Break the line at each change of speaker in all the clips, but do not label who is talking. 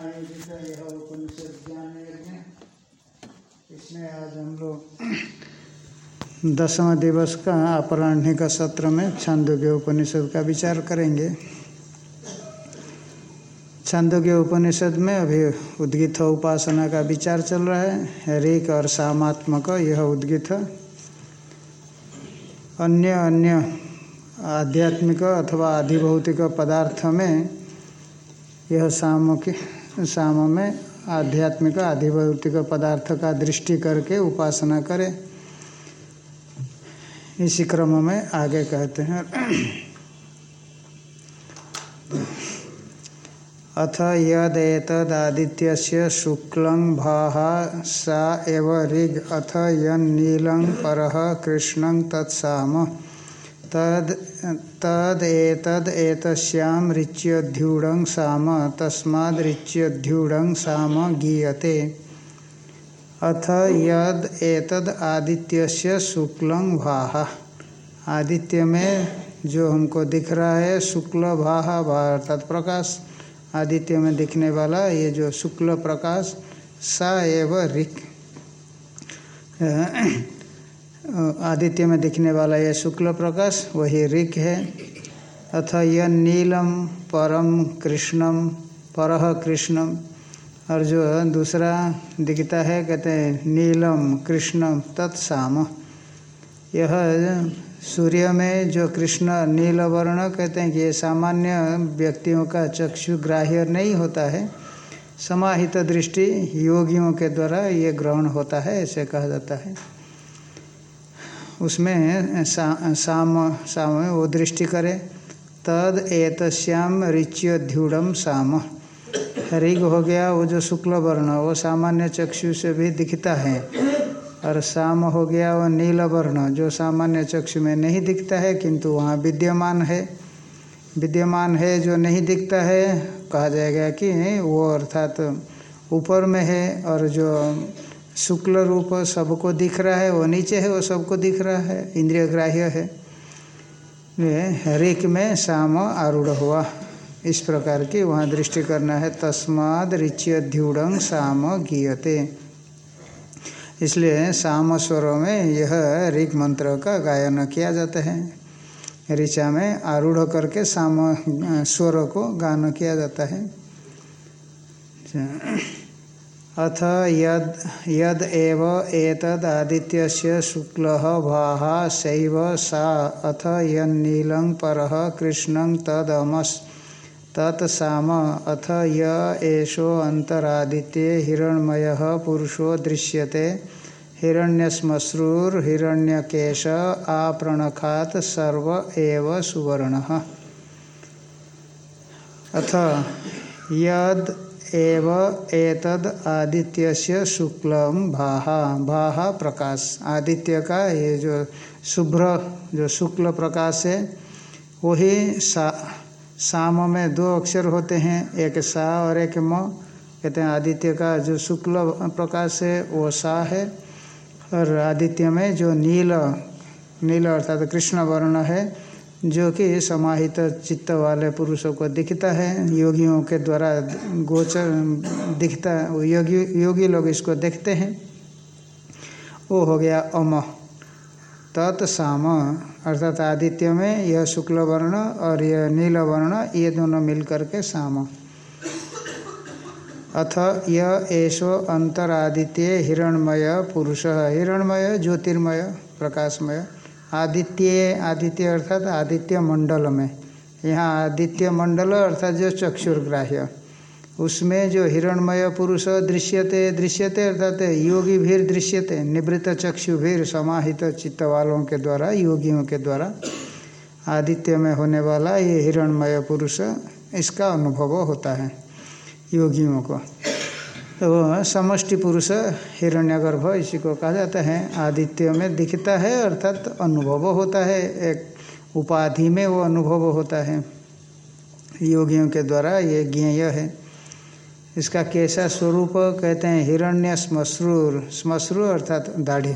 आयोजित यह उपनिषद ज्ञान यज्ञ इसमें आज हम लोग दसवां दिवस का अपराह्न का सत्र में छांदोग्य उपनिषद का विचार करेंगे। छांदोग्य उपनिषद में अभी उद्गित उपासना का विचार चल रहा है। ऋक और सामात्मक यह उद्गित। अन्य अन्य आध्यात्मिक अथवा आधिभौतिक पदार्थ में यह साम के साम में आध्यात्मिक आधिभौतिक पदार्थ का दृष्टि करके उपासना करें। इसी क्रम में आगे कहते हैं। अथ यदेतदादित्य शुक्ल भाहा सा एव ऋग। अथ यन्नीलं पर कृष्ण तत्साम। तद तदेतद एतस्याम ऋच्यध्यूढ़ साम तस्माद् ऋच्यध्यूढ़ साम गीयते। अथ यद एतद आदित्यस्य शुक्लं भाहा। आदित्य में जो हमको दिख रहा है, शुक्ल भाहा भा अर्थात प्रकाश आदित्य में दिखने वाला ये जो शुक्ल प्रकाश, सा एव ऋक। आदित्य में दिखने वाला यह शुक्ल प्रकाश, वही ऋक है। अथ यह नीलम, परम कृष्णम पर कृष्णम। और जो दूसरा दिखता है, कहते हैं, नीलम, कृष्णम तत्साम यह सूर्य में जो कृष्ण नील वर्ण, कहते हैं कि ये सामान्य व्यक्तियों का चक्षु ग्राह्य नहीं होता है। समाहित दृष्टि योगियों के द्वारा ये ग्रहण होता है, ऐसे कहा जाता है। उसमें सा, साम साम वो दृष्टि करे। तद एतस्याम ऋच्यध्यूढ़ साम। ऋग हो गया वो जो शुक्ल वर्ण वो सामान्य चक्षु से भी दिखता है। और शाम हो गया वो नील वर्ण जो सामान्य चक्षु में नहीं दिखता है किंतु वहाँ विद्यमान है। विद्यमान है जो नहीं दिखता है कहा जाएगा कि वो अर्थात तो ऊपर में है और जो शुक्ल रूप सबको दिख रहा है, वो नीचे है, वो सबको दिख रहा है इंद्रिय ग्राह्य है ऋक में शाम आरूढ़ हुआ। इस प्रकार की वहाँ दृष्टि करना है। तस्माद ऋच्यध्यूढ़ शाम गीयते। इसलिए शाम स्वरों में यह ऋग मंत्र का गायन किया जाता है। ऋचा में आरूढ़ करके शाम स्वर को गान किया जाता है। अथ यद यद एव एतद आदित्यस्य शुक्ल शैव सा। अथ यन्नीलं परः कृष्णं तदमस्, तत्साम। अथ य अंतरादित्ये हिरण्मय पुरुषो दृश्यते। हिरण्यश्मश्रुर्हिरण्यकेश आपणखात सर्व एव सुवर्ण। अथ यद एव एतद आदित्यस्य शुक्लम भाहा भाहा प्रकाश। आदित्य का ये जो शुभ्र, जो शुक्ल प्रकाश है, वही सा, साम में दो अक्षर होते हैं, एक सा और एक म। कहते हैं आदित्य का जो शुक्ल प्रकाश है, वो सा है। और आदित्य में जो नील नील अर्थात कृष्ण वर्ण है जो कि समाहित चित्त वाले पुरुषों को दिखता है, योगियों के द्वारा गोचर दिखता, योगी योगी लोग इसको देखते हैं। वो हो गया अम। तत्साम, अर्थात आदित्य में यह शुक्ल वर्ण और यह नील वर्ण ये दोनों मिलकर के साम। अथ यह ऐसो अंतरादित्य हिरणमय पुरुष। हिरणमय, ज्योतिर्मय, प्रकाशमय। आदित्य आदित्य अर्थात आदित्य मंडल में। यहाँ आदित्य मंडल अर्थात जो चक्षुर्ग्राह्य। उसमें जो हिरणमय पुरुष दृश्यते दृश्यते अर्थात योगी भीर दृश्यते, निवृत्त चक्षु भीर समाहित चित्त वालों के द्वारा, योगियों के द्वारा आदित्य में होने वाला ये हिरणमय पुरुष, इसका अनुभव होता है योगियों को। तो समष्टि पुरुष हिरण्यगर्भ, इसी को कहा जाता है। आदित्य में दिखता है, अर्थात अनुभव होता है। एक उपाधि में वो अनुभव होता है। योगियों के द्वारा ये ज्ञेय है। इसका कैसा स्वरूप कहते हैं? हिरण्य श्मश्रूर श्मश्रु अर्थात दाढ़ी।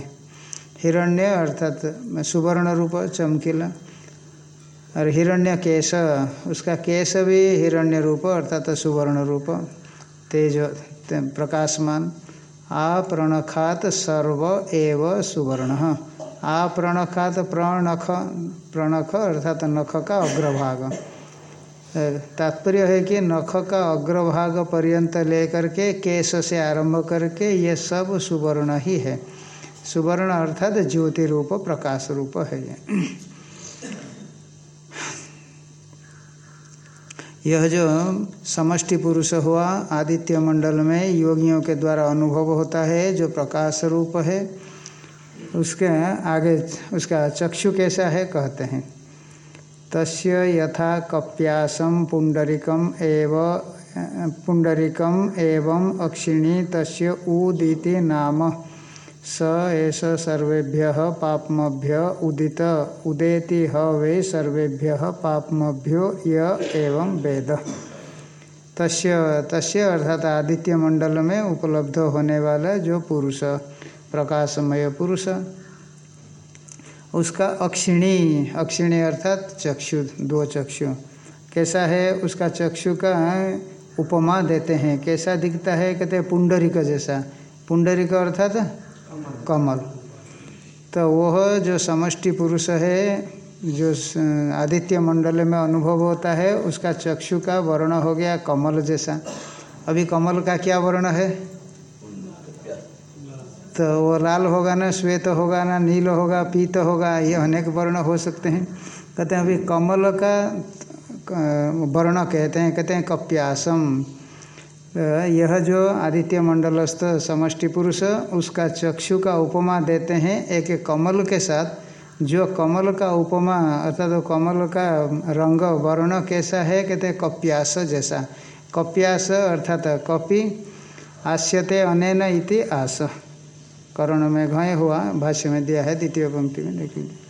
हिरण्य अर्थात सुवर्ण रूप, चमकीला। और हिरण्य केश, उसका केश भी हिरण्य रूप, अर्थात सुवर्ण रूप। तेज प्रकाशमान। प्रणखात सर्व एव सुवर्ण। प्रणखात प्रणख प्रणख अर्थात नख का अग्रभाग तात्पर्य है कि नख का अग्रभाग पर्यंत लेकर के केश से आरंभ करके ये सब सुवर्ण ही है। सुवर्ण अर्थात ज्योति रूप प्रकाश रूप है ये। यह जो समष्टि पुरुष हुआ, आदित्य मंडल में योगियों के द्वारा अनुभव होता है, जो प्रकाश रूप है, उसके आगे, उसका चक्षु कैसा है कहते हैं। तस्य यथा कप्यासम पुंडरिकम एव पुंडरिकम एवं अक्षिणी तस्य उदिति नाम। स एष सर्वेभ्य पापमभ्य उदित। उदेति ह वे सर्वेभ्य पापमभ्यो य एवं वेद। तस्य तस्य अर्थात आदित्य मंडल में उपलब्ध होने वाला जो पुरुष, प्रकाशमय पुरुष, उसका अक्षिणी अक्षिणी अर्थात चक्षु, दो चक्षु। कैसा है उसका चक्षु का उपमा देते हैं। कैसा दिखता है? कहते हैं पुंडरिक जैसा। पुंडरिक अर्थात कमल। तो वह जो समष्टि पुरुष है, जो आदित्य मंडल में अनुभव होता है, उसका चक्षु का वर्ण हो गया कमल जैसा। अभी कमल का क्या वर्ण है? तो वो लाल होगा ना, श्वेत होगा ना, नील होगा, पीत होगा, ये अनेक वर्ण हो सकते हैं। कहते हैं अभी कमल का, वर्ण कहते हैं कहते हैं कप्यासम। यह जो आदित्य मंडलस्थ समष्टि पुरुष, उसका चक्षु का उपमा देते हैं एक कमल के साथ। जो कमल का उपमा, अर्थात तो कमल का रंग वर्ण कैसा है, कहते हैं कप्यास जैसा। कप्यास अर्थात कपि, आस्यते अनेन इति आस। करण में घय हुआ, भाष्य में दिया है, द्वितीय पंक्ति में देखेंगे।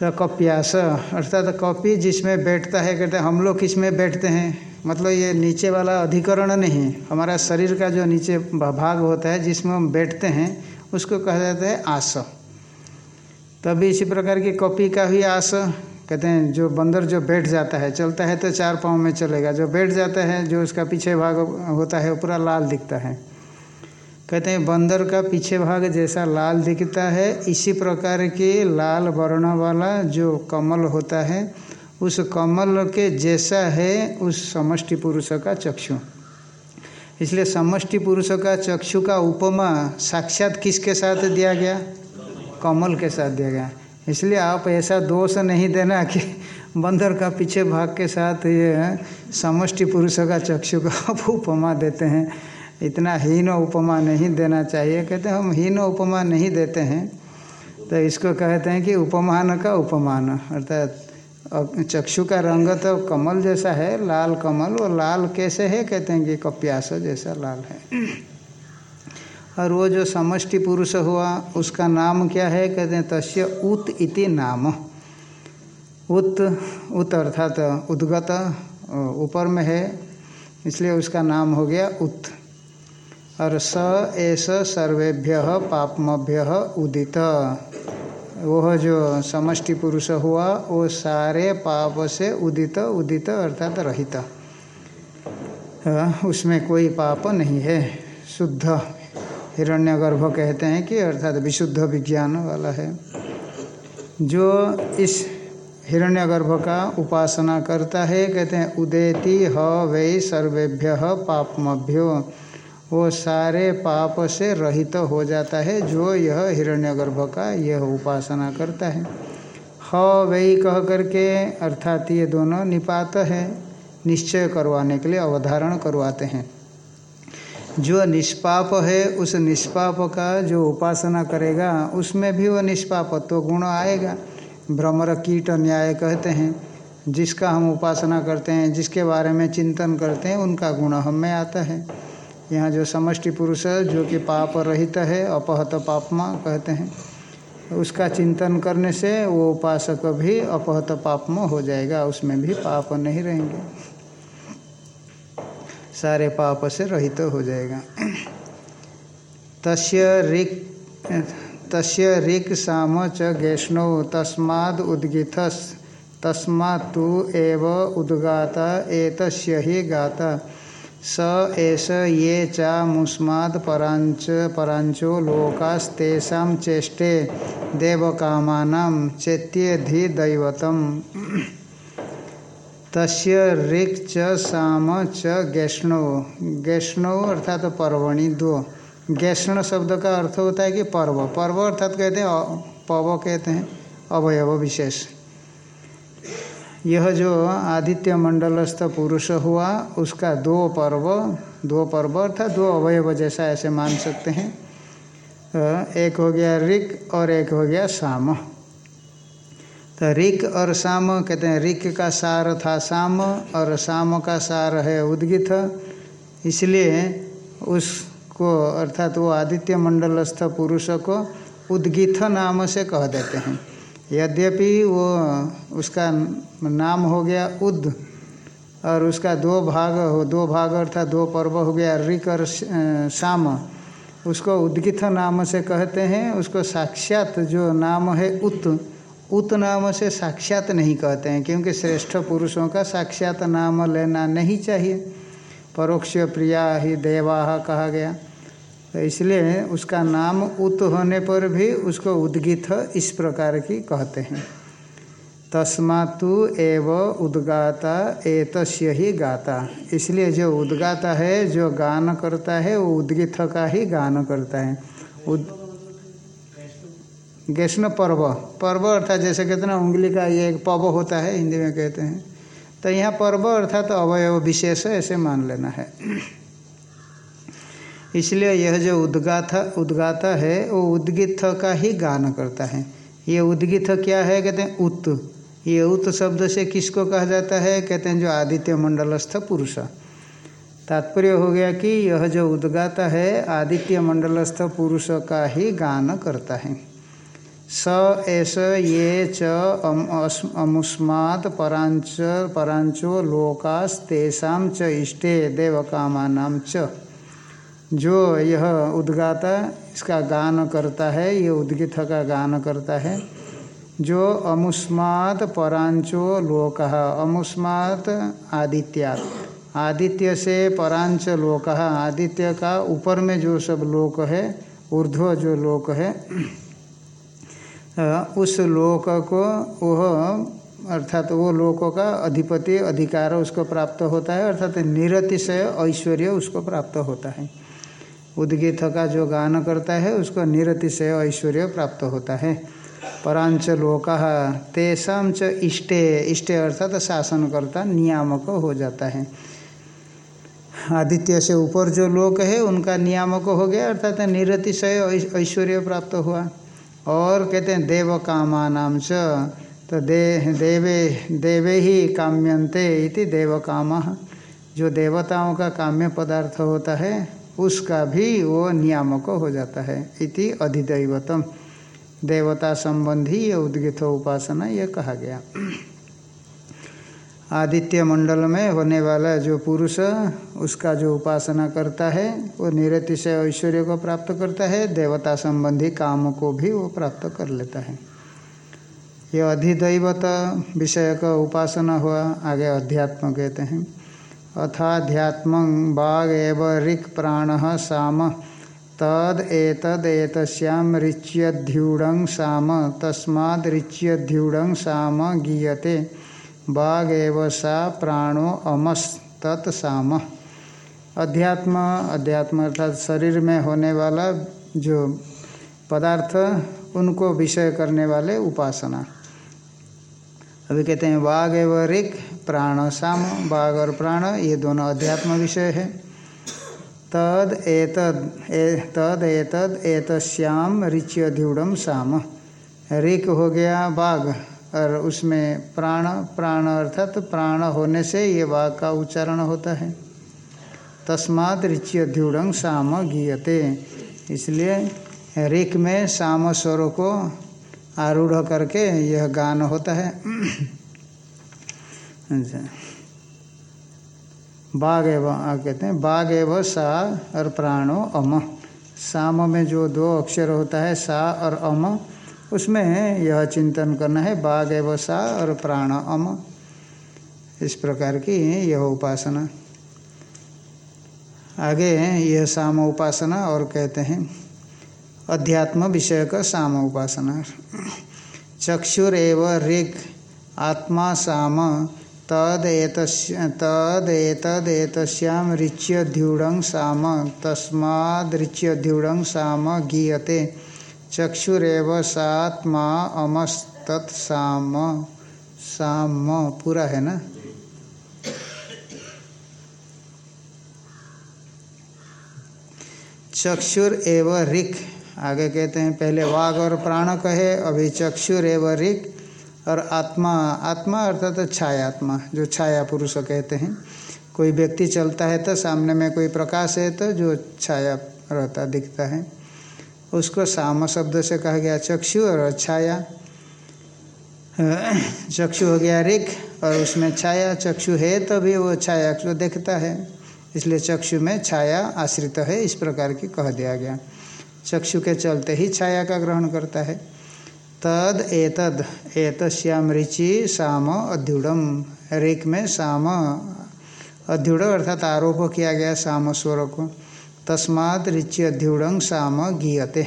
तो कप्यास अर्थात कपि जिसमें बैठता है, कहते हम लोग किसमें बैठते हैं? मतलब ये नीचे वाला अधिकरण नहीं, हमारा शरीर का जो नीचे भाग होता है, जिसमें हम बैठते हैं, उसको कहा जाता है आस। तभी इसी प्रकार की कपि का भी आस, कहते हैं, जो बंदर जो बैठ जाता है, चलता है तो चार पाँव में चलेगा, जो बैठ जाता है, जो उसका पीछे भाग होता है, वो पूरा लाल दिखता है। कहते हैं, बंदर का पीछे भाग जैसा लाल दिखता है। इसी प्रकार के लाल वर्ण वाला जो कमल होता है, उस कमल के जैसा है उस समष्टि पुरुष का चक्षु। इसलिए समष्टि पुरुष का चक्षु का उपमा साक्षात किसके साथ दिया गया? कमल के साथ दिया गया। इसलिए आप ऐसा दोष नहीं देना कि बंदर का पीछे भाग के साथ ये समष्टि पुरुष का चक्षु का आप उपमा देते हैं। इतना हीन उपमा नहीं देना चाहिए। कहते हैं, हम हीन उपमा नहीं देते हैं। तो इसको कहते हैं कि उपमान का उपमान। अर्थात चक्षु का रंग तो कमल जैसा है, लाल कमल, वो लाल कैसे है? कहते हैं कि कप्यास जैसा लाल है। और वो जो समष्टि पुरुष हुआ, उसका नाम क्या है? कहते हैं, तस्य उत इति नाम। उत उत अर्थात उद्गत ऊपर में है, इसलिए उसका नाम हो गया उत। और स एस सर्वेभ्य पापमभ्य उदित। वह जो समष्टि पुरुष हुआ, वो सारे पाप से उदित उदित अर्थात रहित। उसमें कोई पाप नहीं है, शुद्ध। हिरण्यगर्भ कहते हैं कि अर्थात विशुद्ध विज्ञान वाला है। जो इस हिरण्यगर्भ का उपासना करता है, कहते हैं, उदेति ह वै सर्वेभ्य पापमभ्यो। वो सारे पाप से रहित तो हो जाता है, जो यह हिरण्यगर्भ का यह उपासना करता है। ह वही कह करके अर्थात ये दोनों निपात है, निश्चय करवाने के लिए अवधारण करवाते हैं। जो निष्पाप है, उस निष्पाप का जो उपासना करेगा, उसमें भी वो निष्पापत्व तो गुण आएगा। भ्रमर कीट न्याय कहते हैं, जिसका हम उपासना करते हैं, जिसके बारे में चिंतन करते हैं, उनका गुण हम आता है। यहाँ जो समष्टि पुरुष जो कि पाप रहित है, अपहत पापमा कहते हैं। उसका चिंतन करने से वो उपासक भी अपहत पापमा हो जाएगा, उसमें भी पाप नहीं रहेंगे। सारे पाप से रहित तो हो जाएगा। तस्य ऋक तस्य ऋक साम च गैष्णो तस्माद उद्गिथस तस्मा तो एव उद्गाता, एतस्य ही गाता। स एष ये चा मुस्मात् परांच लोकास्तेषा चेष्टे देवकामानां चेत्यधि दैवतम तस्य ऋक् च साम च गैष्णो। गैष्णो अर्थात पर्वणि दो। गैष्ण शब्द का अर्थ होता है कि पर्व। पर्व अर्थात कहते हैं पव कहते हैं, अवयव विशेष। यह जो आदित्य मंडलस्थ पुरुष हुआ, उसका दो पर्व दो पर्व अर्थात दो अवयव जैसा ऐसे मान सकते हैं। एक हो गया ऋक और एक हो गया साम। तो ऋक और साम कहते हैं, ऋक का सार था साम और साम का सार है उद्गित। इसलिए उसको अर्थात वो आदित्य मंडलस्थ पुरुष को उद्गित नाम से कह देते हैं। यद्यपि वो उसका नाम हो गया उद और उसका दो भाग हो, दो भाग अर्थात दो पर्व हो गया ऋक और शाम उसको उद्गित नाम से कहते हैं, उसको साक्षात जो नाम है उत उत नाम से साक्षात नहीं कहते हैं, क्योंकि श्रेष्ठ पुरुषों का साक्षात नाम लेना नहीं चाहिए। परोक्ष प्रिया ही देवाह कहा गया। इसलिए उसका नाम उत होने पर भी उसको उद्गित इस प्रकार की कहते हैं। तस्मातु एव उद्गाता, एतस्य ही गाता। इसलिए जो उद्गाता है, जो गान करता है, वो उद्गित का ही गान करता है। उद गैष्ण पर्व। पर्व अर्थात जैसे कहते ना, उंगली का ये एक पव होता है, हिंदी में कहते हैं। तो यहाँ पर्व अर्थात तो अवयव विशेष ऐसे मान लेना है। इसलिए यह जो उद्गाथा उद्गाता है, वो उद्गित का ही गान करता है। ये उद्गित क्या है? कहते हैं उत। ये उत शब्द से किसको कहा जाता है? कहते हैं जो आदित्य मंडलस्थ पुरुष। तात्पर्य हो गया कि यह जो उद्गाता है, आदित्य मंडलस्थ पुरुष का ही गान करता है। स, एस, ये, च अमुस्मात् परांच परांचो लोकास्तेषा च इष्टे देवकामानाम च। जो यह उद्गाता इसका गान करता है, ये उद्गित का गान करता है। जो अमुस्मात परांचो लोक अमुस्मात आदित्यात। आदित्य से परांच लोक, आदित्य का ऊपर में जो सब लोक है, ऊर्ध्व जो लोक है उस लोक को वह, अर्थात वो लोकों का अधिपति, अधिकार उसको प्राप्त होता है, अर्थात निरतिशय ऐश्वर्य उसको प्राप्त होता है। उद्गीत का जो गान करता है, उसको निरतिशय ऐश्वर्य प्राप्त होता है। परांच लोक तेषाम च इष्टे इष्टे अर्थात शासन करता नियामक हो जाता है। आदित्य से ऊपर जो लोक है, उनका नियामक हो गया, अर्थात निरतिशय ऐश्वर्य प्राप्त हुआ। और कहते हैं, देव कामा नाम च तो दे, देवे देवे ही काम्यंते इति देव काम जो देवताओं का काम्य पदार्थ होता है उसका भी वो नियामक हो जाता है। इति अधिदैवतम। देवता संबंधी ये उद्गित उपासना ये कहा गया। आदित्य मंडल में होने वाला जो पुरुष उसका जो उपासना करता है, वो निरति से ऐश्वर्य को प्राप्त करता है, देवता संबंधी काम को भी वो प्राप्त कर लेता है। ये अधिदैवत विषय का उपासना हुआ, आगे अध्यात्म कहते हैं। अथाध्यात्म बाघ एव ऋक् प्राण साम तद एतदेतस्याम साम। तस्माद् साम गीयते। बाघ एव सा प्राणो अमस तत्साम अध्यात्म अध्यात्म अर्थात शरीर में होने वाला जो पदार्थ, उनको विषय करने वाले उपासना। अभी कहते हैं बाघ एवं ऋक प्राण साम बाघ और प्राण, ये दोनों अध्यात्म विषय है। तद एतद, ए, तद एतद, एतस्याम ऋच्यध्यूढ़ साम। ऋक हो गया बाघ और उसमें प्राण प्राण अर्थात तो प्राण होने से ये बाघ का उच्चारण होता है। तस्मात् ऋच्यध्यूढ़ साम गीयते। इसलिए ऋक में साम स्वर को आरूढ़ करके यह गान होता है। अच्छा। बाघ एवं कहते हैं बाघ एव सा और प्राणो अम। साम में जो दो अक्षर होता है, सा और अम, उसमें यह चिंतन करना है बाघ एव सा और प्राण अम। इस प्रकार की यह उपासना। आगे यह साम उपासना और कहते हैं, अध्यात्म विषय का साम उपासना। चक्षुरेव ऋग, आत्मा साम तदेतदेतदेतश्याम ऋच्यध्यूढ़ साम, तस्माद्रिच्यध्यूढ़ साम गीयते। चक्षुरेव सात्मा अमस्तत्साम साम। पूरा है ना? चक्षुर एव ऋख आगे कहते हैं, पहले वाघ और प्राण कहे, अभी चक्षुर एव ऋख और आत्मा आत्मा अर्थात तो छायात्मा, जो छाया पुरुष कहते हैं। कोई व्यक्ति चलता है तो सामने में कोई प्रकाश है तो जो छाया रहता, दिखता है। उसको साम शब्द से कहा गया, चक्षु और छाया। चक्षु हो गया रिक और उसमें छाया, चक्षु है तो भी वो छाया को देखता है। इसलिए चक्षु में छाया आश्रित है, इस प्रकार की कह दिया गया। चक्षु के चलते ही छाया का ग्रहण करता है। तद एतद एतश्याम ऋचि साम अध्युड़म ऋक में साम अध्युड़ अर्थात आरोप किया गया साम स्वर को। तस्मात ऋचि अध्युड़ं साम गीयते।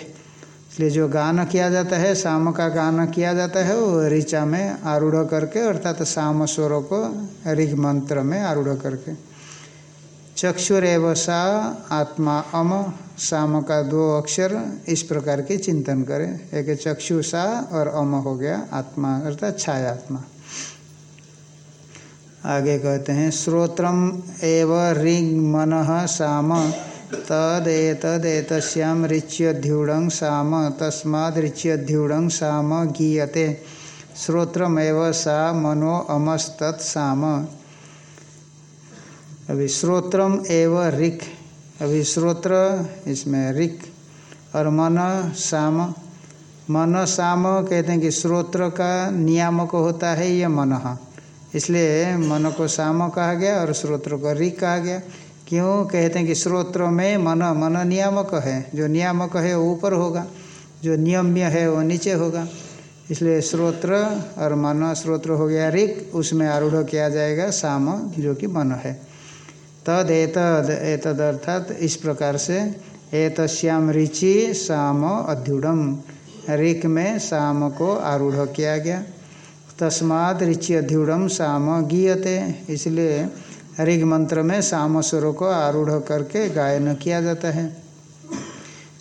इसलिए जो गान किया जाता है, साम का गान किया जाता है, वो ऋचा में आरूढ़ करके अर्थात साम स्वर को ऋग मंत्र में आरूढ़ करके। चक्षुरेव सा आत्मा अम साम का दो अक्षर, इस प्रकार के चिंतन करें। एक चक्षु सा और अम हो गया आत्मा, अर्थात छाया आत्मा आगे कहते हैं, श्रोत्रम एव ऋग मन साम तदेतदेतश्याम ऋच्यध्यूढ़ साम, तस्माद् ऋच्यध्यूढ़ साम गीयते। श्रोत्रमेव सा मनो अमस्तत्साम अभी श्रोत्रम एव ऋख अभी श्रोत्र, इसमें ऋख और मन साम। मन साम कहते हैं कि श्रोत्र का नियामक होता है ये मन। इसलिए मन को साम कहा गया और श्रोत्र को ऋख कहा गया। क्यों? कहते हैं कि श्रोत्र में मन मन नियामक है। जो नियामक है वो ऊपर होगा। जो नियम्य है वो नीचे होगा। इसलिए श्रोत्र और मन, श्रोत्र हो गया ऋख उसमें आरूढ़ किया जाएगा साम, जो कि मन है। तद एतद अर्थात इस प्रकार से एतश्याम ऋचि साम अध्युड़म। ऋक में साम को आरूढ़ किया गया। तस्माद ऋचि अध्युड़म साम गीयते, इसलिए ऋग मंत्र में साम स्वर को आरूढ़ करके गायन किया जाता है।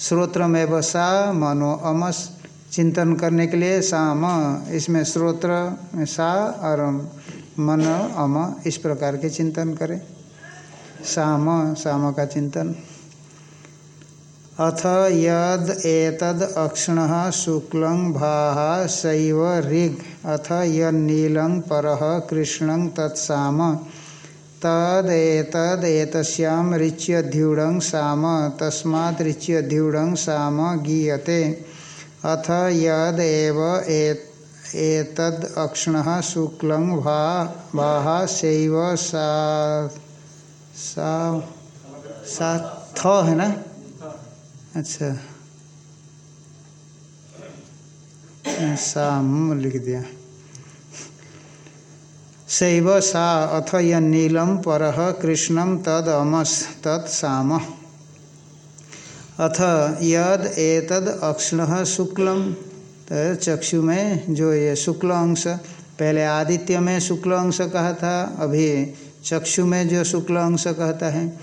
श्रोत्रमेव सा मनो अमस। चिंतन करने के लिए साम, इसमें श्रोत्र, सा और मन अम इस प्रकार के चिंतन करें। साम साम का चिंतन। अथ यद एतद अक्षण शुक्ल भा शैव ऋग। अथ यील पर कृष्ण तत्साम तदेतदेतस्याम ऋच्यध्यूढ़ साम। तस्मात् साम गीयते। अथ यदेव एतद अक्षण शुक्ल भा भा शैव सा सा सा थ है ना? अच्छा। साम लिख दिया। शैव सा अथ नीलम पर कृष्णम तद अमस तत्साम अथ यद एतद अक्षण शुक्ल तो चक्षु में जो ये शुक्ल अंश, पहले आदित्य में शुक्ल अंश कहा था, अभी चक्षु में जो शुक्ल अंश कहता है,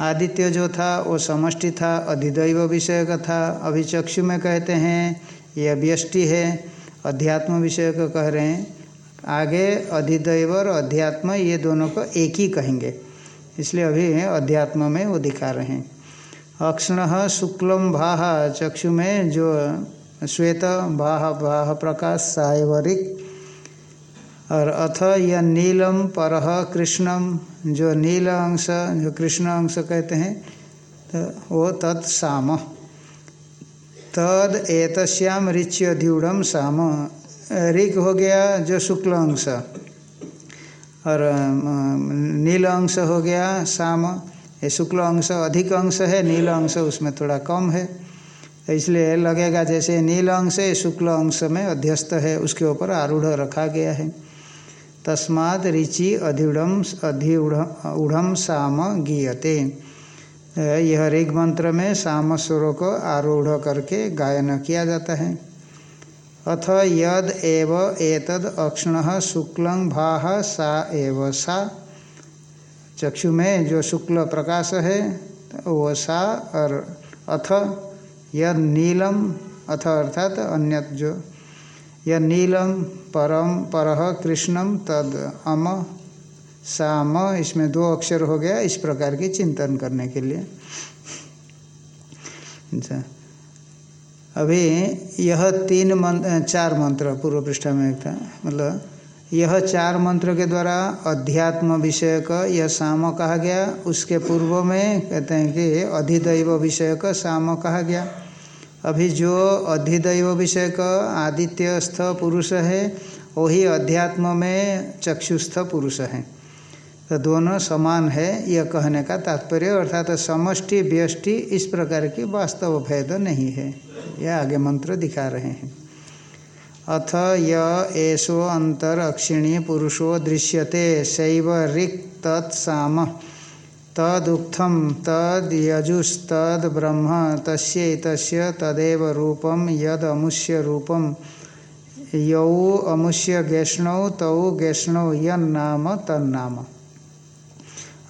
आदित्य जो था, वो समष्टि था, अधिदैव विषय का था। अभी चक्षु में कहते हैं, ये व्यष्टि है। अध्यात्म विषय का कह रहे हैं, आगे अधिदैव और अध्यात्म, ये दोनों को एक ही कहेंगे। इसलिए अभी अध्यात्म में वो दिखा रहे हैं। अक्षण शुक्लम भाह, चक्षु में जो श्वेत भाह भाह प्रकाश, सायवरिक और अथ यह नीलम पर कृष्णम, जो नील अंश, जो कृष्ण अंश कहते हैं तो वो तत्साम तद एतश्याम ऋच्यध्यूढ़ साम। ऋक हो गया जो शुक्ल अंश। और नील अंश हो गया साम। ये शुक्ल अंश अधिक अंश है, नील अंश उसमें थोड़ा कम है। इसलिए लगेगा जैसे नील अंश शुक्ल अंश में अध्यस्त है, उसके ऊपर आरूढ़ रखा गया है। तस्माद ऋचि अधिढ़ अधिढ़ साम गीयते। यह ऋग मंत्र में साम स्वरों को आरूढ़ करके गायन किया जाता है। अथ यद एव एतद अक्षण शुक्ल भा सा एव सा। चक्षु में जो शुक्ल प्रकाश है, वो सा और अथ यद नीलम, अथ अर्थात अन्य जो यह नीलम परम पर कृष्णम तद अम साम। इसमें दो अक्षर हो गया इस प्रकार के चिंतन करने के लिए। अच्छा। अभी यह तीन मंत्र चार मंत्र पूर्व पृष्ठा में एक था। मतलब यह चार मंत्र के द्वारा अध्यात्म विषय का यह साम कहा गया। उसके पूर्व में कहते हैं कि अधिदैव विषय का साम कहा गया। अभी जो अधिदैव विषय का आदित्यस्थ पुरुष है, वही अध्यात्म में चक्षुस्थ पुरुष है। तो दोनों समान है, यह कहने का तात्पर्य, अर्थात तो समष्टि व्यष्टि इस प्रकार की वास्तव भेद नहीं है। यह आगे मंत्र दिखा रहे हैं। अथ येषो अंतर अक्षिणी पुरुषो दृश्यते, शैव ऋक् तत्साम तदुक्थम तद यजुस्तद ब्रह्म तस्य तदेव रूपम यद अमुष्य रूपम यौ अमुष्य गैष्णौ तौ गैष्णौ यन्नाम तन्नाम।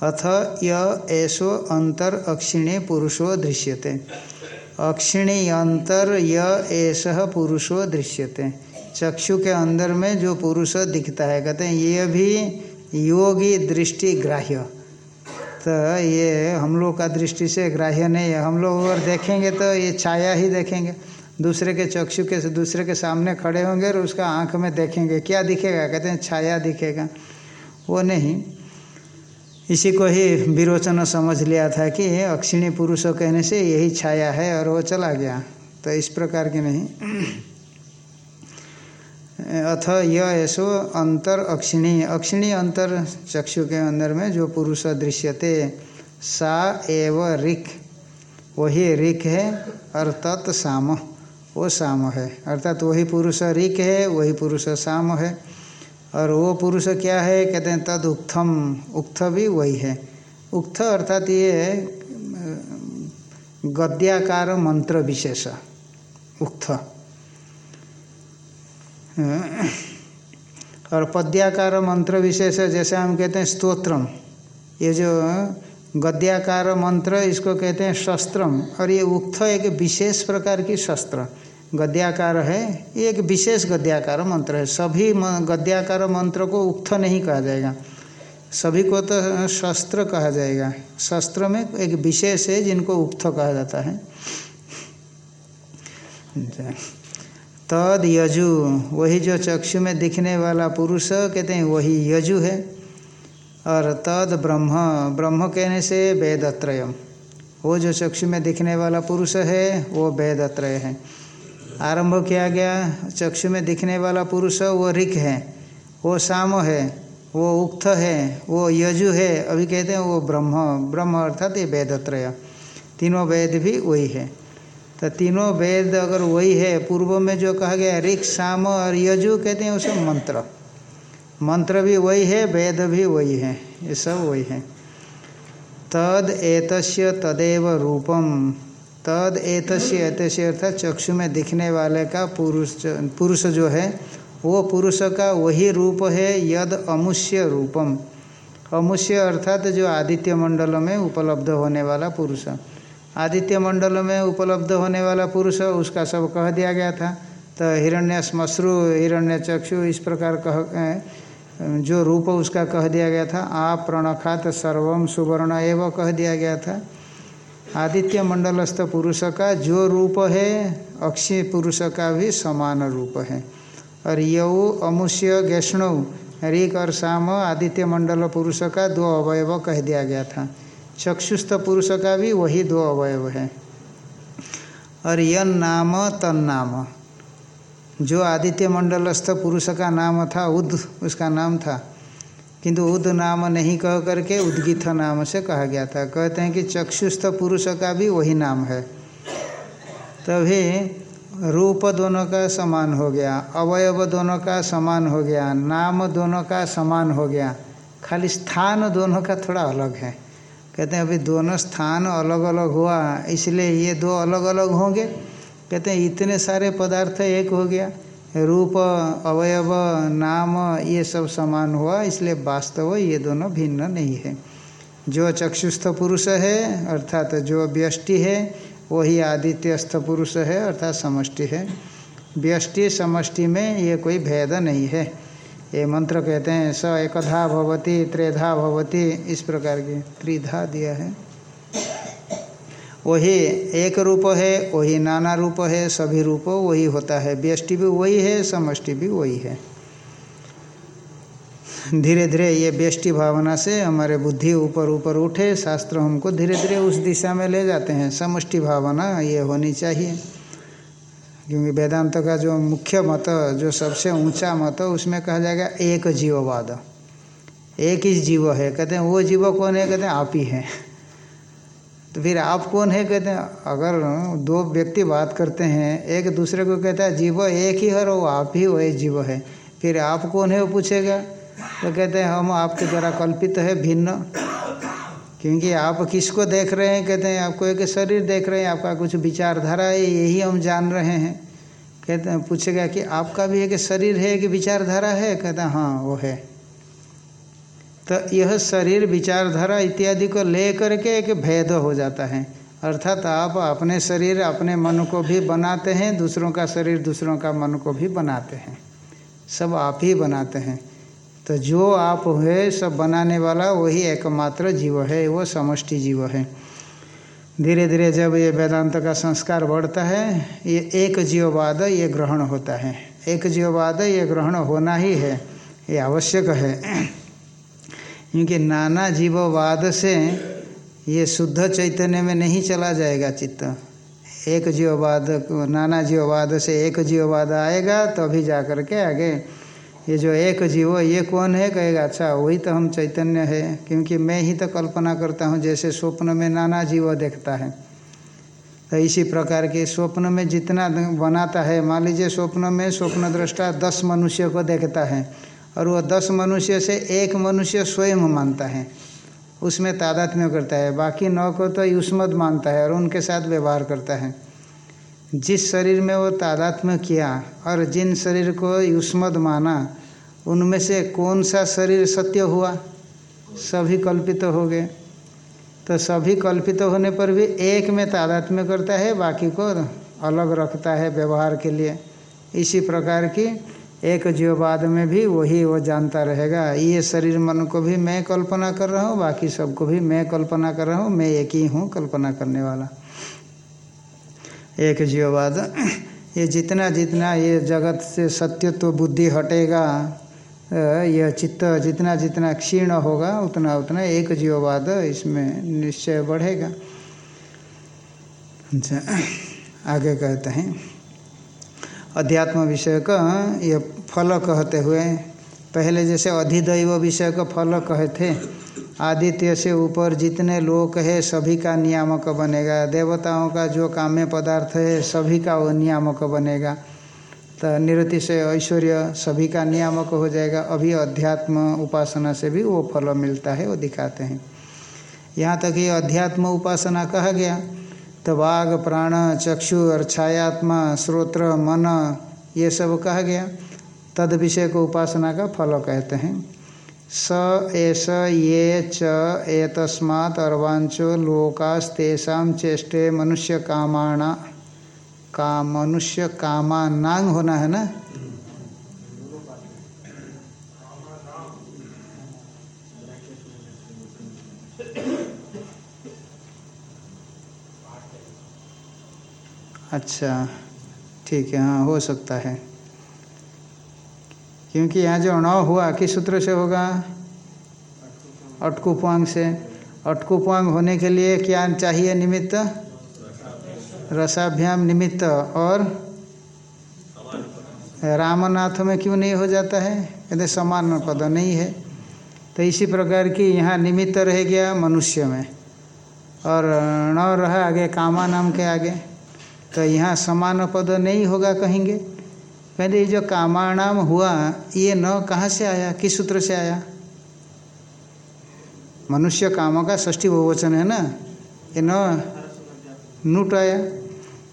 अथ यशो अंतर अक्षिणी पुरुषो दृश्यते। अक्षिणी अंतर यश पुरुषो दृश्यते। चक्षु के अंदर में जो पुरुष दिखता है, कहते हैं, ये भी योगी दृष्टि ग्राह्य तो ये हम लोग का दृष्टि से ग्राह्य नहीं है। हम लोग अगर देखेंगे तो ये छाया ही देखेंगे। दूसरे के चक्षु के, दूसरे के सामने खड़े होंगे और उसका आँख में देखेंगे। क्या दिखेगा? कहते हैं छाया दिखेगा। वो नहीं। इसी को ही विरोचन समझ लिया था कि अक्षिणी पुरुष कहने से यही छाया है और वो चला गया। तो इस प्रकार की नहीं। अथ यह ऐसो अंतर अक्षिणी। अक्षिणी अंतर चक्षु के अंदर में जो पुरुष दृश्यते, सा एव ऋख वही ऋख है और तत् साम। वो साम है। अर्थात वही पुरुष ऋख है, वही पुरुष साम है। और वो पुरुष क्या है, कहते हैं तद उक्थम उक्थ भी वही है। उक्थ अर्थात ये गद्याकार मंत्र विशेष। उक्थ और पद्याकार मंत्र विशेष जैसे हम कहते हैं स्तोत्रम। ये जो गद्याकार मंत्र, इसको कहते हैं शस्त्रम। और ये उक्थ एक विशेष प्रकार की शस्त्र। गद्याकार है, ये एक विशेष गद्याकार मंत्र है। सभी गद्याकार मंत्र को उक्त नहीं कहा जाएगा। सभी को तो शस्त्र कहा जाएगा। शस्त्र में एक विशेष है, जिनको उक्त कहा जाता है। तद यजु। वही जो चक्षु में दिखने वाला पुरुष कहते हैं, वही यजु है। और तद ब्रह्म। ब्रह्म कहने से वेदत्रयम। वो जो चक्षु में दिखने वाला पुरुष है, वो वेदत्रय है। आरंभ किया गया, चक्षु में दिखने वाला पुरुष, वो ऋख है। वो साम है, वो उक्त है, वो यजु है। अभी कहते हैं वो ब्रह्म। ब्रह्म अर्थात ये वेदत्रय। तीनों वेद भी वही है। तो तीनों वेद अगर वही है, पूर्व में जो कहा गया ऋख साम और यजु कहते हैं उसे मंत्र। मंत्र भी वही है, वेद भी वही है, ये सब वही है। तद एतस्य तदेव रूपम। तद एतस्य एतस्य अर्थात चक्षु में दिखने वाले का पुरुष पुरुष जो है, वो पुरुष का वही रूप है, यद अमुष्य रूपम। अमुष्य अर्थात जो आदित्य मंडल में उपलब्ध होने वाला पुरुष। आदित्य मंडल में उपलब्ध होने वाला पुरुष, उसका सब कह दिया गया था। तो हिरण्य श्मश्रु हिरण्य चक्षु इस प्रकार कह जो रूप उसका कह दिया गया था आप प्रणखात सर्वम सुवर्ण एवं कह दिया गया था। आदित्य मंडलस्थ पुरुष का जो रूप है अक्षय पुरुष का भी समान रूप है। और यऊ अमुष्य गैष्णव ऋक और शाम आदित्य मंडल पुरुष का दो अवयव कह दिया गया था। चक्षुस्थ पुरुष का भी वही दो अवयव है। और यन नाम, तन नाम। जो आदित्य मंडलस्थ पुरुष का नाम था उद उसका नाम था। किंतु उद नाम नहीं कह करके उद्गित नाम से कहा गया था। कहते हैं कि चक्षुस्थ पुरुष का भी वही नाम है। तभी रूप दोनों का समान हो गया, अवयव दोनों का समान हो गया, नाम दोनों का समान हो गया। खाली स्थान दोनों का थोड़ा अलग है। कहते हैं, अभी दोनों स्थान अलग अलग हुआ इसलिए ये दो अलग अलग होंगे। कहते हैं, इतने सारे पदार्थ एक हो गया, रूप, अवयव, नाम, ये सब समान हुआ, इसलिए वास्तव ये दोनों भिन्न नहीं है। जो चक्षुस्थ पुरुष है, अर्थात जो व्यष्टि है, वही आदित्यस्थ पुरुष है, अर्थात समष्टि है। व्यष्टि समष्टि में ये कोई भेद नहीं है। ये मंत्र कहते हैं, स एकधा भवती, त्रेधा भवती, इस प्रकार की त्रिधा दिया है। वही एक रूप है, वही नाना रूप है, सभी रूप वही होता है। व्यष्टि भी वही है, समष्टि भी वही है। धीरे धीरे ये व्यष्टि भावना से हमारे बुद्धि ऊपर ऊपर उठे, शास्त्र हमको धीरे धीरे उस दिशा में ले जाते हैं। समष्टि भावना ये होनी चाहिए। क्योंकि वेदांत का जो मुख्य मत, जो सबसे ऊँचा मत, उसमें कहा जाएगा एक जीववाद। एक ही जीव है, कहते हैं, वो जीव कौन है? कहते हैं, आप ही हैं। तो फिर आप कौन है? कहते हैं, अगर दो व्यक्ति बात करते हैं, एक दूसरे को कहता है, जीव एक ही है वो आप ही वो जीव है। फिर आप कौन है? वो पूछेगा। तो कहते हैं, हम आपके द्वारा कल्पित है, भिन्न। क्योंकि आप किसको देख रहे हैं? कहते हैं, आपको एक शरीर देख रहे हैं, आपका कुछ विचारधारा है, यही हम जान रहे हैं। कहते हैं, पूछेगा कि आपका भी एक शरीर है कि विचारधारा है? कहते हैं, वो है। तो यह शरीर, विचारधारा इत्यादि को ले करके एक भेद हो जाता है। अर्थात आप अपने शरीर, अपने मन को भी बनाते हैं, दूसरों का शरीर दूसरों का मन को भी बनाते हैं। सब आप ही बनाते हैं। तो जो आप है, सब बनाने वाला, वही एकमात्र जीव है, वो समष्टि जीव है। धीरे धीरे जब ये वेदांत का संस्कार बढ़ता है, ये एक जीववाद ये ग्रहण होता है। एक जीववाद ये ग्रहण होना ही है, ये आवश्यक है। क्योंकि नाना जीववाद से ये शुद्ध चैतन्य में नहीं चला जाएगा चित्त। एक जीववाद नाना जीववाद से एक जीववाद आएगा, तभी तो जा करके आगे ये जो एक जीव, ये कौन है? कहेगा अच्छा वही तो हम चैतन्य है, क्योंकि मैं ही तो कल्पना करता हूँ जैसे स्वप्न में नाना जीव देखता है। तो इसी प्रकार के स्वप्न में जितना बनाता है, मान लीजिए स्वप्न में स्वप्न दृष्टा दस मनुष्य को देखता है, और वह दस मनुष्य से एक मनुष्य स्वयं मानता है। उसमें तादात्म्य करता है, बाकी नौ को तो युष्मद मानता है और उनके साथ व्यवहार करता है। जिस शरीर में वो तादात्म्य किया और जिन शरीर को युष्मद माना, उनमें से कौन सा शरीर सत्य हुआ? सभी कल्पित हो गए। तो सभी कल्पित होने पर भी एक में तादात्म्य करता है, बाकी को अलग रखता है व्यवहार के लिए। इसी प्रकार की एक जीववाद में भी वही वो जानता रहेगा। ये शरीर मन को भी मैं कल्पना कर रहा हूँ, बाकी सबको भी मैं कल्पना कर रहा हूँ, मैं एक ही हूँ कल्पना करने वाला। एक जीववाद ये जितना जितना ये जगत से सत्य तो बुद्धि हटेगा यह चित्त जितना जितना क्षीण होगा, उतना उतना एक जीववाद इसमें निश्चय बढ़ेगा। अच्छा आगे कहते हैं। अध्यात्म विषय का ये फल कहते हुए पहले जैसे अधिदैव विषय का फल कहे थे, आदित्य से ऊपर जितने लोक है, सभी का नियामक बनेगा। देवताओं का जो काम्य पदार्थ है, सभी का वो नियामक बनेगा। तो निरति से ऐश्वर्य, सभी का नियामक हो जाएगा। अभी अध्यात्म उपासना से भी वो फल मिलता है, वो दिखाते हैं। यहाँ तक ये अध्यात्म उपासना कहा गया तो बाघ प्राण, चक्षु, और छायात्मा श्रोत्र मन, ये सब कहा गया। तद विषय को उपासना का फल कहते हैं। स एस ये, च, एतस्मात् अर्वांचो लोकास्तेषा चेष्टे मनुष्य कामाणा, का, मनुष्य कामा नांग होना है ना? अच्छा ठीक है हाँ हो सकता है। क्योंकि यहाँ जो अणव हुआ, किस सूत्र से होगा? अटकुपांग से। अटकुपांग होने के लिए क्या चाहिए निमित्त? रसाभ्याम निमित्त। और रामनाथ में क्यों नहीं हो जाता है? कहते समान पद नहीं है। तो इसी प्रकार की यहाँ निमित्त रह गया मनुष्य में। और न रहा आगे, कामा नाम के आगे। तो यहाँ समान पद नहीं होगा कहेंगे। कहते ये जो कामाणाम हुआ, ये न कहाँ से आया? किस सूत्र से आया? मनुष्य काम का षष्ठी बहुवचन है ना? ये न नूट आया।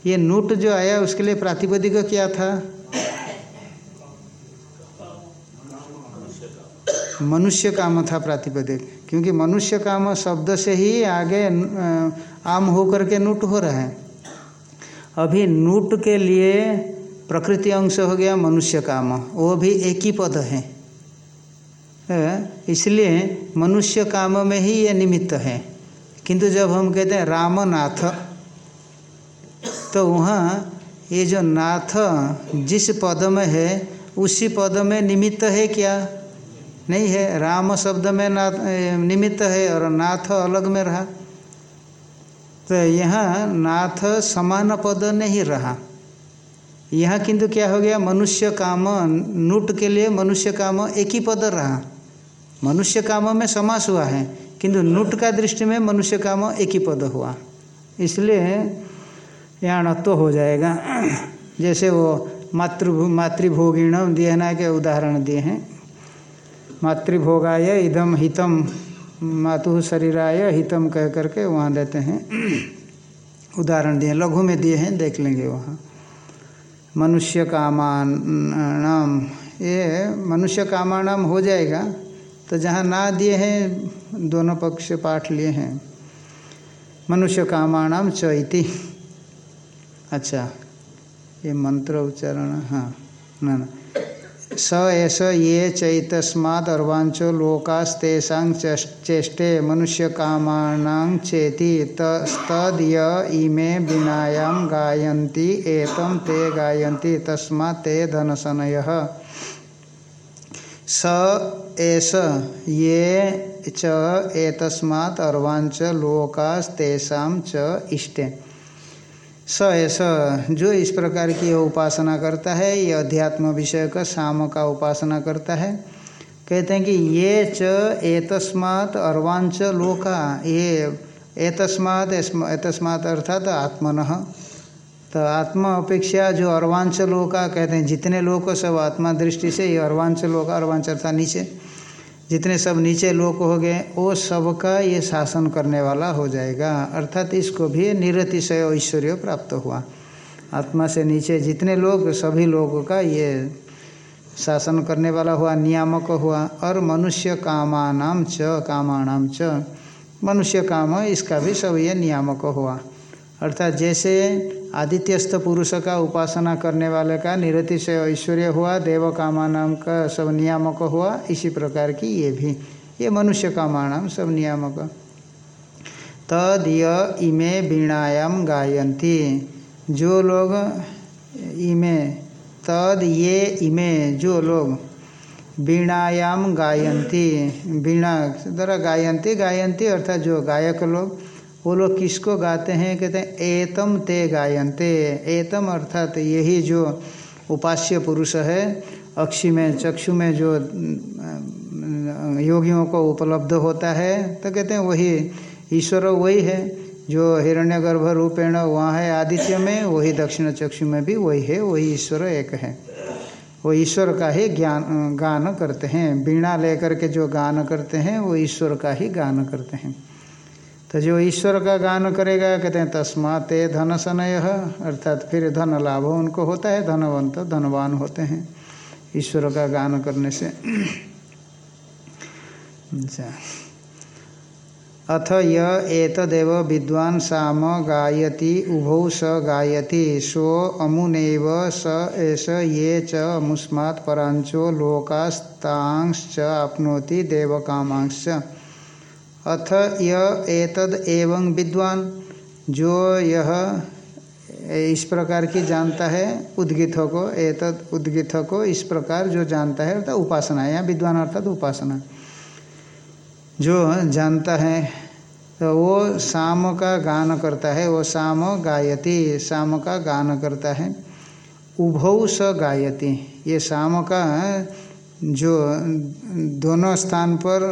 ये नूट जो आया, उसके लिए प्रातिपदिक क्या था? मनुष्य काम था प्रातिपदिक, क्योंकि मनुष्य काम शब्द से ही आगे आम होकर के नूट हो रहा है। अभी नूट के लिए प्रकृति अंश हो गया, मनुष्य काम। वो भी एक ही पद है। इसलिए मनुष्य काम में ही ये निमित्त है। किंतु जब हम कहते हैं रामनाथ तो वहाँ ये जो नाथ जिस पद में है, उसी पद में निमित्त है क्या? नहीं है। राम शब्द में नाथ निमित्त है और नाथ अलग में रहा। तो यहाँ नाथ समान पद नहीं रहा। यहाँ किंतु क्या हो गया? मनुष्य काम, नूट के लिए मनुष्य काम एक ही पद रहा। मनुष्य काम में समास हुआ है, किंतु नूट का दृष्टि में मनुष्य काम एक ही पद हुआ। इसलिए यहाँ नत्व हो जाएगा। जैसे वो मातृ मातृभोगिण दिए ना के उदाहरण दिए हैं। मातृभोगाय इदम हितम, मातु शरीराय हितम कह करके वहाँ देते हैं। उदाहरण दिए, लघु में दिए हैं, देख लेंगे वहाँ। मनुष्य कामानाम ये मनुष्य कामानाम हो जाएगा तो जहाँ ना दिए हैं, दोनों पक्ष पाठ लिए हैं। मनुष्य कामाणाम चैती। अच्छा ये मंत्र उच्चारण हाँ ना ना। स एस ये चैतस्मात् अर्वांचो लोकास्तेषा चेष्टे मनुष्य कामाणां चेति तद इमे वीणायां गायन्ति एतम ते गायन्ति, तस्मात् ते धनसनय। स एस ये च एतस्मात् अर्वांच लोकास्तेषा च इष्टे। स ऐसा जो इस प्रकार की उपासना करता है, ये अध्यात्म विषय का शाम का उपासना करता है। कहते हैं कि ये च एतस्मात् अर्वांच लोका, ये एतस्मात् एतस्मात् अर्थात आत्मन। तो आत्मा अपेक्षा जो अर्वांच लोका, कहते हैं जितने लोग सब आत्मा दृष्टि से, ये अर्वांच लोका अर्वांच अर्थात नीचे। जितने सब नीचे लोक हो गए, वो सबका ये शासन करने वाला हो जाएगा। अर्थात इसको भी निरतिशय ऐश्वर्य प्राप्त हुआ। आत्मा से नीचे जितने लोग, सभी लोगों का ये शासन करने वाला हुआ, नियामक हुआ, और मनुष्य कामानाम च कामाणाम च। मनुष्य काम, इसका भी सब ये नियामक हुआ। अर्थात जैसे आदित्यस्थ पुरुष का उपासना करने वाले का निरतिशय ऐश्वर्य हुआ देव कामानाम का सब नियामक हुआ, इसी प्रकार की ये भी। ये मनुष्य कामानाम सब नियामक। तद य इमे वीणायाम गायंती जो लोग इमे, तद ये इमे, जो लोग वीणायाम गायंती वीणा द्वारा गायंती गायंती अर्थात जो गायक लोग वो लोग किसको गाते हैं? कहते हैं, एतम ते गायनते। एतम अर्थात यही जो उपास्य पुरुष है, अक्षी में, चक्षु में जो योगियों को उपलब्ध होता है तो कहते हैं वही ईश्वर वही है, जो हिरण्यगर्भ रूपेण वहाँ है आदित्य में, वही दक्षिण चक्षु में भी वही है, वही ईश्वर एक है। वो ईश्वर का ही ज्ञान, गान करते हैं। बीणा लेकर के जो गान करते हैं, वो ईश्वर का ही गान करते हैं। तो जो ईश्वर का गान करेगा, कहते हैं, तस्मात धन सनय, अर्थात फिर धन लाभ उनको होता है, धनवंत, धनवान होते हैं ईश्वर का गान करने से। अच्छा। अथ यतदेव विद्वान साम गायति, उभौ स गायति, सो अमुनैव स एष ये च अमुस्मात् परांचो लोकास्तांश्च, आपनोति देवकामांश्च। अथ यह एतद एवं विद्वान, जो यह इस प्रकार की जानता है, उद्गित को, एतद उद्गित को इस प्रकार जो जानता है, अर्थात उपासना या विद्वान अर्थात उपासना। जो जानता है तो वो शाम का गान करता है, वो शाम गायती शाम का गान करता है। उभौ स गायती, ये शाम का जो दोनों स्थान पर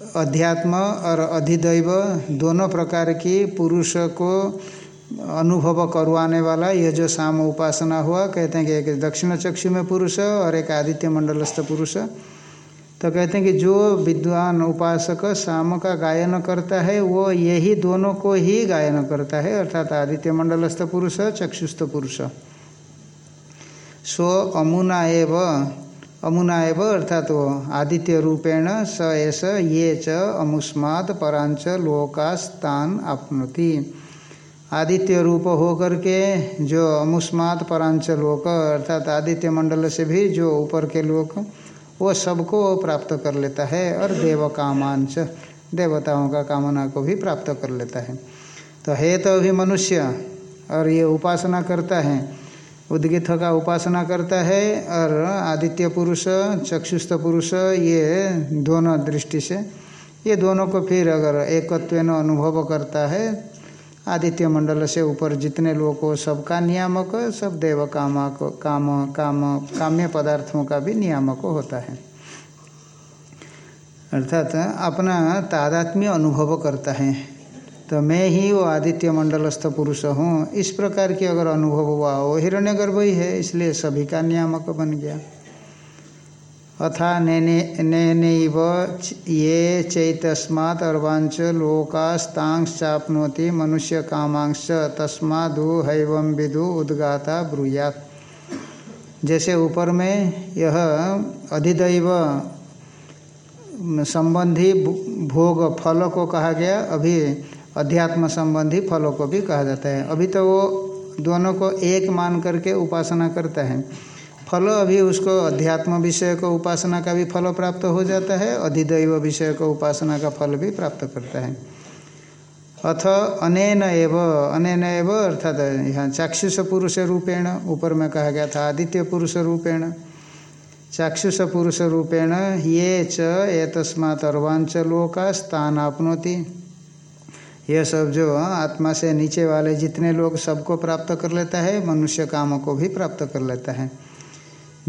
अध्यात्म और अधिदैव दोनों प्रकार की पुरुष को अनुभव करवाने वाला यह जो साम उपासना हुआ, कहते हैं कि एक दक्षिण चक्षु में पुरुष और एक आदित्य मंडलस्थ पुरुष। तो कहते हैं कि जो विद्वान उपासक शाम का गायन करता है, वो यही दोनों को ही गायन करता है, अर्थात आदित्य मंडलस्थ पुरुष, चक्षुस्थ पुरुष। स्व अमुना एव अमुना एव अर्थात वो, आदित्य रूपेण स एस ये च अमुस्मात् परांच लोकास्तान आपनोति। आदित्य रूप होकर के जो अमुस्मात् परांच लोक अर्थात आदित्य मंडल से भी जो ऊपर के लोक, वो सबको प्राप्त कर लेता है और देव कामांच देवताओं का कामना को भी प्राप्त कर लेता है। तो है तो अभी मनुष्य, और ये उपासना करता है उद्गित का उपासना करता है और आदित्य पुरुष, चक्षुस्थ पुरुष, ये दोनों दृष्टि से, ये दोनों को फिर अगर एकत्व अनुभव करता है, आदित्य मंडल से ऊपर जितने लोग हो सबका नियामक, सब देव कामा को काम काम, काम्य पदार्थों का भी नियामक होता है। अर्थात अपना तादात्म्य अनुभव करता है। तो मैं ही वो आदित्य मंडलस्थ पुरुष हूँ। इस प्रकार की अगर अनुभव हुआ वो हिरण्यगर्भ ही है, इसलिए सभी का नियामक बन गया। अथा नैनैव ये चैतस्मात् अर्वांच लोकास्तांश चापनोति मनुष्य कामांश तस्मादु हैवं विदु उद्गाता ब्रूयात। जैसे ऊपर में यह अधिदैव संबंधी भोग फल को कहा गया, अभी अध्यात्म संबंधी फलों को भी कहा जाता है। अभी तो वो दोनों को एक मान करके उपासना करता है। फल, अभी उसको अध्यात्म विषय को उपासना का भी फल प्राप्त हो जाता है अधिदैव विषय को उपासना का फल भी प्राप्त करता है। अथ अनेन एव अनेन एव अर्थात यहाँ चाक्षुष पुरुष रूपेण, ऊपर में कहा गया था आदित्य पुरुष रूपेण। चाक्षुष पुरुष रूपेण, ये च लोका स्थान आपनोति यह सब जो आत्मा से नीचे वाले जितने लोग सबको प्राप्त कर लेता है, मनुष्य काम को भी प्राप्त कर लेता है।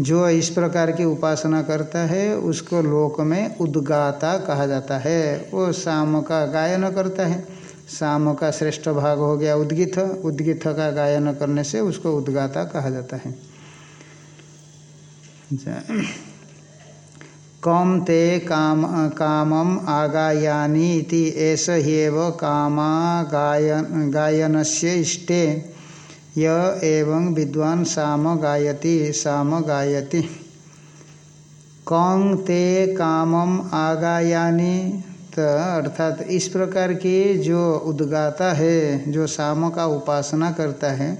जो इस प्रकार की उपासना करता है, उसको लोक में उद्गाता कहा जाता है। वो शाम का गायन करता है। शाम का श्रेष्ठ भाग हो गया उद्गित। उद्गित का गायन करने से उसको उद्गाता कहा जाता है। कम ते काम कामम आगायानी ऐस हेव कामा गायन से इष्टे। य एवं विद्वान साम गायति साम गायति। कौं ते कामम आगायानी तो अर्थात इस प्रकार की जो उद्गाता है, जो साम का उपासना करता है,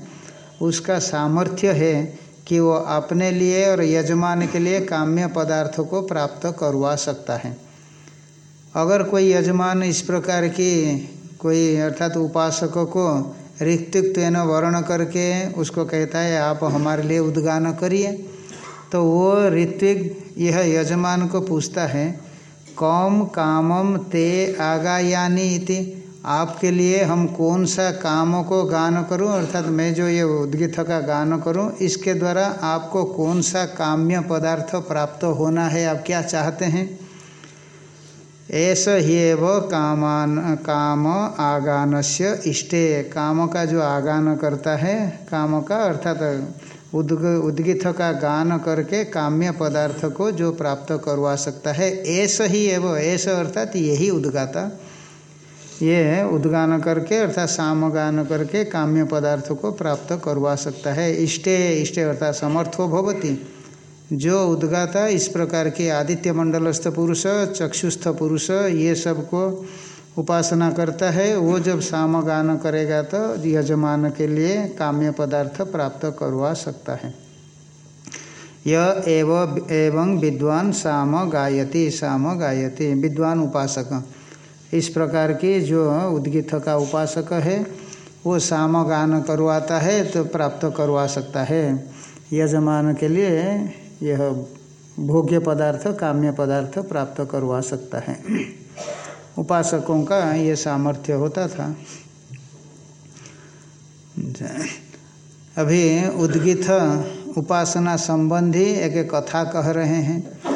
उसका सामर्थ्य है। कि वो अपने लिए और यजमान के लिए काम्य पदार्थों को प्राप्त करवा सकता है। अगर कोई यजमान इस प्रकार की कोई अर्थात उपासकों को ऋत्विक वर्ण करके उसको कहता है, आप हमारे लिए उद्गान करिए तो वो ऋत्विक यह यजमान को पूछता है, कौम कामम ते आगायानी इति? आपके लिए हम कौन सा कामों को गान करूँ, अर्थात मैं जो ये उद्गित का गान करूँ, इसके द्वारा आपको कौन सा काम्य पदार्थ प्राप्त होना है, आप क्या चाहते हैं? ऐसा ही वो कामान, काम आगान से इष्टे। काम का जो आगान करता है, काम का, अर्थात उद्ग, उद्गित का गान करके काम्य पदार्थ को जो प्राप्त करवा सकता है, ऐसा ही एवं, ऐसा अर्थात यही उद्गाता। ये उद्गान करके अर्थात साम गान करके काम्य पदार्थ को प्राप्त करवा सकता है। इष्टे इष्टे अर्थात समर्थो भवती। जो उद्गाता, इस प्रकार के आदित्य मंडलस्थ पुरुष, चक्षुस्थ पुरुष, ये सबको उपासना करता है। वो जब साम गान करेगा तो यजमान के लिए काम्य पदार्थ प्राप्त करवा सकता है। यह एव, एवं विद्वान साम गायति साम गायति विद्वान उपासक। इस प्रकार की जो उद्गित का उपासक है, वो साम गान करवाता है तो प्राप्त करवा सकता है। यजमान के लिए यह भोग्य पदार्थ, काम्य पदार्थ प्राप्त करवा सकता है। उपासकों का ये सामर्थ्य होता था। अभी उद्गित उपासना संबंधी एक कथा कह रहे हैं।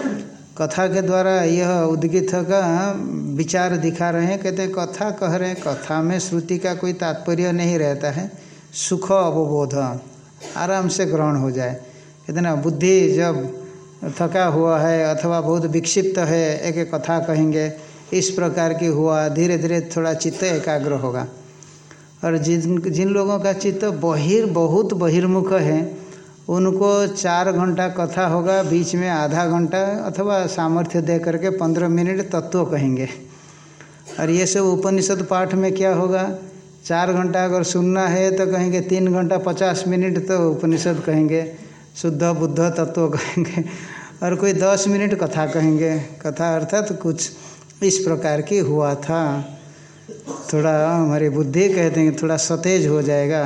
कथा के द्वारा यह उद्गित का विचार दिखा रहे हैं, कहते हैं, कथा कह रहे हैं, कथा में श्रुति का कोई तात्पर्य नहीं रहता है। सुख अवबोध, आराम से ग्रहण हो जाए। कहते ना, बुद्धि जब थका हुआ है अथवा बहुत विक्षिप्त है, एक एक कथा कहेंगे, इस प्रकार की हुआ धीरे धीरे थोड़ा चित्त एकाग्र होगा। और जिन जिन लोगों का चित्त बहिर, बहुत बहिर्मुख है उनको चार घंटा कथा होगा, बीच में आधा घंटा अथवा सामर्थ्य दे करके पंद्रह मिनट तत्व कहेंगे। और ये सब उपनिषद पाठ में क्या होगा? चार घंटा अगर सुनना है तो कहेंगे, तीन घंटा पचास मिनट तो उपनिषद कहेंगे, शुद्ध बुद्ध तत्व कहेंगे, और कोई दस मिनट कथा कहेंगे। कथा अर्थात तो कुछ इस प्रकार की हुआ था। थोड़ा हमारी बुद्धि कहते हैं थोड़ा सतेज हो जाएगा।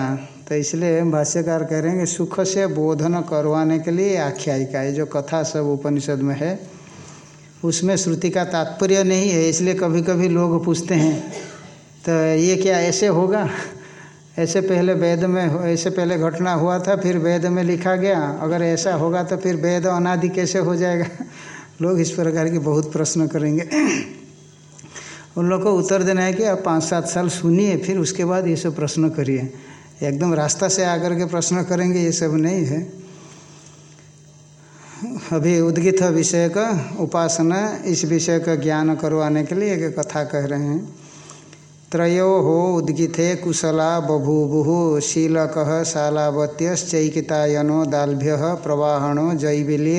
तो इसलिए भाष्यकार कह रहे हैं कि सुख से बोधन करवाने के लिए आख्यायिका ये जो कथा सब उपनिषद में है, उसमें श्रुति का तात्पर्य नहीं है, इसलिए कभी कभी लोग पूछते हैं तो ये क्या ऐसे होगा? ऐसे पहले वेद में ऐसे पहले घटना हुआ था, फिर वेद में लिखा गया। अगर ऐसा होगा तो फिर वेद अनादि कैसे हो जाएगा? लोग इस प्रकार के बहुत प्रश्न करेंगे। उन लोग को उत्तर देना है कि आप पाँच सात साल सुनिए, फिर उसके बाद ये सब प्रश्न करिए। एकदम रास्ता से आकर के प्रश्न करेंगे, ये सब नहीं है। अभी उद्गित विषय का उपासना, इस विषय का ज्ञान करवाने के लिए एक कथा कह रहे हैं। त्रयो हो उद्गिथे कुशला बभूवु, शीलक शालावत्यश्चैकितायनो दाल्भ्य प्रवाहणो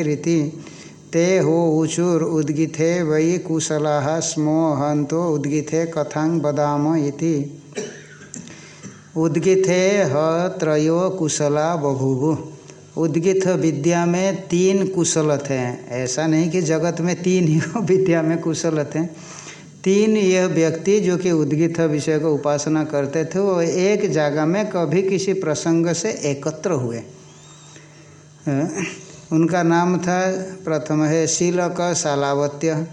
रीति। ते हो ऊचुर उद्गिथे वै कुशला स्मो हंतो उद्गिथे कथांग बदाम इति। उद्गिथे ह त्रयो कुशला बभूवु। उद्गित विद्या में तीन कुशल थे ऐसा नहीं कि जगत में तीन ही विद्या में कुशल थे तीन यह व्यक्ति जो कि उद्गित विषय को उपासना करते थे, वो एक जगह में कभी किसी प्रसंग से एकत्र हुए। उनका नाम था प्रथम है शीलक शालावत्य।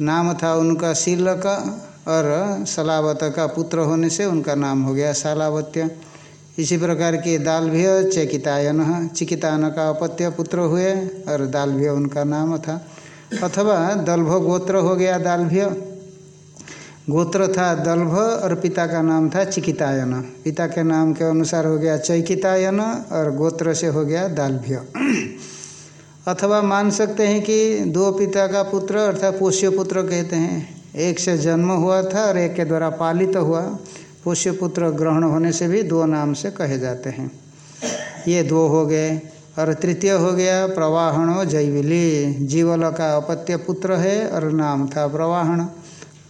नाम था उनका शीलक और सलावत का पुत्र होने से उनका नाम हो गया शालावत्य इसी प्रकार की दालभ्य चेकितायन चिकितान का अपत्य पुत्र हुए और दालभ्य उनका नाम था। अथवा दल्भ गोत्र हो गया दालभ्य। गोत्र था दल्भ और पिता का नाम था चिकितायन। पिता के नाम के अनुसार हो गया चैकितायन और गोत्र से हो गया दालभ्य। अथवा मान सकते हैं कि दो पिता का पुत्र अर्थात पोष्य पुत्र कहते हैं। एक से जन्म हुआ था और एक के द्वारा पालित तो हुआ। पुष्य पुत्र ग्रहण होने से भी दो नाम से कहे जाते हैं। ये दो हो गए और तृतीय हो गया, प्रवाहण जैविली। जीवल का अपत्य पुत्र है और नाम था प्रवाहण।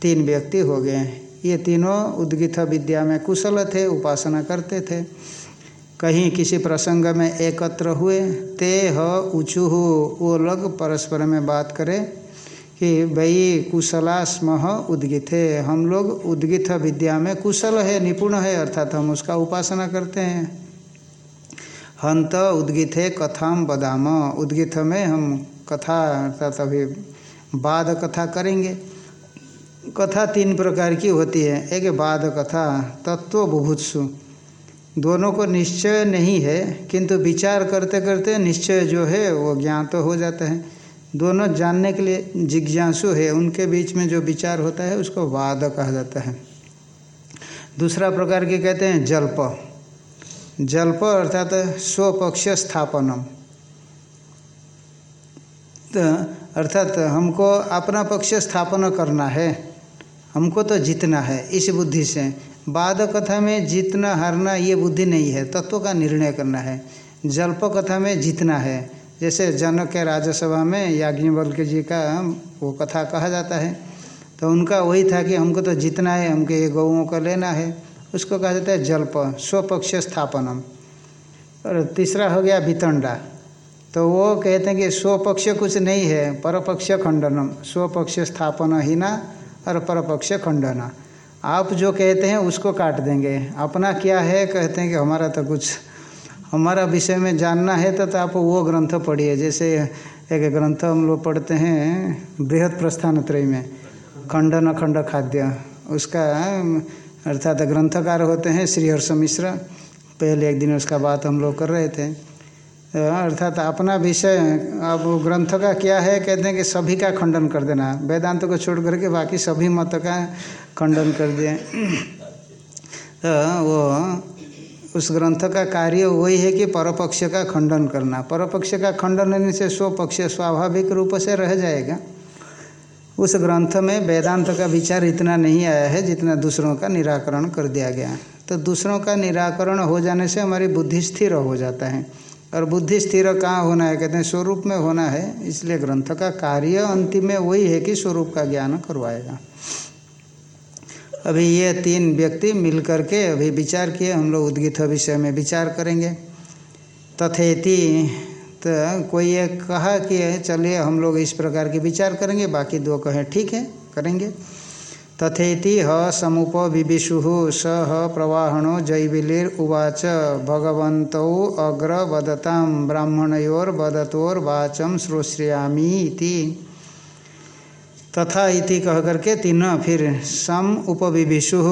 तीन व्यक्ति हो गए। ये तीनों उद्गित विद्या में कुशल थे, उपासना करते थे। कहीं किसी प्रसंग में एकत्र हुए, ते ह ऊँचू वो लोग परस्पर में बात करें। कि भई कुशला स्म उद्गित है हम लोग उद्गित विद्या में कुशल है, निपुण है, अर्थात हम उसका उपासना करते हैं। हंत उद्गित कथाम बदाम। उद्गित में हम कथा, अर्थात अभी बाद कथा करेंगे। कथा तीन प्रकार की होती है। एक बाद कथा, तत्व बुभुत्सु। दोनों को निश्चय नहीं है, किंतु विचार करते करते निश्चय जो है, वो ज्ञान तो हो जाता है। दोनों जानने के लिए जिज्ञासु है, उनके बीच में जो विचार होता है उसको वाद कहा जाता है। दूसरा प्रकार के कहते हैं जल्प। जल्प अर्थात स्वपक्ष स्थापनम। तो अर्थात हमको अपना पक्ष स्थापना करना है, हमको तो जीतना है इस बुद्धि से। बाद कथा में जीतना, हारना ये बुद्धि नहीं है, तत्व का निर्णय करना है। जल्प कथा में जीतना है। जैसे जनक के राज्यसभा में याज्ञवल्क्य जी का वो कथा कहा जाता है। तो उनका वही था कि हमको तो जीतना है, हमको ये गौओं का लेना है। उसको कहा जाता है जल्प, स्वपक्ष स्थापनम। और तीसरा हो गया वितंडा। तो वो कहते हैं कि स्वपक्ष कुछ नहीं है, परपक्ष खंडनम। स्वपक्ष स्थापना ही ना और परपक्ष खंडन। आप जो कहते हैं उसको काट देंगे। अपना क्या है, कहते हैं कि हमारा तो कुछ हमारा विषय में जानना है तो, तो आप वो ग्रंथ पढ़िए। जैसे एक ग्रंथ हम लोग पढ़ते हैं बृहद प्रस्थान त्रय में खंडन खंड खाद्य। उसका अर्थात ग्रंथकार होते हैं श्री हर्ष मिश्र। पहले एक दिन उसका बात हम लोग कर रहे थे। अर्थात अपना विषय अब ग्रंथ का क्या है कहते हैं कि सभी का खंडन कर देना। वेदांत को छोड़ करके बाकी सभी मत का खंडन कर दिए। तो वो उस ग्रंथ का कार्य वही है कि परपक्ष का खंडन करना। परपक्ष का खंडन होने से स्वपक्ष, स्वाभाविक रूप से रह जाएगा। उस ग्रंथ में वेदांत का विचार इतना नहीं आया है जितना दूसरों का निराकरण कर दिया गया। तो दूसरों का निराकरण हो जाने से हमारी बुद्धि स्थिर हो जाता है। और बुद्धि स्थिर कहाँ होना है? कहते हैं स्वरूप में होना है। इसलिए ग्रंथ का कार्य अंतिम में वही है कि स्वरूप का ज्ञान करवाएगा। अभी ये तीन व्यक्ति मिल करके अभी विचार किए, हम लोग उद्गित विषय में विचार करेंगे। तथेति तो कोई एक कहा कि चलिए हम लोग इस प्रकार के विचार करेंगे, बाकी दो कहें, ठीक है, करेंगे। तथेति, ह, समुप विविशु, स, ह, प्रवाहणो जैविलिर उवाच भगवत अग्र वदता ब्राह्मणोर वदतोर्वाचम श्रोश्रियामी तथा इति कह करके तीनों फिर सम उपविभिषु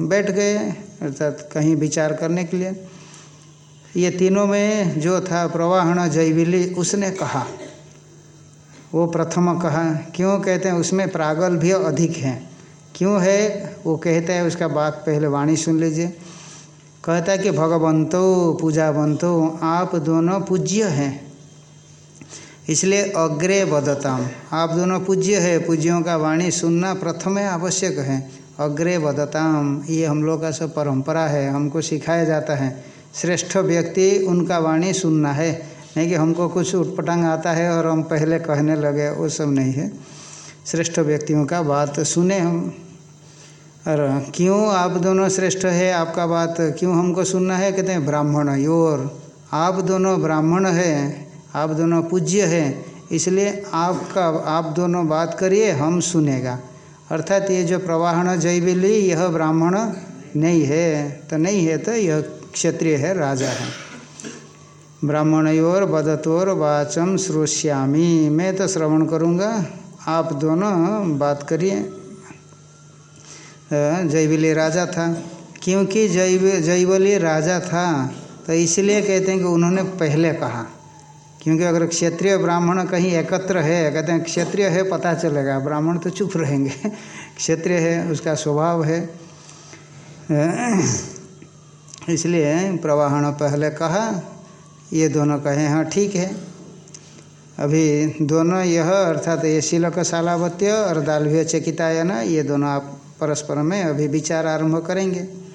बैठ गए, अर्थात कहीं विचार करने के लिए। ये तीनों में जो था प्रवाहण जैविली उसने कहा, वो प्रथम कहा, क्यों कहते हैं उसमें प्रागल भी अधिक है? क्यों है? वो कहता है, उसका बात पहले वाणी सुन लीजिए। कहता है कि भगवंतो, पूजावंतो, आप दोनों पूज्य हैं। इसलिए अग्रे बदताम आप दोनों पूज्य है, पूज्यों का वाणी सुनना प्रथम आवश्यक है। अग्रे बदताम ये हम लोग का सब परंपरा है, हमको सिखाया जाता है। श्रेष्ठ व्यक्ति, उनका वाणी सुनना है। नहीं कि हमको कुछ उटपटांग आता है और हम पहले कहने लगे, वो सब नहीं है। श्रेष्ठ व्यक्तियों का बात सुने हम। और क्यों आप दोनों श्रेष्ठ है, आपका बात क्यों हमको सुनना है? कहते हैं, ब्राह्मण योर आप दोनों ब्राह्मण है। आप दोनों पूज्य हैं, इसलिए आपका, आप दोनों बात करिए, हम सुनेगा। अर्थात ये जो प्रवाहण जैविली, यह ब्राह्मण नहीं है तो नहीं है तो यह क्षत्रिय है, राजा है। ब्राह्मणयोर बदतोर वाचम श्रोष्यामी। मैं तो श्रवण करूँगा, आप दोनों बात करिए। जैविली राजा था। क्योंकि जैव, जैवली राजा था तो इसलिए कहते हैं कि उन्होंने पहले कहा। क्योंकि अगर क्षेत्रीय ब्राह्मण कहीं एकत्र है, कहते हैं, क्षत्रिय है, पता चलेगा। ब्राह्मण तो चुप रहेंगे। क्षत्रिय है, उसका स्वभाव है। इसलिए प्रवाहण पहले कहा, ये दोनों कहे हाँ ठीक है। अभी दोनों यह, अर्थात ये शिलक शालावत्य और दालभ्य चकितायन ये दोनों आप परस्पर में अभी विचार आरंभ करेंगे।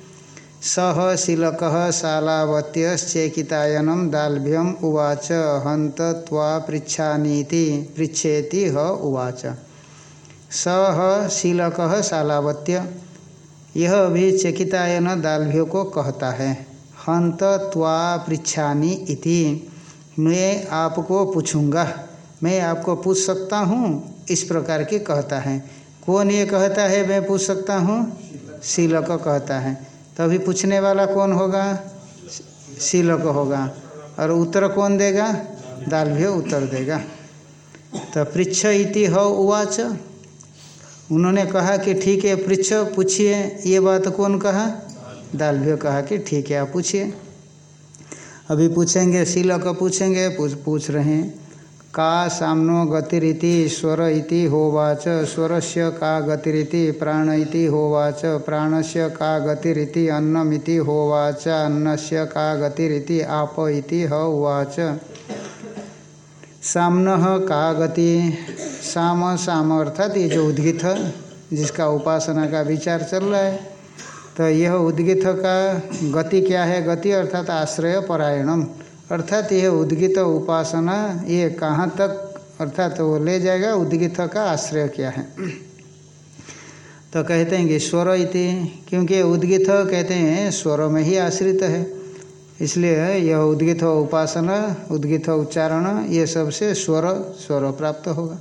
सह शिलक शालावत्यश्चेकितायनम दालभ्यम उवाच हंत त्वा पृछानीति पृछेति ह उवाच। सह शिलक शालावत्य यह भी चेकितायन दालभ्य को कहता है हंत त्वा पृछानी इति। मैं आपको पूछूँगा, मैं आपको पूछ सकता हूँ, इस प्रकार के कहता है। कौन ये कहता है, मैं पूछ सकता हूँ? शिलक कहता है। तो पूछने वाला कौन होगा? शिलक होगा। और उत्तर कौन देगा? दालभ्य उत्तर देगा। तो पृछ इति हो उवाच। उन्होंने कहा कि ठीक है पृछ पूछिए, ये बात कौन कहा? दालभ्य कहा कि ठीक है, आप पूछिए। अभी पूछेंगे शिलक पूछेंगे, पूछ पूछ रहे हैं। का सामनो गतिरिति स्वर इति होवाच, स्वरस्य का गतिरिति प्राण इति होवाच, प्राणस्य का गतिरिति अन्नमिति होवाच, अन्नस्य का गतिरिति आप इति होवाच। सामन का गति, साम साम अर्थात ये जो उद्गित, जिसका उपासना का विचार चल रहा है तो यह उद्गित का गति क्या है? गति अर्थात आश्रय परायणम। अर्थात यह उद्गित उपासना, ये कहाँ तक, अर्थात वो ले जाएगा, उद्गित का आश्रय क्या है? तो कहते हैं कि स्वर इति, क्योंकि उद्गित कहते हैं, स्वर में ही आश्रित है। इसलिए यह उद्गित उपासना, उद्गित उच्चारण, ये सबसे स्वर स्वर प्राप्त होगा।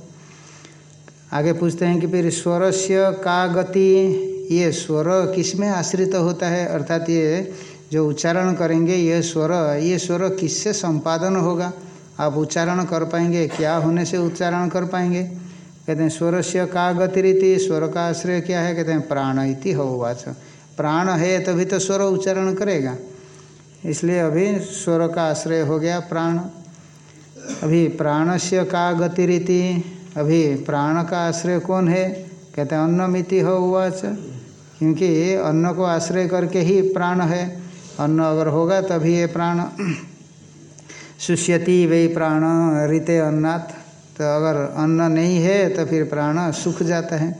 आगे पूछते हैं कि फिर स्वर से का गति, ये स्वर किसमें आश्रित होता है? अर्थात ये जो उच्चारण करेंगे, ये स्वर ये स्वर किससे संपादन होगा? आप उच्चारण कर पाएँगे, क्या होने से उच्चारण कर पाएँगे? कहते हैं स्वर से का गतिरीति, स्वर का आश्रय क्या है? कहते हैं, प्राण इति हो वाच प्राण है, तभी तो स्वर उच्चारण करेगा। इसलिए अभी स्वर का आश्रय हो गया प्राण। अभी प्राण से का गतिरीति, अभी प्राण का आश्रय कौन है? कहते हैं, अन्नमिति हो वाच क्योंकि अन्न को आश्रय करके ही प्राण है। अन्न अगर होगा तभी ये प्राण सुष्यति वही प्राण रीते अन्नात। तो अगर अन्न नहीं है तो फिर प्राण सूख जाता है।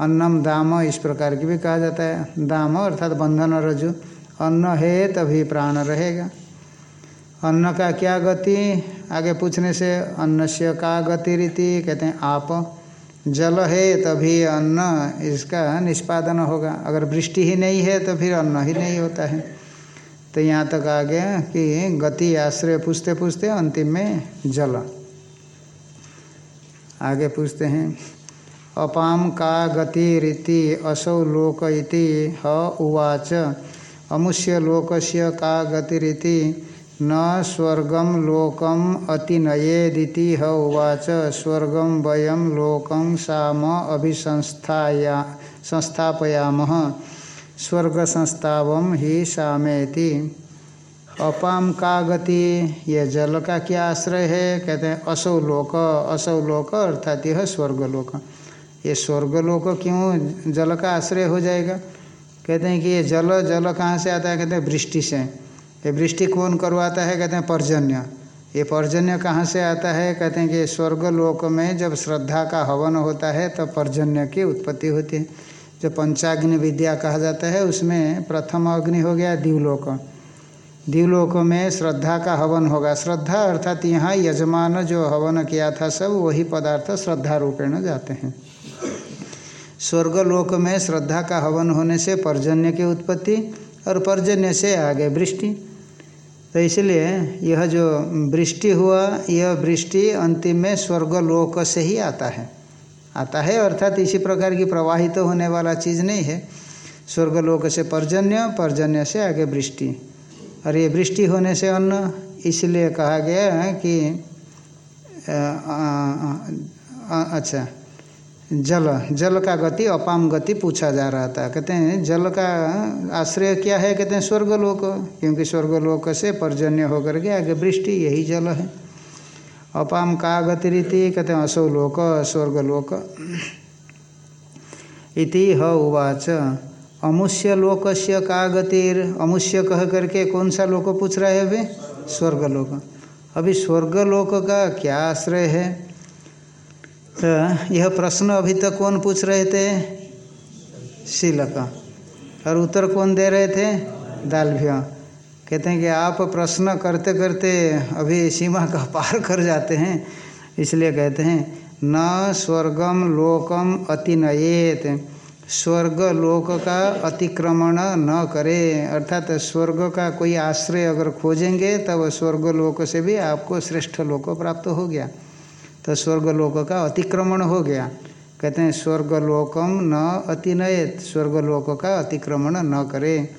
अन्नम दाम, इस प्रकार की भी कहा जाता है। दाम अर्थात बंधन रजु अन्न है, तभी प्राण रहेगा। अन्न का क्या गति? आगे पूछने से अन्न से का गति रीति, कहते हैं, आप। जल है, तभी अन्न, इसका निष्पादन होगा। अगर वृष्टि ही नहीं है तो फिर अन्न ही नहीं होता है। तो यहाँ तक आ गया कि गति आश्रय पूछते पूछते अंतिम में जल। आगे पूछते हैं, अपाम का गति रीति असौ लोक इति ह उवाच। अमुष्य लोकस्य का गतिरीति न स्वर्गम लोकम अतिनयेदिति ह उवाच। स्वर्गम वयम लोकं साम अभिसंस्थाया संस्थापयाम। स्वर्ग संस्थावम ही सामेति अपाम का गति ये जल का क्या आश्रय है कहते हैं, असौ लोक असौ लोक अर्थात यह स्वर्गलोक। ये स्वर्गलोक क्यों जल का आश्रय हो जाएगा? कहते हैं कि ये जल जल कहाँ से आता है? कहते हैं, वृष्टि से। ये वृष्टि कौन करवाता है? कहते हैं, पर्जन्य। ये पर्जन्य कहाँ से आता है? कहते हैं कि स्वर्गलोक में जब श्रद्धा का हवन होता है, तब तो पर्जन्य की उत्पत्ति होती है। जो पंचाग्नि विद्या कहा जाता है, उसमें प्रथम अग्नि हो गया दिवलोक। दिवलोक में श्रद्धा का हवन होगा। श्रद्धा अर्थात यहाँ यजमान जो हवन किया था सब, वही पदार्थ श्रद्धा रूपेण जाते हैं। स्वर्गलोक में श्रद्धा का हवन होने से पर्जन्य की उत्पत्ति और पर्जन्य से आगे वृष्टि। तो इसलिए यह जो वृष्टि हुआ, यह वृष्टि अंतिम में स्वर्गलोक से ही आता है। आता है अर्थात इसी प्रकार की प्रवाहित तो होने वाला चीज़ नहीं है। स्वर्गलोक से पर्जन्य पर्जन्य से आगे वृष्टि। और ये वृष्टि होने से अन्न इसलिए कहा गया है कि आ, आ, आ, अच्छा जल जल का गति अपाम गति पूछा जा रहा था। कहते हैं जल का आश्रय क्या है? कहते हैं स्वर्गलोक। क्योंकि स्वर्गलोक से पर्जन्य होकर के आगे वृष्टि यही जल है। अपाम का गति रीति कहते हैं असो लोक, स्वर्गलोक। इति ह उवाच। अमुष्य लोक से का गतिर अमुष्य कह करके कौन सा लोक पूछ रहे है अभी? स्वर्गलोक। अभी स्वर्गलोक का क्या आश्रय है? तो यह प्रश्न अभी तक कौन पूछ रहे थे? शीलक। और उत्तर कौन दे रहे थे? दालभ्य। कहते हैं कि आप प्रश्न करते करते अभी सीमा का पार कर जाते हैं, इसलिए कहते हैं, न स्वर्गम लोकम अतिनयेत, स्वर्ग लोक का अतिक्रमण न करे। अर्थात स्वर्ग का कोई आश्रय अगर खोजेंगे, तब स्वर्ग लोक से भी आपको श्रेष्ठ लोक प्राप्त हो गया। तो स्वर्गलोक का अतिक्रमण हो गया। कहते हैं स्वर्गलोकम न अतिनयत स्वर्गलोक का अतिक्रमण न करे।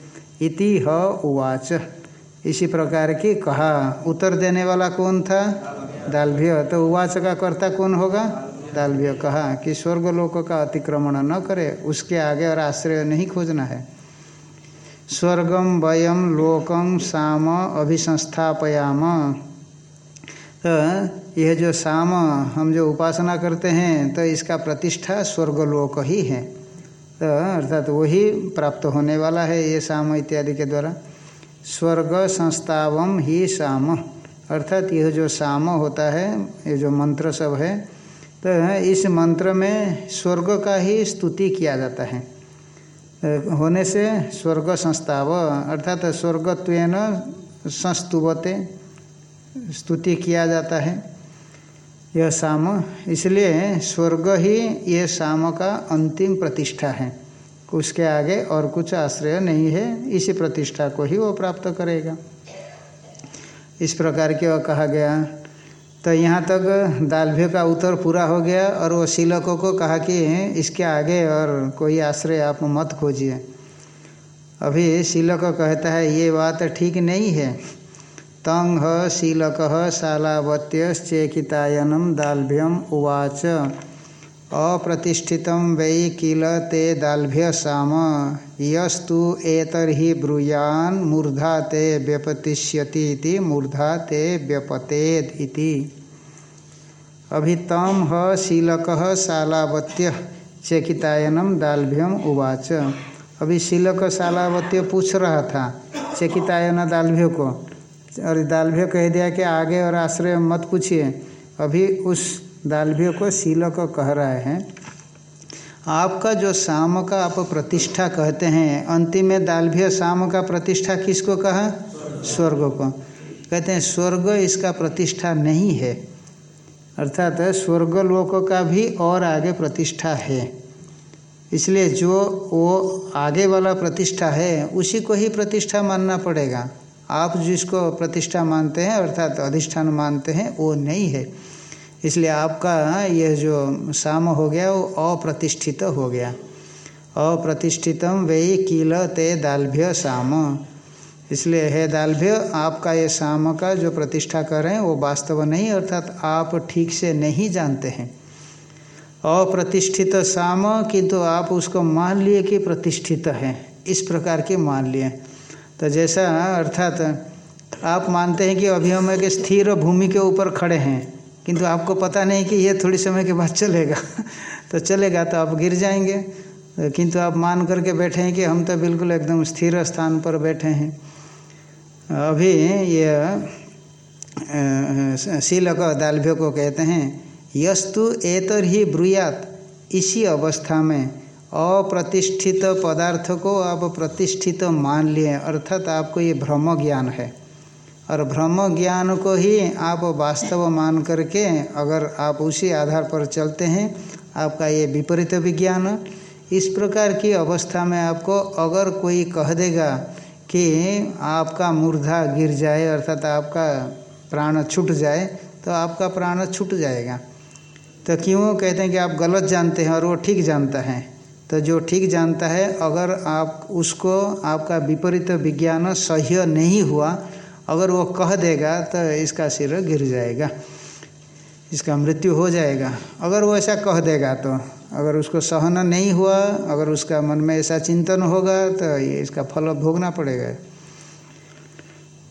इति ह उवाच। इसी प्रकार की कहा। उत्तर देने वाला कौन था? दालभ्य। तो उवाच का कर्ता कौन होगा? दालभ्य। कहा कि स्वर्ग लोक का अतिक्रमण न करे, उसके आगे और आश्रय नहीं खोजना है। स्वर्गम वयम लोकम साम, अभिसंस्थापयाम। तो यह जो शाम हम जो उपासना करते हैं तो इसका प्रतिष्ठा स्वर्गलोक ही है। तो अर्थात वही प्राप्त होने वाला है ये शाम इत्यादि के द्वारा। स्वर्ग संस्थावम ही शाम अर्थात यह जो शाम होता है, ये जो मंत्र सब है तो इस मंत्र में स्वर्ग का ही स्तुति किया जाता है। होने से स्वर्ग संस्थाव, अर्थात स्वर्गत्वेन संस्तुवते, स्तुति किया जाता है। यह शाम इसलिए स्वर्ग ही ये शाम का अंतिम प्रतिष्ठा है। उसके आगे और कुछ आश्रय नहीं है। इसी प्रतिष्ठा को ही वो प्राप्त करेगा। इस प्रकार के कहा गया। तो यहाँ तक दालभ्य का उत्तर पूरा हो गया और वो शिलकों को कहा कि इसके आगे और कोई आश्रय आप मत खोजिए। अभी शिलक कहता है, ये बात ठीक नहीं है। तंग शीलक शालावत्यश्चेकितायनम दालभ्यम उवाच। अप्रतिष्ठित वै किल ते दालभ्य साम यस्तु एतर्हि ब्रूयान, मूर्धा ते व्यपतिष्यति मूर्धा ते व्यपतेद अभी तम ह शीलक शालावत्य चेकितायनम दालभ्यम उवाच। अभी शीलक शालावत्य पूछ रहा था चकिताय न दालभ्य को। और दालभ्य कह दिया कि आगे और आश्रय मत पूछिए। अभी उस दालभ्य को शील को कह रहे हैं। आपका जो शाम का आप प्रतिष्ठा कहते हैं, अंतिम में दालभ्य शाम का प्रतिष्ठा किसको कहा? स्वर्ग को। कहते हैं, स्वर्ग इसका प्रतिष्ठा नहीं है। अर्थात स्वर्ग लोक का भी और आगे प्रतिष्ठा है। इसलिए जो वो आगे वाला प्रतिष्ठा है, उसी को ही प्रतिष्ठा मानना पड़ेगा। आप जिसको प्रतिष्ठा मानते हैं, अर्थात अधिष्ठान मानते हैं, वो नहीं है। इसलिए आपका यह जो साम हो गया, वो अप्रतिष्ठित हो गया। अप्रतिष्ठितम वे किल ते दालभ्य साम। इसलिए है दालभ्य, आपका ये साम का जो प्रतिष्ठा कर रहे हैं, वो वास्तव नहीं, अर्थात आप ठीक से नहीं जानते हैं। अप्रतिष्ठित साम, किंतु तो आप उसको मान लिए कि प्रतिष्ठित है। इस प्रकार के मान लिए। तो जैसा अर्थात, आप मानते हैं कि अभी हम एक स्थिर भूमि के ऊपर खड़े हैं, किंतु आपको पता नहीं कि ये थोड़ी समय के बाद चलेगा। तो चलेगा तो आप गिर जाएँगे। किंतु आप मान करके बैठे हैं कि हम तो बिल्कुल एकदम स्थिर स्थान पर बैठे हैं। अभी ये शीलक दालभ्य को कहते हैं, यस्तु एतर ही ब्रुयात, इसी अवस्था में अप्रतिष्ठित पदार्थ को आप प्रतिष्ठित मान लिए, अर्थात आपको ये भ्रम ज्ञान है। और ब्रह्म ज्ञान को ही आप वास्तव मान करके अगर आप उसी आधार पर चलते हैं, आपका ये विपरीत विज्ञान। इस प्रकार की अवस्था में आपको अगर कोई कह देगा कि आपका मूर्धा गिर जाए, अर्थात आपका प्राण छूट जाए तो आपका प्राण छूट जाएगा। तो क्यों कहते हैं कि आप गलत जानते हैं और वो ठीक जानता है? तो जो ठीक जानता है, अगर आप उसको आपका विपरीत विज्ञान सह्य नहीं हुआ, अगर वो कह देगा तो इसका सिर गिर जाएगा, इसका मृत्यु हो जाएगा। अगर वो ऐसा कह देगा तो अगर उसको सहन नहीं हुआ, अगर उसका मन में ऐसा चिंतन होगा तो ये इसका फल भोगना पड़ेगा।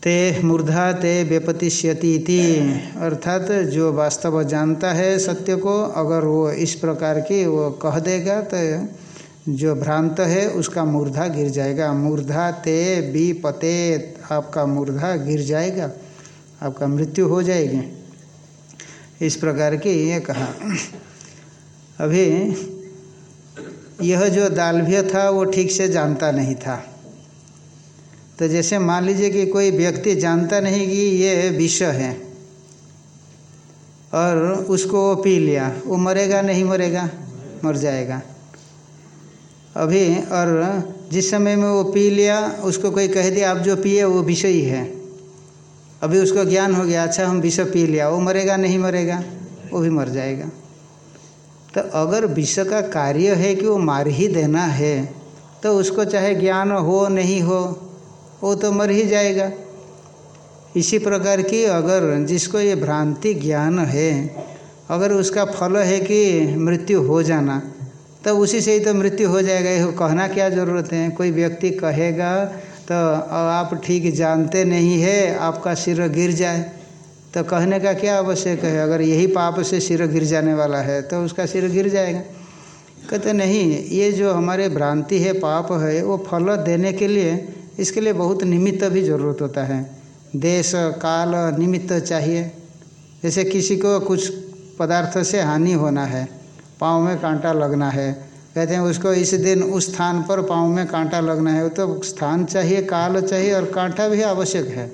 ते मूर्धा ते व्यपतिष्यति अर्थात जो वास्तव जानता है सत्य को, अगर वो इस प्रकार की वो कह देगा तो जो भ्रांत है, उसका मूर्धा गिर जाएगा। मूर्धा ते बी पते, आपका मूर्धा गिर जाएगा, आपका मृत्यु हो जाएगी। इस प्रकार की ये कहा। अभी यह जो दालभ्य था, वो ठीक से जानता नहीं था। तो जैसे मान लीजिए कि कोई व्यक्ति जानता नहीं कि ये विष है, और उसको वो पी लिया, वो मरेगा नहीं मरेगा? मर जाएगा। अभी और जिस समय में वो पी लिया, उसको कोई कह दिया आप जो पिए वो विष ही है। अभी उसको ज्ञान हो गया अच्छा हम विष पी लिया, वो मरेगा, नहीं मरेगा, वो भी मर जाएगा। तो अगर विष का कार्य है कि वो मार ही देना है तो उसको चाहे ज्ञान हो नहीं हो, वो तो मर ही जाएगा। इसी प्रकार की अगर जिसको ये भ्रांति ज्ञान है, अगर उसका फल है कि मृत्यु हो जाना तब उसी से ही तो मृत्यु हो जाएगा। ये कहना क्या ज़रूरत है? कोई व्यक्ति कहेगा तो आप ठीक जानते नहीं है, आपका सिर गिर जाए। तो कहने का क्या आवश्यक है? अगर यही पाप से सिर गिर जाने वाला है तो उसका सिर गिर जाएगा। कहते नहीं, ये जो हमारे भ्रांति है, पाप है, वो फल देने के लिए, इसके लिए बहुत निमित्त भी ज़रूरत होता है। देश, काल निमित्त चाहिए। जैसे किसी को कुछ पदार्थ से हानि होना है पाँव में कांटा लगना है। कहते हैं उसको इस दिन उस स्थान पर पाँव में कांटा लगना है। तो स्थान चाहिए, काल चाहिए और कांटा भी आवश्यक है।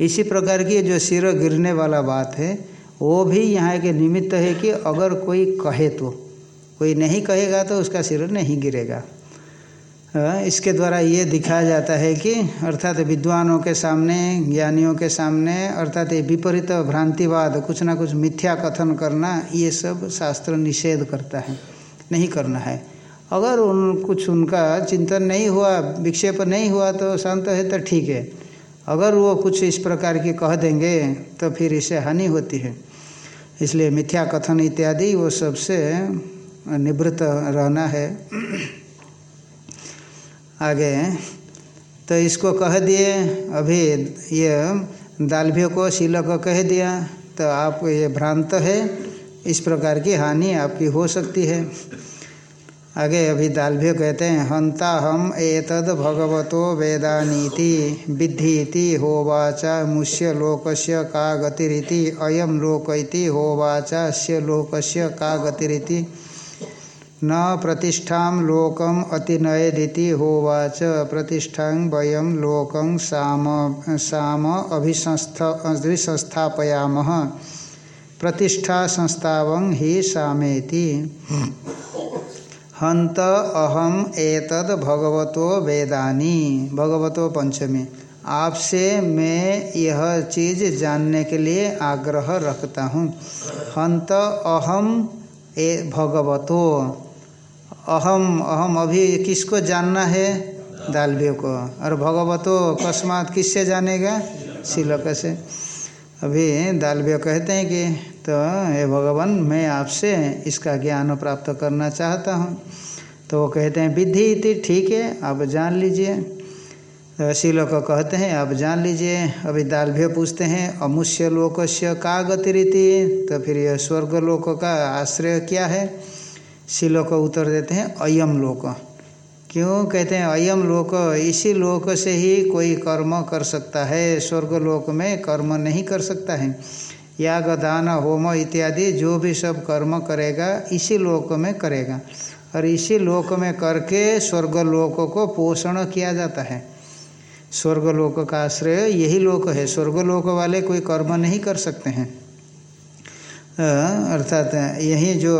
इसी प्रकार की जो सिर गिरने वाला बात है, वो भी यहाँ के निमित्त है कि अगर कोई कहे तो कोई नहीं कहेगा तो उसका सिर नहीं गिरेगा। इसके द्वारा ये दिखाया जाता है कि अर्थात विद्वानों के सामने, ज्ञानियों के सामने, अर्थात ये विपरीत भ्रांतिवाद, कुछ ना कुछ मिथ्या कथन करना, ये सब शास्त्र निषेध करता है, नहीं करना है। अगर उन, कुछ उनका चिंतन नहीं हुआ, विक्षेप नहीं हुआ तो शांत है तो ठीक है। अगर वो कुछ इस प्रकार की कह देंगे तो फिर इसे हानि होती है। इसलिए मिथ्या कथन इत्यादि, वो सबसे निवृत्त रहना है। आगे तो इसको कह दिए, अभी ये दालभ्य को शील को कह दिया तो आप ये भ्रांत है, इस प्रकार की हानि आपकी हो सकती है। आगे अभी दालभ्य कहते हैं हंता हम एतद भगवतो वेदानीति विद्धि होवाचा मुष्य लोकस्य का गतिरिति अयम लोक होवाचा से लोकस्य का गतिरिति न प्रतिष्ठा लोकम अतिनयदिति होवाच। प्रतिष्ठा वयम लोकं साम साम अभिसंस्थ, अभिसंस्थापयाम। प्रतिष्ठा संस्थाव ही सामेति। हंत अहम एतद भगवतो वेदानी। भगवतो पंचमी आपसे मैं यह चीज़ जानने के लिए आग्रह रखता हूँ। हंत अहम ए, भगवतो। अहम अहम अभी किसको जानना है? दालव्य को। और भगवतो अकस्मात किससे जानेगा? शिलक से। अभी दालव्य कहते हैं कि तो हे भगवान, मैं आपसे इसका ज्ञान प्राप्त करना चाहता हूँ। तो वो कहते हैं, विधि इति, ठीक है, आप जान लीजिए। तो शिलोक कहते हैं, आप जान लीजिए। अभी दालभ्य पूछते हैं अमुष्य लोकस्य का गतिरीति? तो फिर यह स्वर्ग लोक का आश्रय क्या है? शिलोक उत्तर देते हैं, अयम लोक। क्यों कहते हैं अयम लोक? इसी लोक से ही कोई कर्म कर सकता है। स्वर्ग लोक में कर्म नहीं कर सकता है। याग, दान, होम इत्यादि जो भी सब कर्म करेगा, इसी लोक में करेगा। और इसी लोक में करके स्वर्ग लोक को पोषण किया जाता है। स्वर्ग लोक का आश्रय यही लोक है। स्वर्ग लोक वाले कोई कर्म नहीं कर सकते हैं। अर्थात यही जो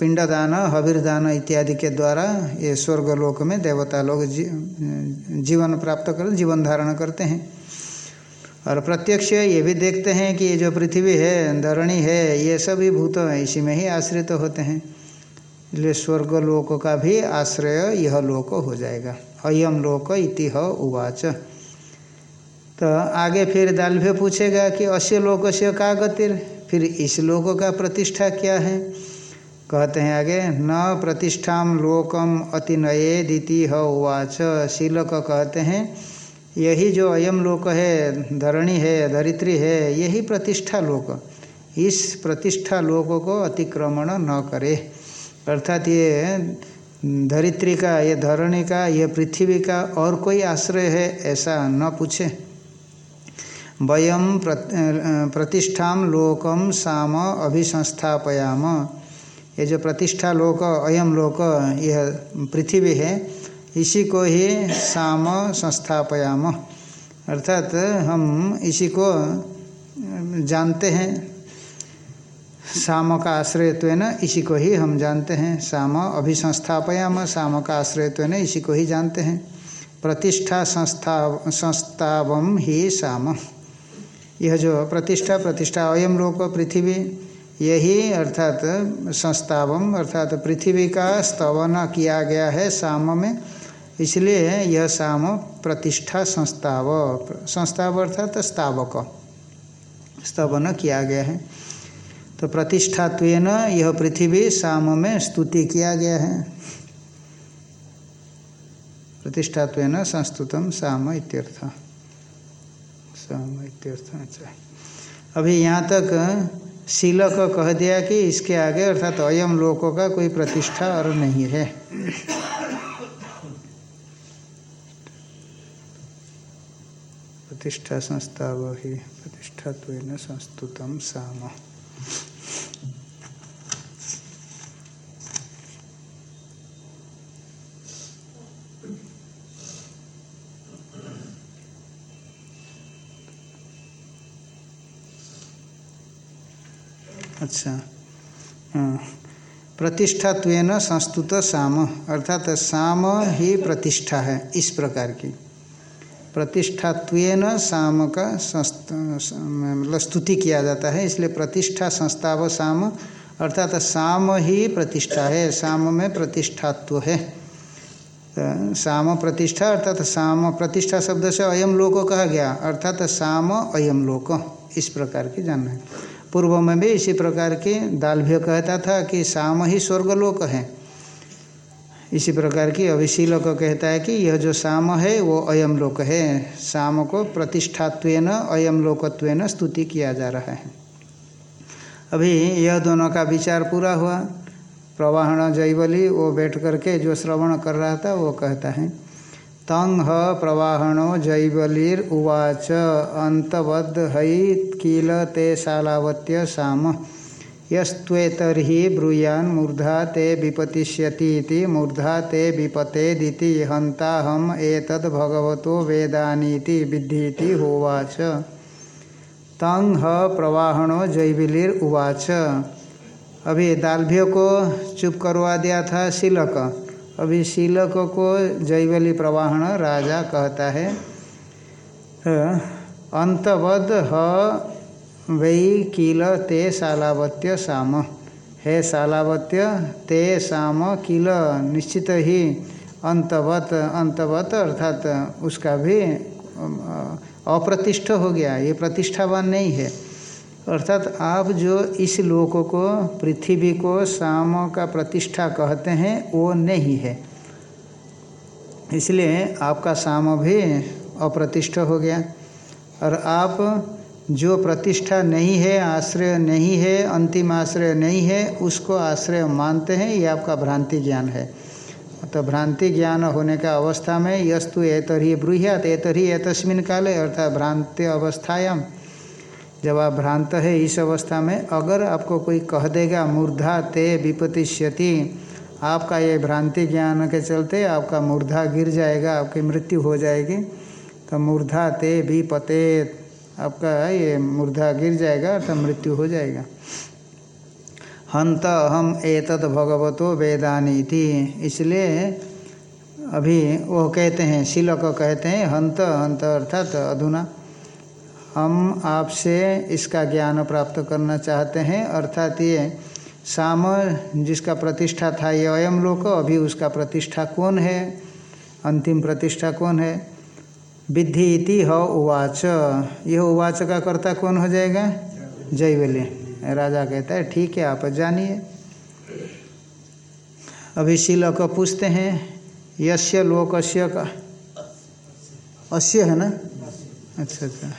पिंडदान हबीरदान इत्यादि के द्वारा ये स्वर्ग लोक में देवता लोग जी, जीवन प्राप्त कर जीवन धारण करते हैं। और प्रत्यक्ष ये भी देखते हैं कि ये जो पृथ्वी है धरणी है ये सभी भूत इसी में ही आश्रित तो होते हैं। इसलिए स्वर्ग लोक का भी आश्रय यह लोक हो जाएगा। अयम लोक इति उवाच। तो आगे फिर दालभ्य पूछेगा कि अश्य लोक से का गतिर? फिर इस लोक का प्रतिष्ठा क्या है? कहते हैं आगे, न प्रतिष्ठा लोकम अति अतिनये दिति उवाच। शीलक कहते हैं, यही जो अयम लोक है, धरणी है, धरित्री है, यही प्रतिष्ठा लोक। इस प्रतिष्ठा लोक को अतिक्रमण न करे। अर्थात ये धरित्री का, ये धरणी का, ये पृथ्वी का और कोई आश्रय है ऐसा न पूछे। वयम प्रतिष्ठा लोकम साम अभिसंस्थापयाम। ये जो प्रतिष्ठा लोक अयम लोक, यह पृथ्वी है, इसी को ही साम संस्थापयाम। अर्थात हम इसी को जानते हैं। साम का आश्रयत्व न इसी को ही हम जानते हैं। साम अभिसंस्थापयाम, साम का आश्रयत्व न इसी को ही जानते हैं। प्रतिष्ठा संस्था संस्थावम ही साम। यह जो प्रतिष्ठा प्रतिष्ठा अयम लोक पृथ्वी, यही अर्थात संस्थावम, अर्थात पृथ्वी का स्तवन किया गया है साम में। इसलिए यह साम प्रतिष्ठा संस्थाव संस्थाव अर्थात स्थावक। स्तवन किया गया है। तो प्रतिष्ठात्व यह पृथ्वी साम में स्तुति किया गया है। प्रतिष्ठात्व संस्तुतम साम इत्यर्थ। साम इत्यर्थ अच्छा अभी यहाँ तक शीलक कह दिया कि इसके आगे अर्थात तो अयम लोकों का कोई प्रतिष्ठा और नहीं है। प्रतिष्ठा संस्था वही, प्रतिष्ठा तो संस्तुतम साम। अच्छा। हाँ। प्रतिष्ठात्व संस्तुत साम, अर्थात साम ही प्रतिष्ठा है, इस प्रकार की। प्रतिष्ठात्व साम का मतलब स्तुति किया जाता है, इसलिए प्रतिष्ठा संस्थाव साम, अर्थात साम ही प्रतिष्ठा है, साम में प्रतिष्ठात्व है। साम प्रतिष्ठा, अर्थात साम प्रतिष्ठा शब्द से अयम लोक कहा गया, अर्थात साम अयम लोक, इस प्रकार की जानना है। पूर्व में भी इसी प्रकार की दालभ्य कहता था कि साम ही स्वर्गलोक है। इसी प्रकार की अभिशील को कहता है कि यह जो साम है, वो अयम लोक है। साम को प्रतिष्ठात्व अयम लोकत्व स्तुति किया जा रहा है। अभी यह दोनों का विचार पूरा हुआ। प्रवाहण जैवली, वो बैठ करके जो श्रवण कर रहा था, वो कहता है तंग प्रवाहणो जैवलीर उवाच अंतवद हई कील ते शालावत्य साम यस्त्वेतर्हि ब्रूयान मूर्धा ते विपतिष्यति मूर्धा ते विपतेदिति हंता हम एतद भगवतो वेदानीति विद्धि होवाच। तंग प्रवाहणो जैविलीर उवाच अभी दालभ्य को चुप करवा दिया था शिलक। अभी शीलक को जैवली प्रवाहण राजा कहता है अंतवद ह वही किल ते शालावत्य साम। हे शालावत्य ते साम किल, निश्चित ही अंतवत अंतवत अर्थात उसका भी अप्रतिष्ठ हो गया। ये प्रतिष्ठावान नहीं है। अर्थात आप जो इस लोक को, पृथ्वी को शाम का प्रतिष्ठा कहते हैं, वो नहीं है। इसलिए आपका शाम भी अप्रतिष्ठ हो गया। और आप जो प्रतिष्ठा नहीं है, आश्रय नहीं है, अंतिम आश्रय नहीं है, उसको आश्रय मानते हैं, ये आपका भ्रांति ज्ञान है। तो भ्रांति ज्ञान होने का अवस्था में यस्तु एतरी ब्रूहियात एतरी एतस्मिन काले, अर्थात भ्रांति अवस्थायाम जब आप भ्रांत है इस अवस्था में, अगर आपको कोई कह देगा, मूर्धा ते विपतिष्यति, आपका ये भ्रांति ज्ञान के चलते आपका मूर्धा गिर जाएगा, आपकी मृत्यु हो जाएगी। तो मूर्धा ते विपते आपका ये मूर्धा गिर जाएगा, अर्थात मृत्यु हो जाएगा। हंत हम एतद भगवतो वेदानी थी इसलिए अभी वो कहते हैं, शिलक कहते हैं हंत हंत अर्थात अधुना। हम आपसे इसका ज्ञान प्राप्त करना चाहते हैं, अर्थात ये साम जिसका प्रतिष्ठा था, ये अयम लोक, अभी उसका प्रतिष्ठा कौन है? अंतिम प्रतिष्ठा कौन है? विद्धि इति ह उवाच। यह उवाच का कर्ता कौन हो जाएगा? जय जयवली राजा कहता है, ठीक है, आप जानिए। अभी शिलक पूछते हैं यश्य लोकस्य का अश्य है ना? अच्छा अच्छा।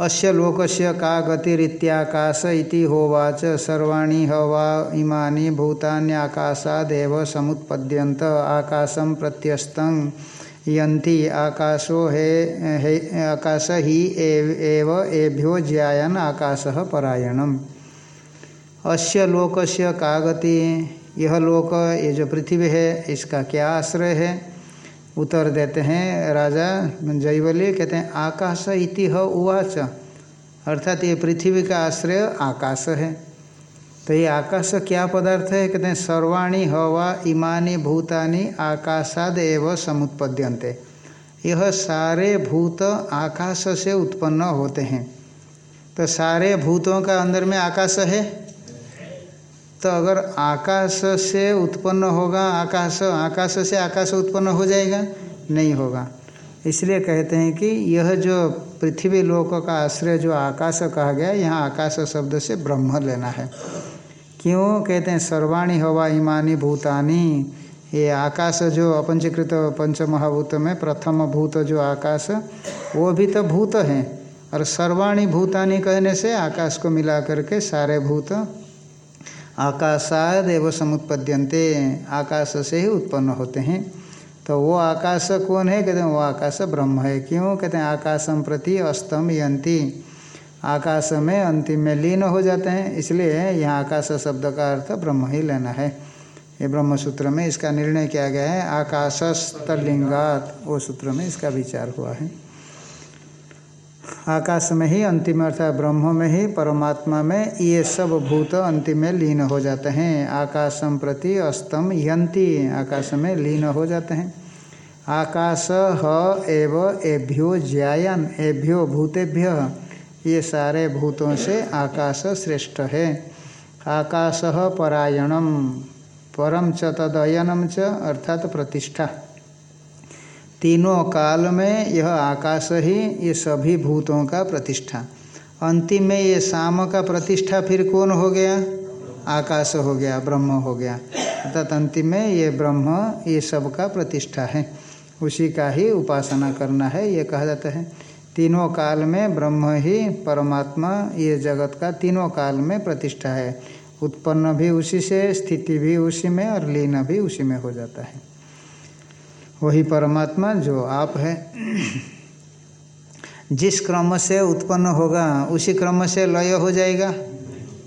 अस्य लोकस्य का गतिरित्याकाश इति होवाच सर्वाणी हवा इमानि भूतान्याकाशादेव समुत्पद्यन्त आकाशम प्रत्यस्तं यन्ति आकाशो हे, हे आकाश ही एव एभ्यो ज्यायन आकाश परायणम। अस्य लोकस्य का गति यह लोक ये जो पृथ्वी है इसका क्या आश्रय है? उत्तर देते हैं, राजा जयवली कहते हैं, आकाश इति ह उवाच। अर्थात ये पृथ्वी का आश्रय आकाश है। तो ये आकाश क्या पदार्थ है? कहते हैं, सर्वाणी हवा इमानी भूतानि आकाशाद एव समुत्पद्यंते यह सारे भूत आकाश से उत्पन्न होते हैं। तो सारे भूतों का अंदर में आकाश है? तो अगर आकाश से उत्पन्न होगा, आकाश आकाश से आकाश उत्पन्न हो जाएगा, नहीं होगा। इसलिए कहते हैं कि यह जो पृथ्वी लोक का आश्रय जो आकाश कहा गया, यहाँ आकाश शब्द से ब्रह्म लेना है। क्यों? कहते हैं, सर्वाणी हवा इमानी भूतानी। ये आकाश जो अपंचीकृत पंच महाभूत में प्रथम भूत जो आकाश, वो भी तो भूत हैं। और सर्वाणी भूतानी कहने से आकाश को मिला करके सारे भूत आकाशाद एवं समुत्पद्यंते आकाश से ही उत्पन्न होते हैं। तो वो आकाश कौन है? कहते हैं, वो आकाश ब्रह्म है। क्यों? कहते हैं आकाशम प्रति अस्तम यंती आकाश में अंतिम में लीन हो जाते हैं, इसलिए यहाँ आकाश शब्द का अर्थ ब्रह्म ही लेना है। ये ब्रह्म सूत्र में इसका निर्णय किया गया है आकाशस्तलिंगात वो सूत्र में इसका विचार हुआ है। आकाश में ही अंतिम अर्थात ब्रह्म में ही परमात्मा में ये सब भूत अंतिम में लीन हो जाते हैं। आकाशम प्रति अस्तम यंती आकाश में लीन हो जाते हैं। आकाश ह एव एभ्यो ज्यायन, एभ्यो भूतेभ्य, ये सारे भूतों से आकाश श्रेष्ठ है। आकाश परायणम परम च तदयनम च अर्थात प्रतिष्ठा। तीनों काल में यह आकाश ही ये सभी भूतों का प्रतिष्ठा। अंतिम में ये शाम का प्रतिष्ठा फिर कौन हो गया? आकाश हो गया, ब्रह्म हो गया। अर्थात अंतिम में ये ब्रह्म, ये सब का प्रतिष्ठा है। उसी का ही उपासना करना है, ये कहा जाता है। तीनों काल में ब्रह्म ही परमात्मा, ये जगत का तीनों काल में प्रतिष्ठा है। उत्पन्न भी उसी से, स्थिति भी उसी में और लीन भी उसी में हो जाता है। वही परमात्मा जो आप है। जिस क्रम से उत्पन्न होगा, उसी क्रम से लय हो जाएगा।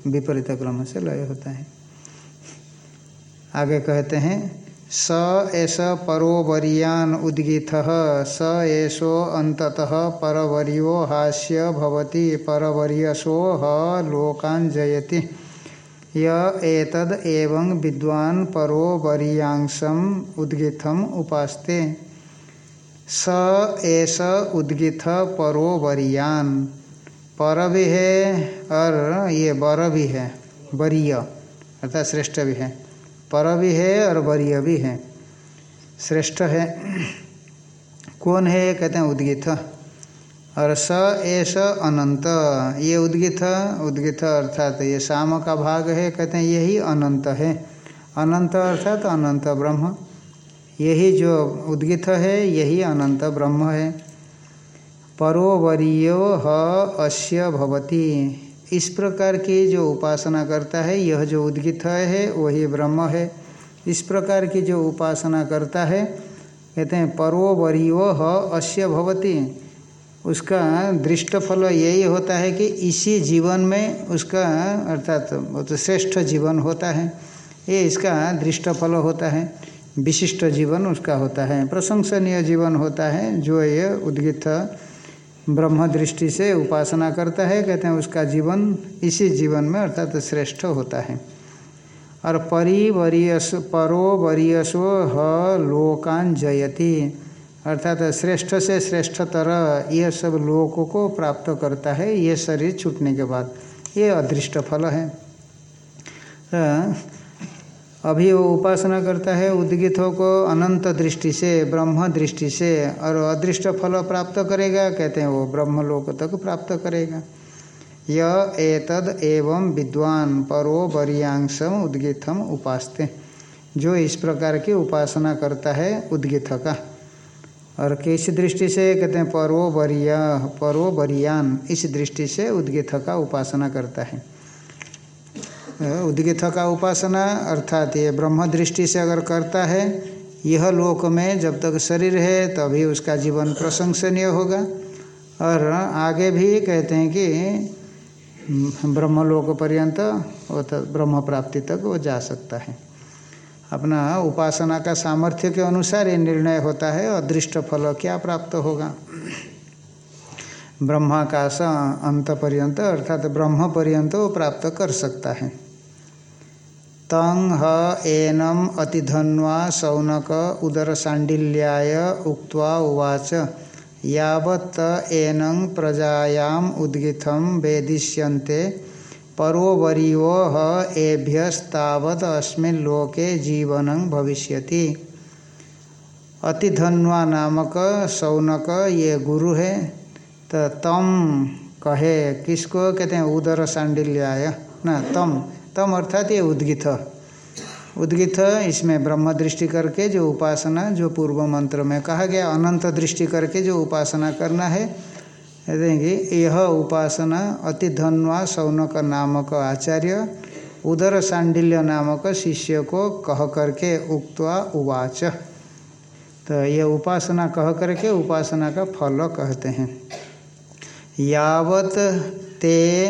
विपरीत क्रम से लय होता है। आगे कहते हैं, स एस परोवरियान उद्गीत, स एषो अंततः परवर्यो हास्य भवति, परवर्यसो ह लोकान जयति। य एतद एवं विद्वान परोवरियांशम उद्गीतम उपास्ते। स एस उद्गीत परोवरियान पर भी है और ये बर भी है वरीय अर्थात श्रेष्ठ भी है पर भी है और वरीय भी है श्रेष्ठ है। कौन है कहते हैं उद्गित और स एस अनंत। ये उद्गित उद्गित अर्थात ये शाम का भाग है, कहते हैं यही अनंत है। अनंत अर्थात अनंत ब्रह्म। यही जो उद्गित है, यही अनंत ब्रह्म है। परोवरीयो ह अस्य भवती। इस प्रकार की जो उपासना करता है, यह जो उद्गित है, वही ब्रह्म है। इस प्रकार की जो उपासना करता है, कहते हैं परोवरियो ह अश्य भवती। उसका दृष्ट फल यही होता है कि इसी जीवन में उसका, अर्थात बहुत श्रेष्ठ जीवन होता है, ये इसका दृष्ट फल होता है, विशिष्ट जीवन उसका होता है, प्रशंसनीय जीवन होता है, जो ये उद्गित ब्रह्म दृष्टि से उपासना करता है, कहते हैं उसका जीवन इसी जीवन में अर्थात तो श्रेष्ठ होता है। और परिवरीयस परो वरीयसो ह लोकान जयति अर्थात श्रेष्ठ से श्रेष्ठतर यह सब लोकों को प्राप्त करता है, ये शरीर छूटने के बाद। ये अदृष्ट फल है। तो अभी वो उपासना करता है, उद्गितों को अनंत दृष्टि से, ब्रह्म दृष्टि से, और अदृष्ट फल प्राप्त करेगा, कहते हैं वो ब्रह्म लोक तक प्राप्त करेगा। यह एतद एवं विद्वान परो वरियांशम उद्गितम उपासते। जो इस प्रकार की उपासना करता है उद्गित का और किस दृष्टि से कहते हैं परो वरिया परो वरियान इस दृष्टि से उद्गित का उपासना करता है। उद्गित का उपासना अर्थात ये ब्रह्म दृष्टि से अगर करता है, यह लोक में जब तक शरीर है, तभी उसका जीवन प्रशंसनीय होगा। और आगे भी कहते हैं कि, ब्रह्मलोक पर्यंत वो ब्रह्म प्राप्ति तक वो जा सकता है। अपना उपासना का सामर्थ्य के अनुसार ये निर्णय होता है, अदृष्ट फल क्या प्राप्त होगा? ब्रह्माकाश अंत पर्यंत, अर्थात ब्रह्म पर्यंत वो प्राप्त कर सकता है। तंग ह एनम अतिधन्वा शौनक उदर सांडिल्याय उक्त्वा उवाच, यावत् एनं प्रजायाम उद्गिथम वेदिष्यन्ते परोवरियो ह एभ्यस्तावत् लोके जीवन भविष्यति। अतिधन्वा नामक शौनक ये गुरु है तो तम कहे, किसको कहते हैं? उदर सांडिल्याय। ना, तम। तम अर्थात ये उद्गित उद्गित इसमें ब्रह्म दृष्टि करके जो उपासना, जो पूर्व मंत्र में कहा गया, अनंत दृष्टि करके जो उपासना करना है देंगे यह उपासना अति धनवा सौनक नामक आचार्य उदर सांडिल्य नामक शिष्य को कह करके उक्तवा उवाच। तो यह उपासना कह करके उपासना का फल कहते हैं। यावत ते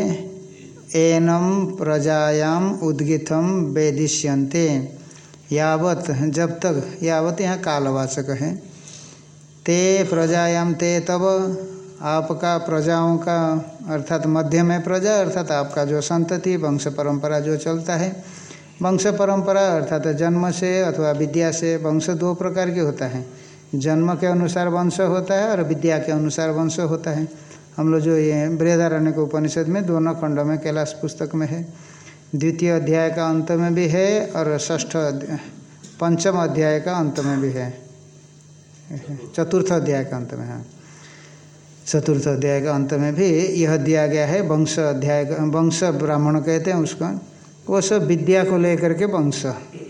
एनम प्रजायाम उद्गितम वेदिष्यन्ते। यावत, जब तक, यावत यहाँ कालवाचक है। ते प्रजायाम ते तब आपका, प्रजाओं का, अर्थात मध्य में प्रजा, अर्थात आपका जो संतति, वंश परंपरा जो चलता है। वंश परंपरा, अर्थात जन्म से अथवा विद्या से वंश दो प्रकार के होता है। जन्म के अनुसार वंश होता है और विद्या के अनुसार वंश होता है। हम लोग जो ये बृहदारण्य के उपनिषद में दोनों खंडों में कैलाश पुस्तक में है। द्वितीय अध्याय का अंत में भी है और ष्ठ पंचम अध्याय का अंत में भी है। चतुर्थ अध्याय का अंत में, है। चतुर्थ अध्याय का अंत में भी यह दिया गया है, वंश अध्याय वंश ब्राह्मण कहते हैं उसका। वो सब विद्या को लेकर के वंश।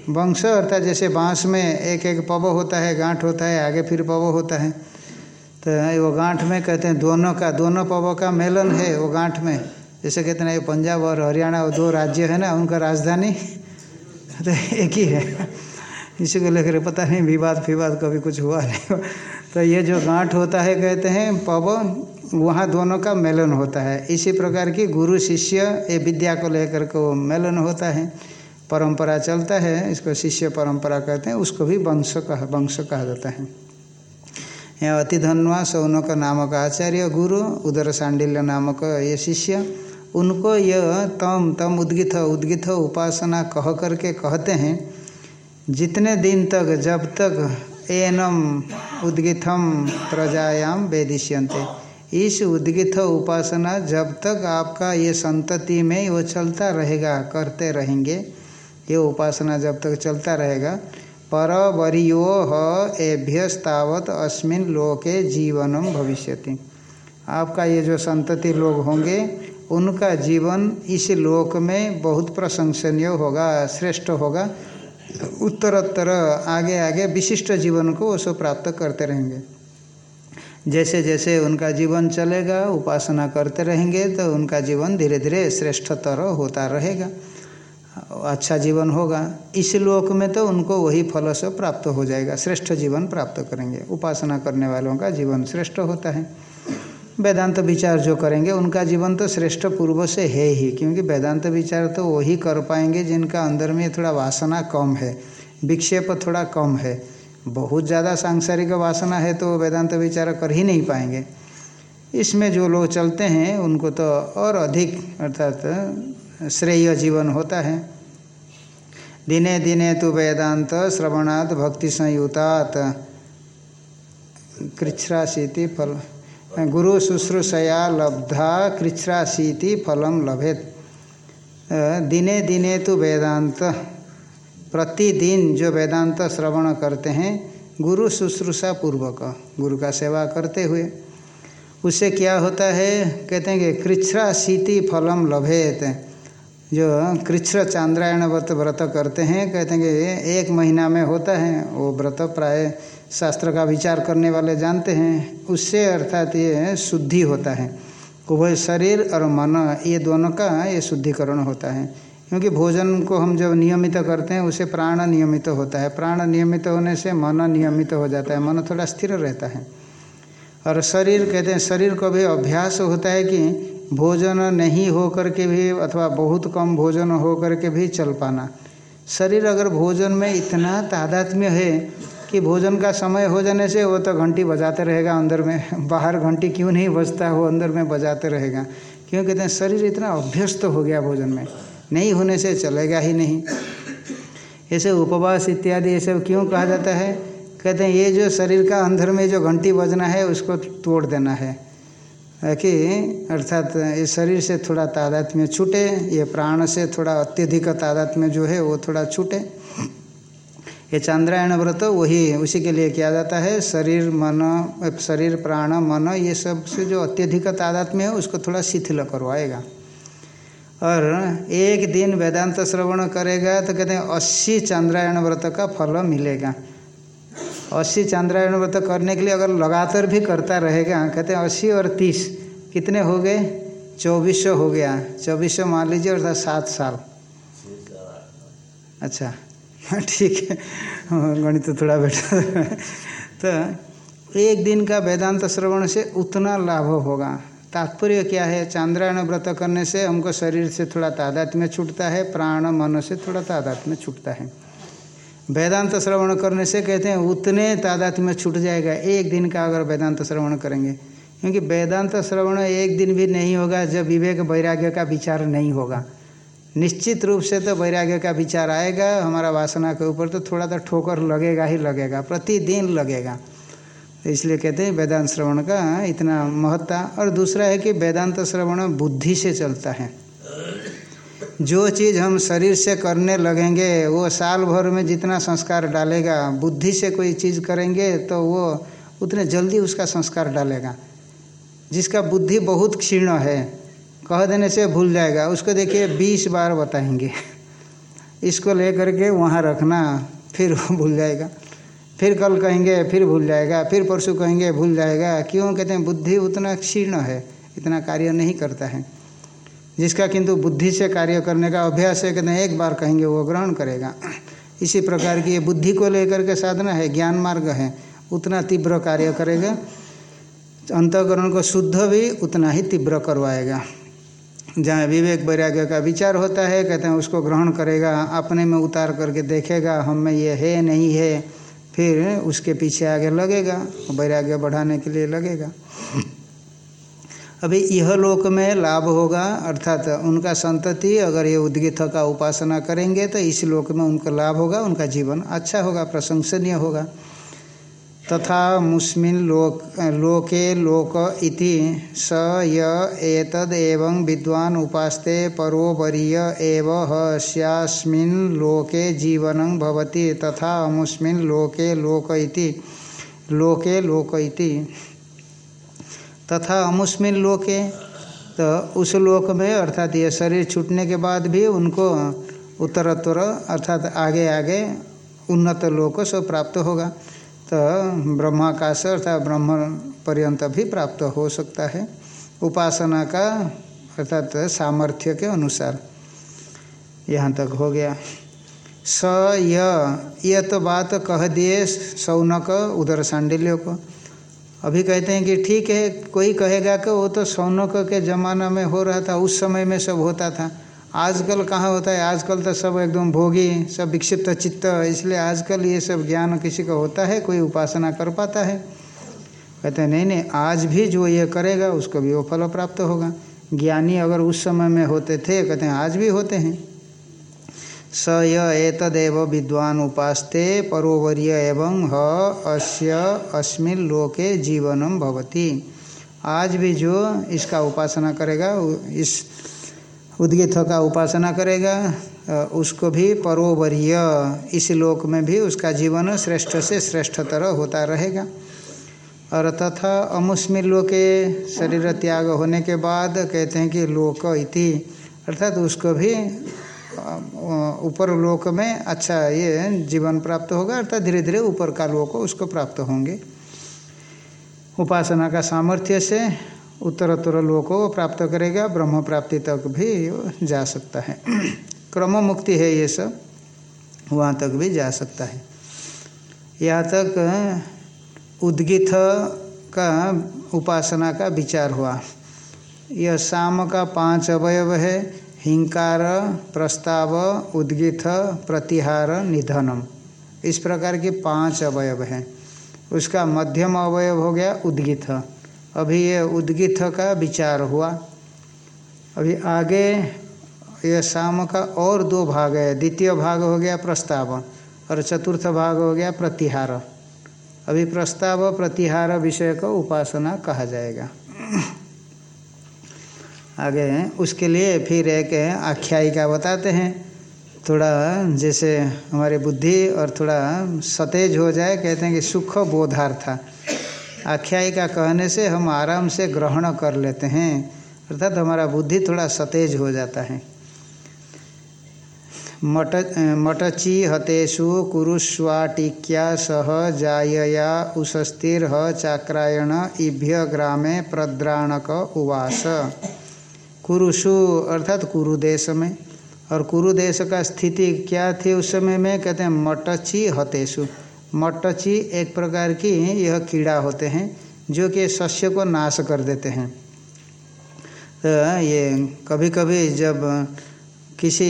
वंश अर्थात जैसे बाँस में एक एक पव होता है, गांठ होता है, आगे फिर पव होता है। तो वो गांठ में कहते हैं दोनों का, दोनों पवों का मेलन है वो गांठ में। जैसे कहते हैं ये पंजाब और हरियाणा वो दो राज्य है ना, उनका राजधानी तो एक ही है। इसी को लेकर पता नहीं विवाद फिवाद कभी कुछ हुआ नहीं। तो ये जो गांठ होता है, कहते हैं पव वहाँ दोनों का मेलन होता है। इसी प्रकार की गुरु शिष्य, ये विद्या को लेकर के वो मेलन होता है। परंपरा चलता है, इसको शिष्य परंपरा कहते हैं, उसको भी वंश कहा वंश कहा जाता है। यहाँ अतिधनवा सौनक नामक आचार्य गुरु, उदर सांडिल्य नामक ये शिष्य, उनको यह तम तम उद्गित उद्गित उपासना कह करके कहते हैं, जितने दिन तक, जब तक एनम उद्गितम प्रजायाम वेदिष्यंते इस उद्गित उपासना जब तक आपका ये संतति में वो चलता रहेगा, करते रहेंगे, ये उपासना जब तक चलता रहेगा पर वरियो एभ्यस्तावत अस्मिन लोके जीवनम भविष्यति। आपका ये जो संतति लोग होंगे, उनका जीवन इस लोक में बहुत प्रशंसनीय होगा, श्रेष्ठ होगा। उत्तरोत्तर, आगे आगे विशिष्ट जीवन को वो सब प्राप्त करते रहेंगे। जैसे जैसे उनका जीवन चलेगा, उपासना करते रहेंगे तो उनका जीवन धीरे धीरे श्रेष्ठतर होता रहेगा। अच्छा जीवन होगा। इस लोक में तो उनको वही फल से प्राप्त हो जाएगा। श्रेष्ठ जीवन प्राप्त करेंगे। उपासना करने वालों का जीवन श्रेष्ठ होता है। वेदांत विचार जो करेंगे, उनका जीवन तो श्रेष्ठ पूर्व से है ही, क्योंकि वेदांत विचार तो वही कर पाएँगे जिनका अंदर में थोड़ा वासना कम है, विक्षेप थोड़ा कम है। बहुत ज़्यादा सांसारिक वासना है तो वेदांत विचार कर ही नहीं पाएँगे। इसमें जो लोग चलते हैं, उनको तो और अधिक, अर्थात, श्रेय जीवन होता है। दिने दिने तो वेदांत श्रवणात् भक्ति संयुतात। कृच्छ्राशीति फल गुरु शुश्रूषया लब्धा कृच्छ्राशीति फलम लभेत। दिने दिने तो वेदांत, प्रतिदिन जो वेदांत श्रवण करते हैं, गुरु शुश्रूषा पूर्वक, गुरु का सेवा करते हुए। उससे क्या होता है, कहते हैं कि कृच्छ्रा शीति फलम लभेत। जो कृच्छ्र चांद्रायण व्रत व्रत करते हैं, कहते हैं कि एक महीना में होता है, वो व्रत प्राय शास्त्र का विचार करने वाले जानते हैं, उससे अर्थात ये शुद्धि होता है। उभय शरीर और मन, ये दोनों का ये शुद्धिकरण होता है। क्योंकि भोजन को हम जब नियमित करते हैं, उसे प्राण नियमित होता है। प्राण नियमित होने से मन नियमित हो जाता है, मन थोड़ा स्थिर रहता है। और शरीर, कहते हैं, शरीर को भी अभ्यास होता है कि भोजन नहीं हो करके भी अथवा बहुत कम भोजन हो करके भी चल पाना। शरीर अगर भोजन में इतना तादात्म्य है कि भोजन का समय हो जाने से वो तो घंटी बजाते रहेगा अंदर में। बाहर घंटी क्यों नहीं बजता, वो अंदर में बजाते रहेगा। क्यों? कहते हैं, शरीर इतना अभ्यस्त हो गया भोजन में। नहीं होने से चलेगा ही नहीं। ऐसे उपवास इत्यादि, ये सब क्यों कहा जाता है? कहते हैं, ये जो शरीर का अंदर में जो घंटी बजना है, उसको तोड़ देना है। कि अर्थात, ये शरीर से थोड़ा तादाद में छूटे, ये प्राण से थोड़ा अत्यधिक तादाद में जो है, वो थोड़ा छूटे। ये चंद्रायण व्रत वही उसी के लिए किया जाता है। शरीर, मन, शरीर, प्राण, मन, ये सबसे जो अत्यधिक तादाद में है, उसको थोड़ा शिथिल करवाएगा। और एक दिन वेदांत श्रवण करेगा तो कहते हैं, अस्सी चंद्रायण व्रत का फल मिलेगा। अस्सी चंद्रायण व्रत करने के लिए अगर लगातार भी करता रहेगा, कहते हैं, अस्सी और तीस, कितने हो गए? चौबीस हो गया। चौबीस मान लीजिए, अर्थात सात साल। अच्छा ठीक है। गणित तो थोड़ा बेटा तो एक दिन का वेदांत श्रवण से उतना लाभ होगा। तात्पर्य क्या है? चांद्रायण व्रत करने से हमको शरीर से थोड़ा तादात में छूटता है, प्राण, मन से थोड़ा तादात में छूटता है। वेदांत श्रवण करने से कहते हैं, उतने तादात में छूट जाएगा। एक दिन का अगर वेदांत श्रवण करेंगे। क्योंकि वेदांत श्रवण एक दिन भी नहीं होगा, जब विवेक वैराग्य का विचार नहीं होगा। निश्चित रूप से तो वैराग्य का विचार आएगा, हमारा वासना के ऊपर तो थोड़ा तो ठोकर लगेगा ही लगेगा, प्रतिदिन लगेगा। तो इसलिए कहते हैं वेदांत श्रवण का इतना महत्ता। और दूसरा है कि वेदांत श्रवण बुद्धि से चलता है। जो चीज़ हम शरीर से करने लगेंगे, वो साल भर में जितना संस्कार डालेगा, बुद्धि से कोई चीज़ करेंगे तो वो उतने जल्दी उसका संस्कार डालेगा। जिसका बुद्धि बहुत क्षीण है कह देने से भूल जाएगा। उसको देखिए बीस बार बताएँगे। इसको लेकर के वहाँ रखना, फिर भूल जाएगा। फिर कल कहेंगे, फिर भूल जाएगा। फिर परसों कहेंगे, भूल जाएगा। क्यों? कहते हैं, बुद्धि उतना क्षीर्ण है, इतना कार्य नहीं करता है। जिसका किंतु बुद्धि से कार्य करने का अभ्यास है, कहते हैं, एक बार कहेंगे, वो ग्रहण करेगा। इसी प्रकार की बुद्धि को लेकर के साधना है, ज्ञान मार्ग है, उतना तीव्र कार्य करेगा। अंतकरण को शुद्ध भी उतना ही तीव्र करवाएगा। जहाँ विवेक वैराग्य का विचार होता है, कहते हैं, उसको ग्रहण करेगा, अपने में उतार करके देखेगा, हम में ये है, नहीं है, फिर उसके पीछे आगे लगेगा, वैराग्य बढ़ाने के लिए लगेगा। अभी यह लोक में लाभ होगा, अर्थात उनका संतति, अगर ये उद्गित का उपासना करेंगे तो इस लोक में उनका लाभ होगा, उनका जीवन अच्छा होगा, प्रशंसनीय होगा। तथा मुस्मिन लोक, लोके लोक इति स य एतद एवं विद्वान उपास्ते परोवरीय एव लोके जीवनं भवति तथा मुस्मिन लोके लोक इति, लोके लोक इति। तथा अमुस्मिन लोके तो उस लोक में अर्थात ये शरीर छूटने के बाद भी उनको उत्तरोत्तर अर्थात आगे आगे उन्नत लोक सब प्राप्त होगा। तो ब्रह्माकाश अर्थात ब्रह्म पर्यंत भी प्राप्त हो सकता है। उपासना का अर्थात सामर्थ्य के अनुसार। यहाँ तक हो गया। स य यह तो बात कह दिए सौनक उधर सांडिल्य को। अभी कहते हैं कि ठीक है, कोई कहेगा कि वो तो सौनक के ज़माना में हो रहा था, उस समय में सब होता था। आजकल कहाँ होता है? आजकल तो सब एकदम भोगी, सब विक्षिप्त चित्त, इसलिए आजकल ये सब ज्ञान किसी का होता है, कोई उपासना कर पाता है। कहते हैं, नहीं नहीं, आज भी जो ये करेगा, उसको भी वो फल प्राप्त होगा। ज्ञानी अगर उस समय में होते थे, कहते हैं, आज भी होते हैं। स यतदेव विद्वान उपास्ते परोवर्य एवं ह अस्य अस्मिन लोके जीवनम भवती। आज भी जो इसका उपासना करेगा इस उद्गित का उपासना करेगा उसको भी परोवरीय। इस लोक में भी उसका जीवन श्रेष्ठ से श्रेष्ठतर होता रहेगा। और तथा अमुस्मिर लोके शरीर त्याग होने के बाद कहते हैं कि लोक इति, अर्थात उसको भी ऊपर लोक में अच्छा ये जीवन प्राप्त होगा, अर्थात धीरे धीरे ऊपर का लोक उसको प्राप्त होंगे। उपासना का सामर्थ्य से उत्तरोत्तर लोक को प्राप्त करेगा, ब्रह्म प्राप्ति तक भी जा सकता है। क्रम मुक्ति है ये सब, वहाँ तक भी जा सकता है। यहाँ तक, उद्गित का उपासना का विचार हुआ। यह शाम का पाँच अवयव है, हिंकार, प्रस्ताव, उद्गित, प्रतिहार, निधनम। इस प्रकार के पाँच अवयव हैं। उसका मध्यम अवयव हो गया उद्गित। अभी ये उद्गित का विचार हुआ। अभी आगे ये शाम का और दो भाग है। द्वितीय भाग हो गया प्रस्ताव और चतुर्थ भाग हो गया प्रतिहार। अभी प्रस्ताव प्रतिहार विषय को उपासना कहा जाएगा। आगे उसके लिए फिर एक आख्यायिका बताते हैं। थोड़ा जैसे हमारी बुद्धि और थोड़ा सतेज हो जाए, कहते हैं कि सुख बोधार्था। आख्यायिका कहने से हम आराम से ग्रहण कर लेते हैं। अर्थात हमारा बुद्धि थोड़ा सतेज हो जाता है। मट, मटची हतेषु कुरुस्वाटिक्या सह जायया उषस्तिर चाक्रायण इभ्य ग्रामे प्रद्राणक उवास। कुरुषु, अर्थात कुरुदेश में। और कुरुदेश का स्थिति क्या थी उस समय में? कहते हैं, मटची हतेषु। मटची एक प्रकार की यह कीड़ा होते हैं, जो कि शस्य को नाश कर देते हैं। तो ये कभी कभी जब किसी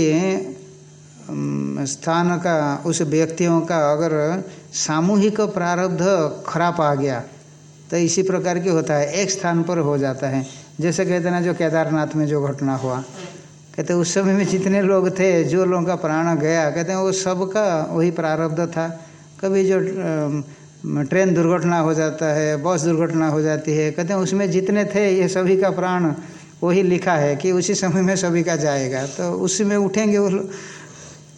स्थान का, उस व्यक्तियों का अगर सामूहिक प्रारब्ध खराब आ गया तो इसी प्रकार की होता है। एक स्थान पर हो जाता है। जैसे कहते ना, जो केदारनाथ में जो घटना हुआ, कहते उस समय में जितने लोग थे, जो लोगों का प्राण गया, कहते हैं वो सबका वही प्रारब्ध था। कभी जो ट्रेन दुर्घटना हो जाता है, बस दुर्घटना हो जाती है, कहते हैं उसमें जितने थे ये सभी का प्राण वही लिखा है कि उसी समय में सभी का जाएगा। तो उसी में उठेंगे वो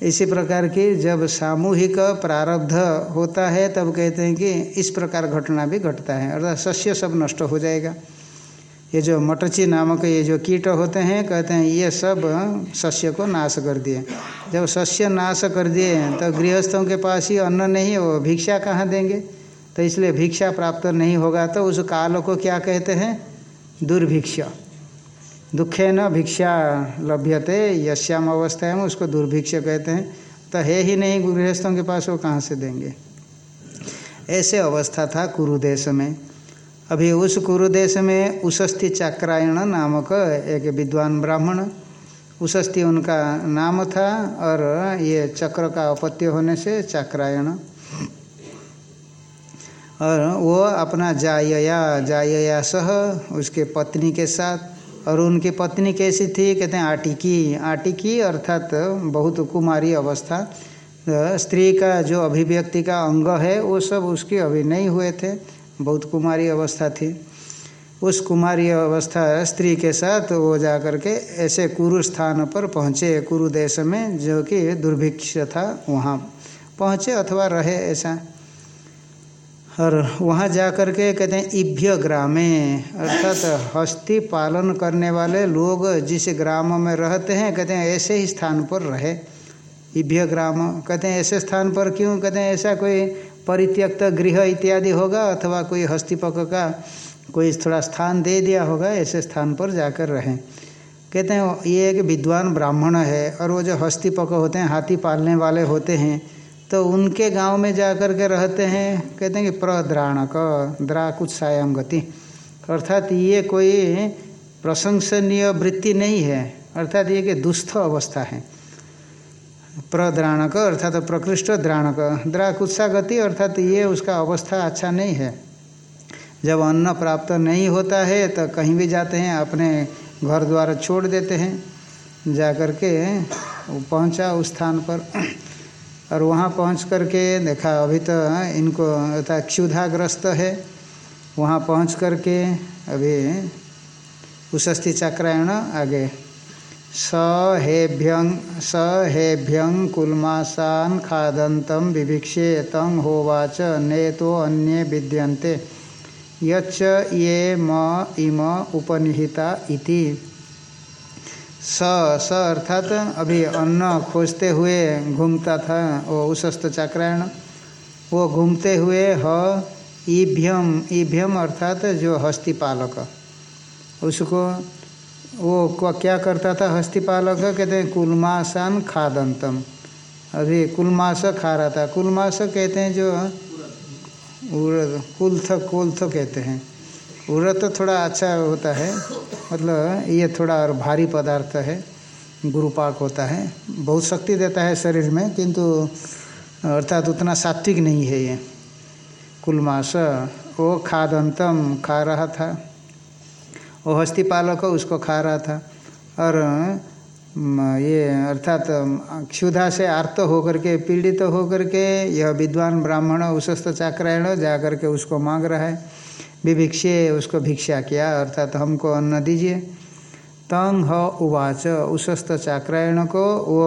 इसी प्रकार की जब सामूहिक प्रारब्ध होता है तब कहते हैं कि इस प्रकार घटना भी घटता है, अर्थात सस्य सब नष्ट हो जाएगा। ये जो मटची नामक ये जो कीट होते हैं, कहते हैं, ये सब सस्य को नाश कर दिए। जब सस्य नाश कर दिए तो गृहस्थों के पास ही अन्न नहीं है भिक्षा कहाँ देंगे? तो इसलिए भिक्षा प्राप्त नहीं होगा तो उस काल को क्या कहते हैं? दुर्भिक्ष। दुखे न भिक्षा लभ्यते यश्याम अवस्था में उसको दुर्भिक्ष कहते हैं। तो है ही नहीं, गृहस्थों के पास वो कहाँ से देंगे? ऐसे अवस्था था कुरुदेश में। अभी उस कुरुदेश में उशस्थि चक्रायण नामक एक विद्वान ब्राह्मण उशस्थि उनका नाम था और ये चक्र का अपत्य होने से चक्रायण। और वो अपना जायया जायया सह उसके पत्नी के साथ, और उनकी पत्नी कैसी थी? कहते हैं आटिकी। आटिकी अर्थात बहुत कुमारी अवस्था। स्त्री का जो अभिव्यक्ति का अंग है, वो सब उसके अभी नहीं हुए थे। बहुत कुमारी अवस्था थी। उस कुमारी अवस्था स्त्री के साथ वो जा कर के ऐसे कुरु स्थान पर पहुँचे कुरु देश में, जो कि दुर्भिक्ष था वहाँ। पहुँचे अथवा रहे ऐसा। और वहाँ जा कर के कहते हैं, इभ्य ग्रामे, अर्थात हस्ती पालन करने वाले लोग जिस ग्राम में रहते हैं, कहते हैं, ऐसे ही स्थान पर रहे। इभ्य ग्राम, कहते हैं, ऐसे स्थान पर क्यों? कहते हैं, ऐसा कोई परित्यक्त गृह इत्यादि होगा अथवा कोई हस्तिपक का कोई थोड़ा स्थान दे दिया होगा, ऐसे स्थान पर जाकर रहें। कहते हैं, ये एक विद्वान ब्राह्मण है और वो जो हस्तिपक होते हैं, हाथी पालने वाले होते हैं तो उनके गाँव में जा कर के रहते हैं, कहते हैं कि प्रद्राणक द्रा कुछ सायम गति। अर्थात ये कोई प्रशंसनीय वृत्ति नहीं है, अर्थात ये कि दुस्थ अवस्था है। प्रद्राणक अर्थात प्रकृष्ट द्राणक। द्रा कुत्सा गति अर्थात ये उसका अवस्था अच्छा नहीं है। जब अन्न प्राप्त नहीं होता है तो कहीं भी जाते हैं, अपने घर द्वार छोड़ देते हैं। जा कर के पहुँचा उस स्थान पर। और वहाँ पहुँच कर के देखा, अभी तो इनको अर्थात क्षुधाग्रस्त है। वहाँ पहुँच कर के अभी उशस्ति चक्रायण आगे स हेभ्यं स हेभ्यं कुलमासान तंग होवाच ने तो अन्य विद्यन्ते। ये म इम उपनिहिता इति। स स अर्थात अभी अन्न खोजते हुए घूमता था वो उशस्त चक्रायण। वो घूमते हुए ह ईभ्यम ईभ्यम अर्थात जो हस्तिपालक। उसको वो क्या करता था? हस्तिपालक कहते हैं कुलमासान खादंतम। अभी कुलमास खा रहा था। कुलमास कहते हैं जो उड़द कुल्थ कुल्थ कहते हैं। उड़द तो थोड़ा अच्छा होता है मतलब ये थोड़ा और भारी पदार्थ है, गुरुपाक होता है। बहुत शक्ति देता है शरीर में, किंतु अर्थात उतना सात्विक नहीं है ये। कुलमास, वो खादंतम खा रहा था। वो हस्तिपालक उसको खा रहा था। और ये अर्थात क्षुधा से आर्त होकर के, पीड़ित तो होकर के, यह विद्वान ब्राह्मण उशस्त चाक्रायण जा करके उसको मांग रहा है। विभिक्षे उसको भिक्षा किया, अर्थात हमको अन्न दीजिए। तंग ह उवाच उशस्त चाक्रायण को, वो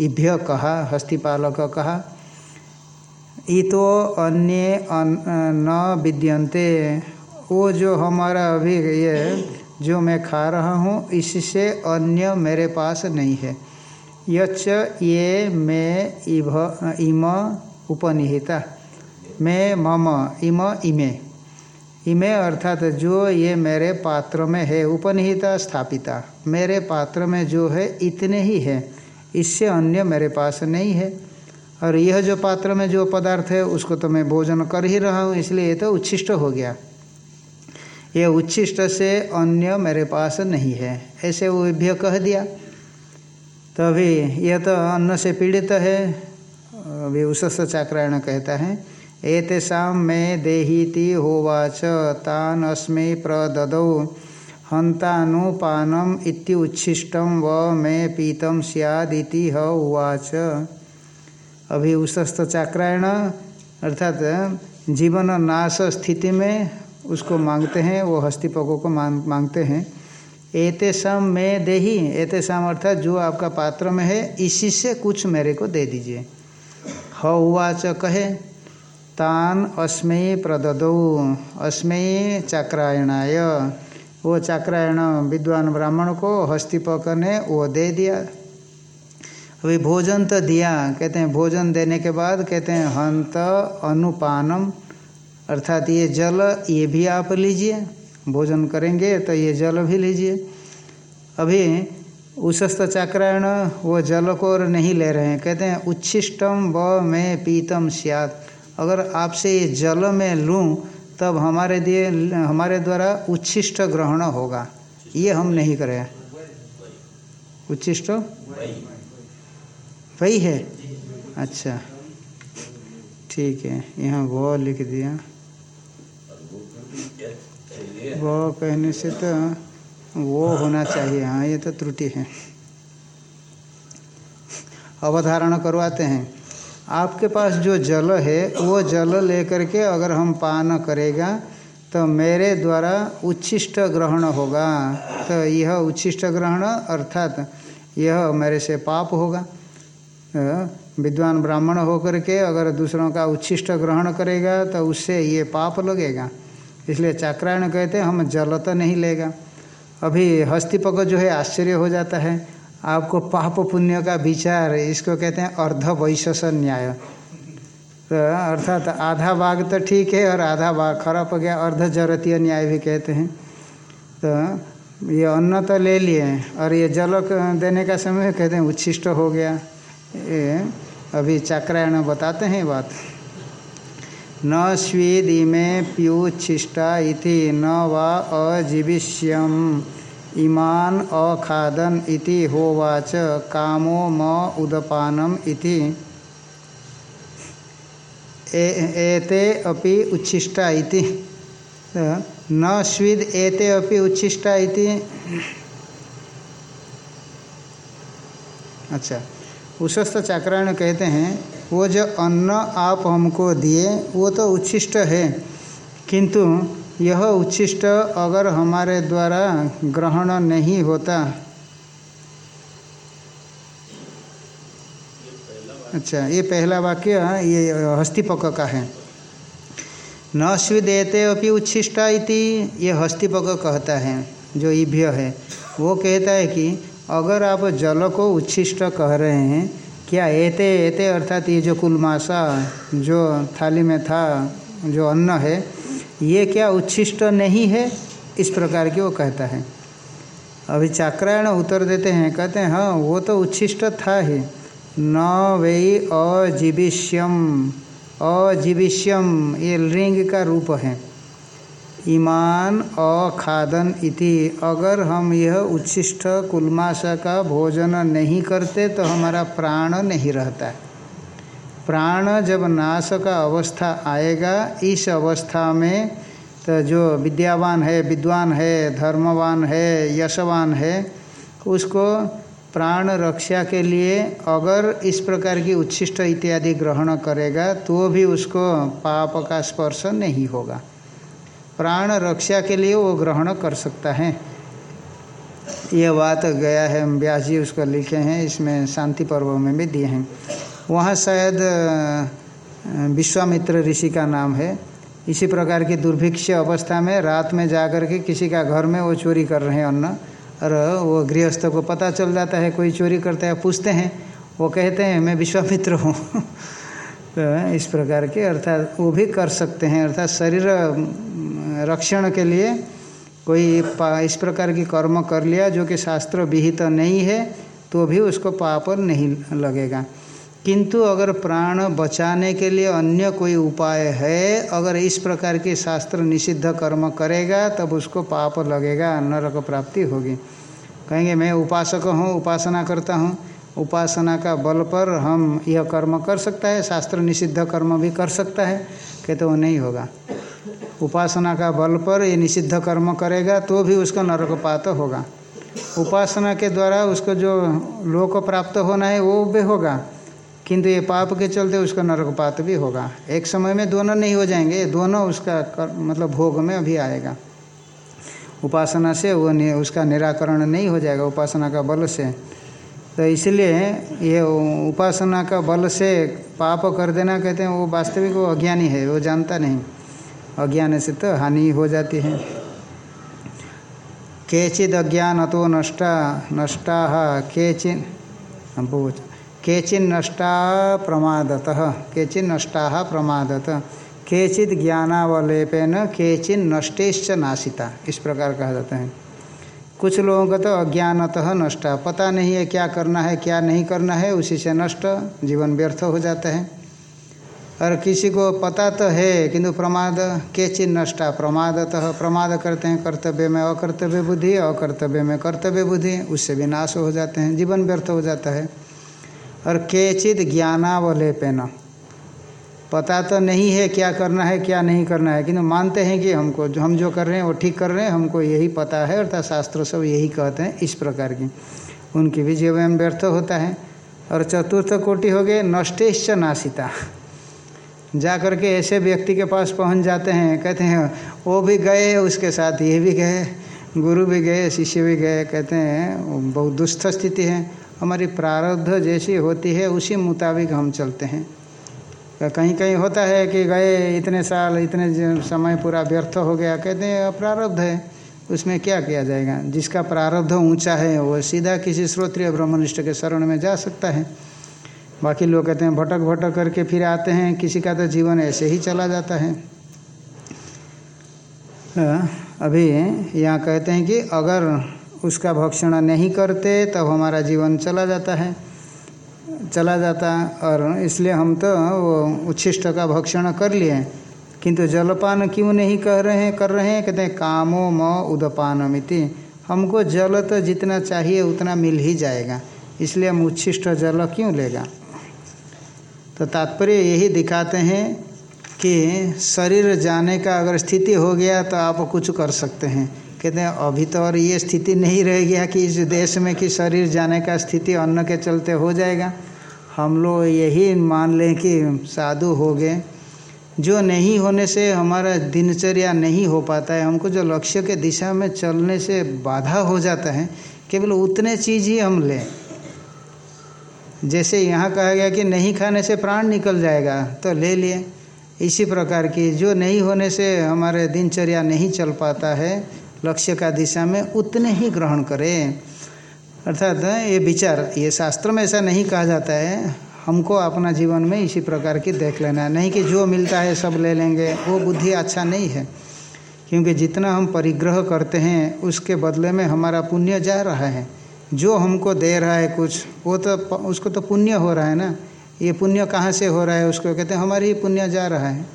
इभ्य कहा हस्तिपालक कहा ईतो अन्य न विद्यन्ते वो जो हमारा अभी ये जो मैं खा रहा हूँ, इससे अन्य मेरे पास नहीं है। यच ये मैं इभ, इम उपनिहिता। मैं मम, इम इमे। इमे अर्थात जो ये मेरे पात्र में है, उपनिहिता स्थापिता। मेरे पात्र में जो है, इतने ही है। इससे अन्य मेरे पास नहीं है। और यह जो पात्र में जो पदार्थ है, उसको तो मैं भोजन कर ही रहा हूँ, इसलिए ये तो उच्छिष्ट हो गया। ये उच्छिष्ट से अन्य मेरे पास नहीं है। ऐसे वो भी कह दिया। तो अभी यह तो अन्न से पीड़ित है। अभी उस चाक्रायण कहता है, एतेषा में देहीति होवाच तान अस्मे प्रददौ हंतानुपानम इति व मे पीतम सियादिति ह उवाच। अभी उशस्त चाक्रायण अर्थात जीवन नाश स्थिति में उसको मांगते हैं, वो हस्तिपकों को मांग, मांगते हैं। एते सम में दे ही एते सम अर्थात जो आपका पात्र में है, इसी से कुछ मेरे को दे दीजिए। हवाच कहे, तान अस्मय प्रददौ अस्मय चक्रायणाय। वो चाक्रायण विद्वान ब्राह्मण को हस्तिपक ने, वो दे दिया। अभी भोजन तो दिया, कहते हैं भोजन देने के बाद कहते हैं, हंत अनुपानम। अर्थात ये जल ये भी आप लीजिए, भोजन करेंगे तो ये जल भी लीजिए। अभी उशस्त चाक्रायण वो जल को और नहीं ले रहे हैं। कहते हैं उच्छिष्टम व में पीतम सियात। अगर आपसे ये जल में लूँ, तब हमारे दिए, हमारे द्वारा उच्छिष्ट ग्रहण होगा। ये हम नहीं करें। उच्छिष्ट? वही है। अच्छा। ठीक है, यहाँ वो लिख दिया। वो कहने से तो वो होना चाहिए। हाँ ये तो त्रुटि है। अवधारण करवाते हैं। आपके पास जो जल है, वो जल लेकर के अगर हम पान करेगा तो मेरे द्वारा उच्छिष्ट ग्रहण होगा। तो यह उच्छिष्ट ग्रहण, अर्थात यह मेरे से पाप होगा। विद्वान ब्राह्मण होकर के अगर दूसरों का उच्छिष्ट ग्रहण करेगा तो उससे ये पाप लगेगा। इसलिए चाक्रायण कहते हैं, हम जल तो नहीं लेगा। अभी हस्तिपक जो है, आश्चर्य हो जाता है। आपको पाप पुण्य का विचार, इसको कहते हैं अर्ध वैशस न्याय। तो अर्थात आधा भाग तो ठीक है और आधा भाग खराब हो गया, अर्ध जरतीय न्याय भी कहते हैं। तो ये अन्न तो ले लिए, और ये जल देने का समय कहते हैं उच्छिष्ट हो गया। ये अभी चाक्रायण बताते हैं बात। न स्वीद इमे प्यूच्छिष्टा इति न वा अजीविष्यम। इमान अखादन इति होवाच कामो म उदपानम इति। एते अपि उच्छिष्टा इति। न स्वीद एते अपि उच्छिष्टा इति। अच्छा उशस्त चाक्रायण कहते हैं वो जो अन्न आप हमको दिए, वो तो उच्छिष्ट है। किंतु यह उच्छिष्ट अगर हमारे द्वारा ग्रहण नहीं होता। अच्छा ये पहला वाक्य, ये हस्तिपक का है। न स्विदेते अपनी उच्छिष्टा इति, ये हस्तिपक कहता है, जो इभ्य है। वो कहता है कि अगर आप जल को उच्छिष्ट कह रहे हैं क्या एते एते अर्थात ये जो कुलमासा, जो थाली में था, जो अन्न है, ये क्या उच्छिष्ट नहीं है? इस प्रकार की वो कहता है। अभी चाक्रायण उत्तर देते हैं, कहते हैं हाँ वो तो उच्छिष्ट था ही। न वही अजीविष्यम अजीविष्यम ये लिंग का रूप है। ईमान अखादन इति। अगर हम यह उच्छिष्ट कुलमाश का भोजन नहीं करते तो हमारा प्राण नहीं रहता। प्राण जब नाश का अवस्था आएगा, इस अवस्था में तो जो विद्यावान है, विद्वान है, धर्मवान है, यशवान है, उसको प्राण रक्षा के लिए अगर इस प्रकार की उच्छिष्ट इत्यादि ग्रहण करेगा तो भी उसको पाप का स्पर्श नहीं होगा। प्राण रक्षा के लिए वो ग्रहण कर सकता है। ये बात गया है, व्यास जी उसको लिखे हैं, इसमें शांति पर्व में भी दिए हैं। वहाँ शायद विश्वामित्र ऋषि का नाम है। इसी प्रकार की दुर्भिक्ष अवस्था में रात में जा कर के किसी का घर में वो चोरी कर रहे हैं अन्न। और वो गृहस्थ को पता चल जाता है कोई चोरी करता है, पूछते हैं। वो कहते हैं, मैं विश्वामित्र हूँ। तो इस प्रकार के अर्थात वो भी कर सकते हैं। अर्थात शरीर रक्षण के लिए कोई इस प्रकार की कर्म कर लिया जो कि शास्त्र विहित तो नहीं है तो भी उसको पाप नहीं लगेगा। किंतु अगर प्राण बचाने के लिए अन्य कोई उपाय है, अगर इस प्रकार के शास्त्र निषिद्ध कर्म करेगा, तब उसको पाप लगेगा, नरक प्राप्ति होगी। कहेंगे, मैं उपासक हूँ, उपासना करता हूँ। उपासना का बल पर हम यह कर्म कर सकता है, शास्त्र निषिद्ध कर्म भी कर सकता है कहते वो नहीं होगा। उपासना का बल पर ये निषिद्ध कर्म करेगा तो भी उसका नरकपात होगा। उपासना के द्वारा उसको जो लोक प्राप्त होना है वो भी होगा। किंतु ये पाप के चलते उसका नरकपात भी होगा। एक समय में दोनों नहीं हो जाएँगे दोनों उसका कर, मतलब भोग में अभी आएगा। उपासना से वो नि, उसका निराकरण नहीं हो जाएगा उपासना का बल से। तो इसलिए ये उपासना का बल से पाप कर देना कहते हैं वो वास्तविक वो अज्ञानी है वो जानता नहीं। अज्ञान से तो हानि हो जाती है। केचिद अज्ञान तो नष्टा नष्टा केचिन केचिन नष्टा प्रमादत, केचिन नष्टा प्रमादत। केचित ज्ञानावलेपेन, केचिन नष्टेश्च नाशिता, इस प्रकार कहा जाता है। कुछ लोगों का तो अज्ञानतः नष्ट, पता नहीं है क्या करना है, क्या नहीं करना है, उसी से नष्ट, जीवन व्यर्थ हो जाता है। और किसी को पता तो है, किंतु प्रमाद के चिन्ह नष्टा। प्रमादतः प्रमाद करते हैं, कर्तव्य में अकर्तव्य बुद्धि, अकर्तव्य में कर्तव्य बुद्धि, उससे भी नाश हो जाते हैं, जीवन व्यर्थ हो जाता है। और केचित ज्ञानावलेपेन पता तो नहीं है क्या करना है, क्या नहीं करना है, किंतु मानते हैं कि हमको जो हम जो कर रहे हैं, वो ठीक कर रहे हैं, हमको यही पता है, अर्थात शास्त्र सब यही कहते हैं इस प्रकार की। उनकी भी जीवन व्यर्थ होता है। और चतुर्थ कोटि हो गए, नष्टेश्च नाशिता। जा कर के ऐसे व्यक्ति के पास पहुँच जाते हैं, कहते हैं, वो भी गए, उसके साथ ये भी गए, गुरु भी गए, शिष्य भी गए। कहते हैं बहुत दुस्थ स्थिति है, हमारी प्रारब्ध जैसी होती है, उसी मुताबिक हम चलते हैं। कहीं कहीं होता है कि गए इतने साल, इतने समय पूरा व्यर्थ हो गया, कहते हैं प्रारब्ध है, उसमें क्या किया जाएगा? जिसका प्रारब्ध ऊँचा है, वो सीधा किसी श्रोत्रिय ब्रह्मनिष्ठ के शरण में जा सकता है। बाकी लोग कहते हैं भटक भटक करके फिर आते हैं, किसी का तो जीवन ऐसे ही चला जाता है। अभी यहाँ कहते हैं कि अगर उसका भक्षण नहीं करते, तब हमारा जीवन चला जाता है। चला जाता और इसलिए हम तो वो उच्छिष्ट का भक्षण कर लिए। किंतु जलपान क्यों नहीं कह रहे हैं, कर रहे हैं? कहते हैं, कामो म उदपानमिति। हमको जल तो जितना चाहिए, उतना मिल ही जाएगा। इसलिए हम उच्छिष्ट जल क्यों लेगा? तो तात्पर्य यही दिखाते हैं कि शरीर जाने का अगर स्थिति हो गया तो आप कुछ कर सकते हैं। कहते हैं, अभी तो और ये स्थिति नहीं रह गया कि इस देश में कि शरीर जाने का स्थिति अन्न के चलते हो जाएगा। हम लोग यही मान लें कि साधु हो गए। जो नहीं होने से हमारा दिनचर्या नहीं हो पाता है। हमको जो लक्ष्य के दिशा में चलने से बाधा हो जाता है। केवल उतने चीज़ ही हम लें। जैसे यहाँ कहा गया कि नहीं खाने से प्राण निकल जाएगा तो ले लिए। इसी प्रकार की जो नहीं होने से हमारे दिनचर्या नहीं चल पाता है, लक्ष्य का दिशा में उतने ही ग्रहण करें। अर्थात ये विचार, ये शास्त्र में ऐसा नहीं कहा जाता है। हमको अपना जीवन में इसी प्रकार की देख लेना है। नहीं कि जो मिलता है सब ले लेंगे, वो बुद्धि अच्छा नहीं है। क्योंकि जितना हम परिग्रह करते हैं, उसके बदले में हमारा पुण्य जा रहा है। जो हमको दे रहा है कुछ वो तो उसको तो पुण्य हो रहा है ना? ये पुण्य कहाँ से हो रहा है उसको? कहते हैं हमारे ही पुण्य जा रहा है।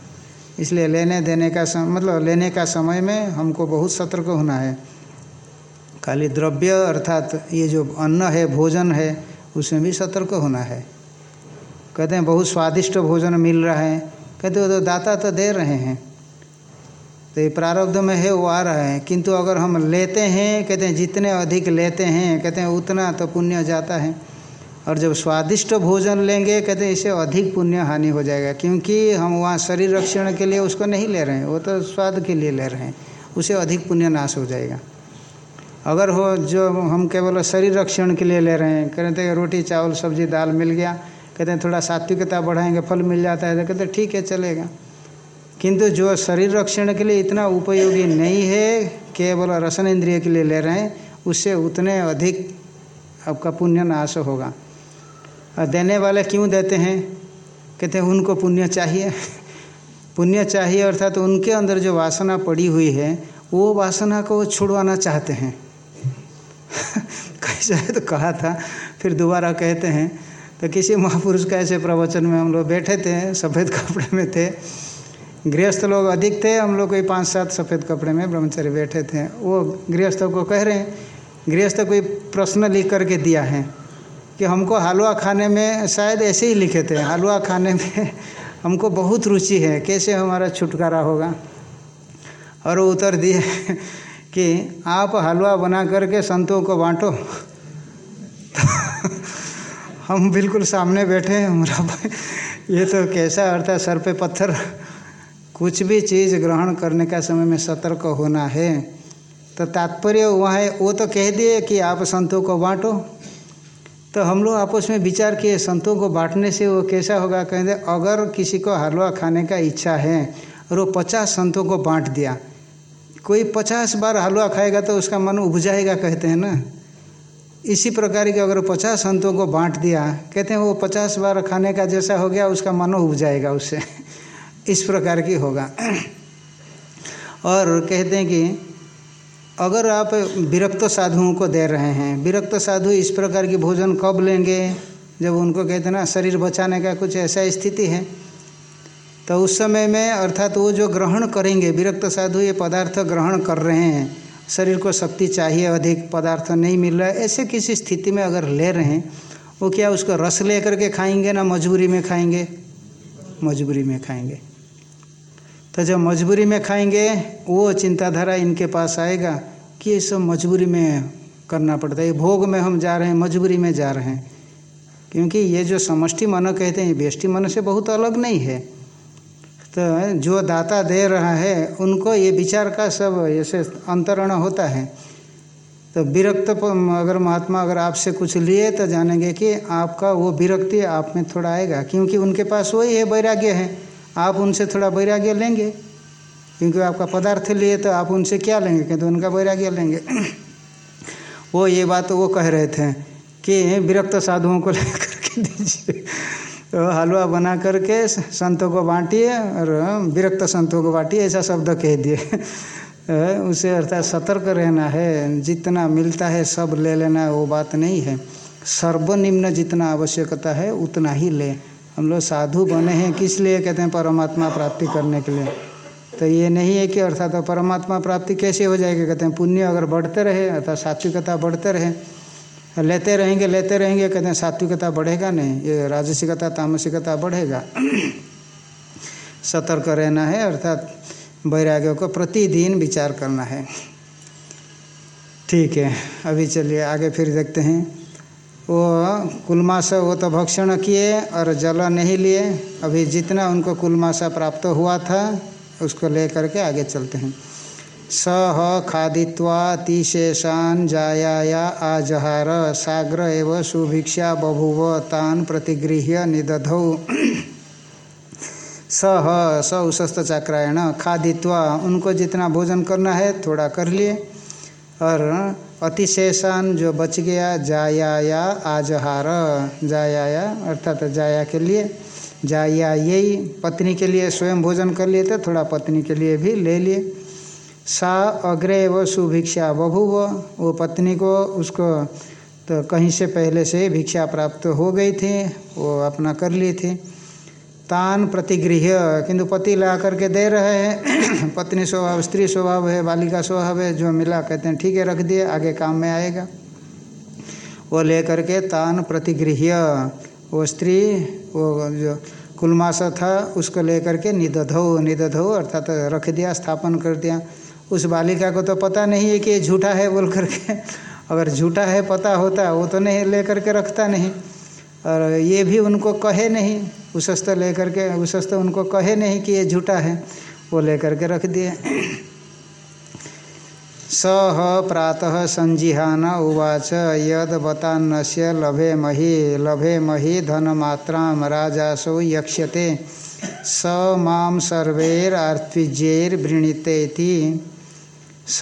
इसलिए लेने देने का सम, मतलब लेने का समय में हमको बहुत सतर्क होना है। खाली द्रव्य अर्थात ये जो अन्न है भोजन है उसमें भी सतर्क होना है। कहते हैं बहुत स्वादिष्ट भोजन मिल रहा है। कहते वो तो दाता तो दे रहे हैं। तो ये प्रारब्ध में है, वो आ रहा है। किंतु अगर हम लेते हैं, कहते हैं, जितने अधिक लेते हैं, कहते हैं, उतना तो पुण्य जाता है। और जब स्वादिष्ट भोजन लेंगे, कहते हैं, इससे अधिक पुण्य हानि हो जाएगा। क्योंकि हम वहाँ शरीर रक्षण के लिए उसको नहीं ले रहे हैं, वो तो स्वाद के लिए ले रहे हैं। उसे अधिक पुण्य नाश हो जाएगा। अगर हो, जो हम केवल शरीर रक्षण के लिए ले रहे हैं कहते हैं रोटी, चावल, सब्ज़ी, दाल मिल गया, कहते हैं, थोड़ा सात्विकता बढ़ाएँगे, फल मिल जाता है तो कहते ठीक है, चलेगा। किंतु जो शरीर रक्षण के लिए इतना उपयोगी नहीं है, केवल रसन इंद्रिय के लिए ले रहे हैं, उससे उतने अधिक आपका पुण्य नाश होगा। और देने वाले क्यों देते हैं? कहते हैं, उनको पुण्य चाहिए। पुण्य चाहिए अर्थात तो उनके अंदर जो वासना पड़ी हुई है, वो वासना को छुड़वाना चाहते हैं। कैसे तो कहा था, फिर दोबारा कहते हैं तो किसी महापुरुष का ऐसे प्रवचन में हम लोग बैठे थे, सफ़ेद कपड़े में थे गृहस्थ लोग अधिक थे, हम लोग कोई पाँच सात सफ़ेद कपड़े में ब्रह्मचारी बैठे थे। वो गृहस्थ को कह रहे हैं, गृहस्थ कोई प्रश्न लिख करके दिया है कि हमको हलवा खाने में शायद ऐसे ही लिखे थे, हलवा खाने में हमको बहुत रुचि है, कैसे हमारा छुटकारा होगा? और उत्तर दिए कि, आप हलवा बना करके संतों को बांटो। तो हम बिल्कुल सामने बैठे हैं हमारा ये तो कैसा अर्थ है सर पे पत्थर कुछ भी चीज़ ग्रहण करने का समय में सतर्क होना है। तो तात्पर्य वहाँ है, वो तो कह दिए कि आप संतों को बांटो। तो हम लोग आपस में विचार किए, संतों को बांटने से वो कैसा होगा? कहते अगर किसी को हलवा खाने का इच्छा है, और वो पचास संतों को बांट दिया, कोई पचास बार हलवा खाएगा तो उसका मन उब जाएगा कहते हैं ना। इसी प्रकार के अगर पचास संतों को बांट दिया, कहते हैं, वो पचास बार खाने का जैसा हो गया, उसका मन उब जाएगा उससे। इस प्रकार की होगा। और कहते हैं कि अगर आप विरक्त साधुओं को दे रहे हैं, विरक्त साधु इस प्रकार की भोजन कब लेंगे? जब उनको कहते हैं ना, शरीर बचाने का कुछ ऐसा स्थिति है तो उस समय में अर्थात वो जो ग्रहण करेंगे, विरक्त साधु ये पदार्थ ग्रहण कर रहे हैं, शरीर को शक्ति चाहिए, अधिक पदार्थ नहीं मिल रहा है, ऐसे किसी स्थिति में अगर ले रहे हैं, वो क्या उसको रस ले करके खाएँगे ना मजबूरी में खाएँगे? मजबूरी में खाएँगे। तो जब मजबूरी में खाएँगे, वो चिंताधारा इनके पास आएगा कि ये सब मजबूरी में करना पड़ता है। भोग में हम जा रहे हैं, मजबूरी में जा रहे हैं। क्योंकि ये जो समष्टि मन कहते हैं व्यष्टि मन से बहुत अलग नहीं है। तो जो दाता दे रहा है, उनको ये विचार का सब ऐसे अंतरण होता है। तो विरक्त अगर महात्मा अगर आपसे कुछ लिए तो जानेंगे कि आपका वो विरक्ति आप में थोड़ा आएगा। क्योंकि उनके पास वही है, वैराग्य है। आप उनसे थोड़ा वैराग्य लेंगे। क्योंकि आपका पदार्थ लिए तो आप उनसे क्या लेंगे? कहते तो उनका वैराग्य लेंगे। वो ये बात वो कह रहे थे कि विरक्त साधुओं को लेकर के दीजिए। तो हलवा बना करके संतों को बांटिए और विरक्त संतों को बांटिए, ऐसा शब्द कह दिए। उसे अर्थात सतर्क रहना है। जितना मिलता है सब ले लेना, वो बात नहीं है। सर्वनिम्न जितना आवश्यकता है, उतना ही ले। हम लोग साधु बने हैं, किस लिए? कहते हैं परमात्मा प्राप्ति करने के लिए। तो ये नहीं है कि अर्थात परमात्मा प्राप्ति कैसे हो जाएगी? कहते हैं पुण्य अगर बढ़ते रहे, अर्थात सात्विकता बढ़ते रहे, लेते रहेंगे लेते रहेंगे, कहते हैं सात्विकता बढ़ेगा नहीं, ये राजसिकता, तामसिकता बढ़ेगा। सतर्क रहना है, अर्थात वैराग्य को प्रतिदिन विचार करना है। ठीक है, अभी चलिए आगे फिर देखते हैं। वो कुलमासा वो तो भक्षण किए और जल नहीं लिए। अभी जितना उनको कुलमासा प्राप्त हुआ था, उसको लेकर के आगे चलते हैं। सह खादित्वातिशेषान जायाया, आजहार, साग्र एव सुभिक्षा, बभुव, तान प्रतिगृह्य, निदधौ। ह, स उशस्त चाक्रायण, खादित्वा, उनको जितना भोजन करना है, थोड़ा कर लिए। और अतिशेषान जो बच गया, जायाया आजहार। जायाया, अर्थात जाया के लिए, जाया यही पत्नी के लिए स्वयं भोजन कर लिए थे, थोड़ा पत्नी के लिए भी ले लिए। सा अग्रे व सुभिक्षा बभुव, वो पत्नी को उसको तो कहीं से पहले से भिक्षा प्राप्त हो गई थी, वो अपना कर ली थी। तान प्रतिगृह। किंतु पति ला करके दे रहे हैं। पत्नी स्वभाव, स्त्री स्वभाव है, बालिका स्वभाव है, जो मिला कहते हैं, ठीक है, रख दिए, आगे काम में आएगा। वो ले करके तान प्रतिगृह। वो स्त्री, वो जो कुलमासा था, उसको लेकर के निदधो निदधो, अर्थात रख दिया, स्थापन कर दिया। उस बालिका को तो पता नहीं है कि ये झूठा है, बोल करके। अगर झूठा है, पता होता, वो तो नहीं, ले करके रखता नहीं। और ये भी उनको कहे नहीं। उसस्त ले करके उसस्त उनको कहे नहीं कि ये झूठा है, वो ले करके रख दिए। सह प्रातः संजिहान उवाच, यद बतान्नस्य लभे मही लभे मही धनमात्रा राजासो यक्ष्यते। स माम सर्वैरार्त्विज्यैर्वृणीते स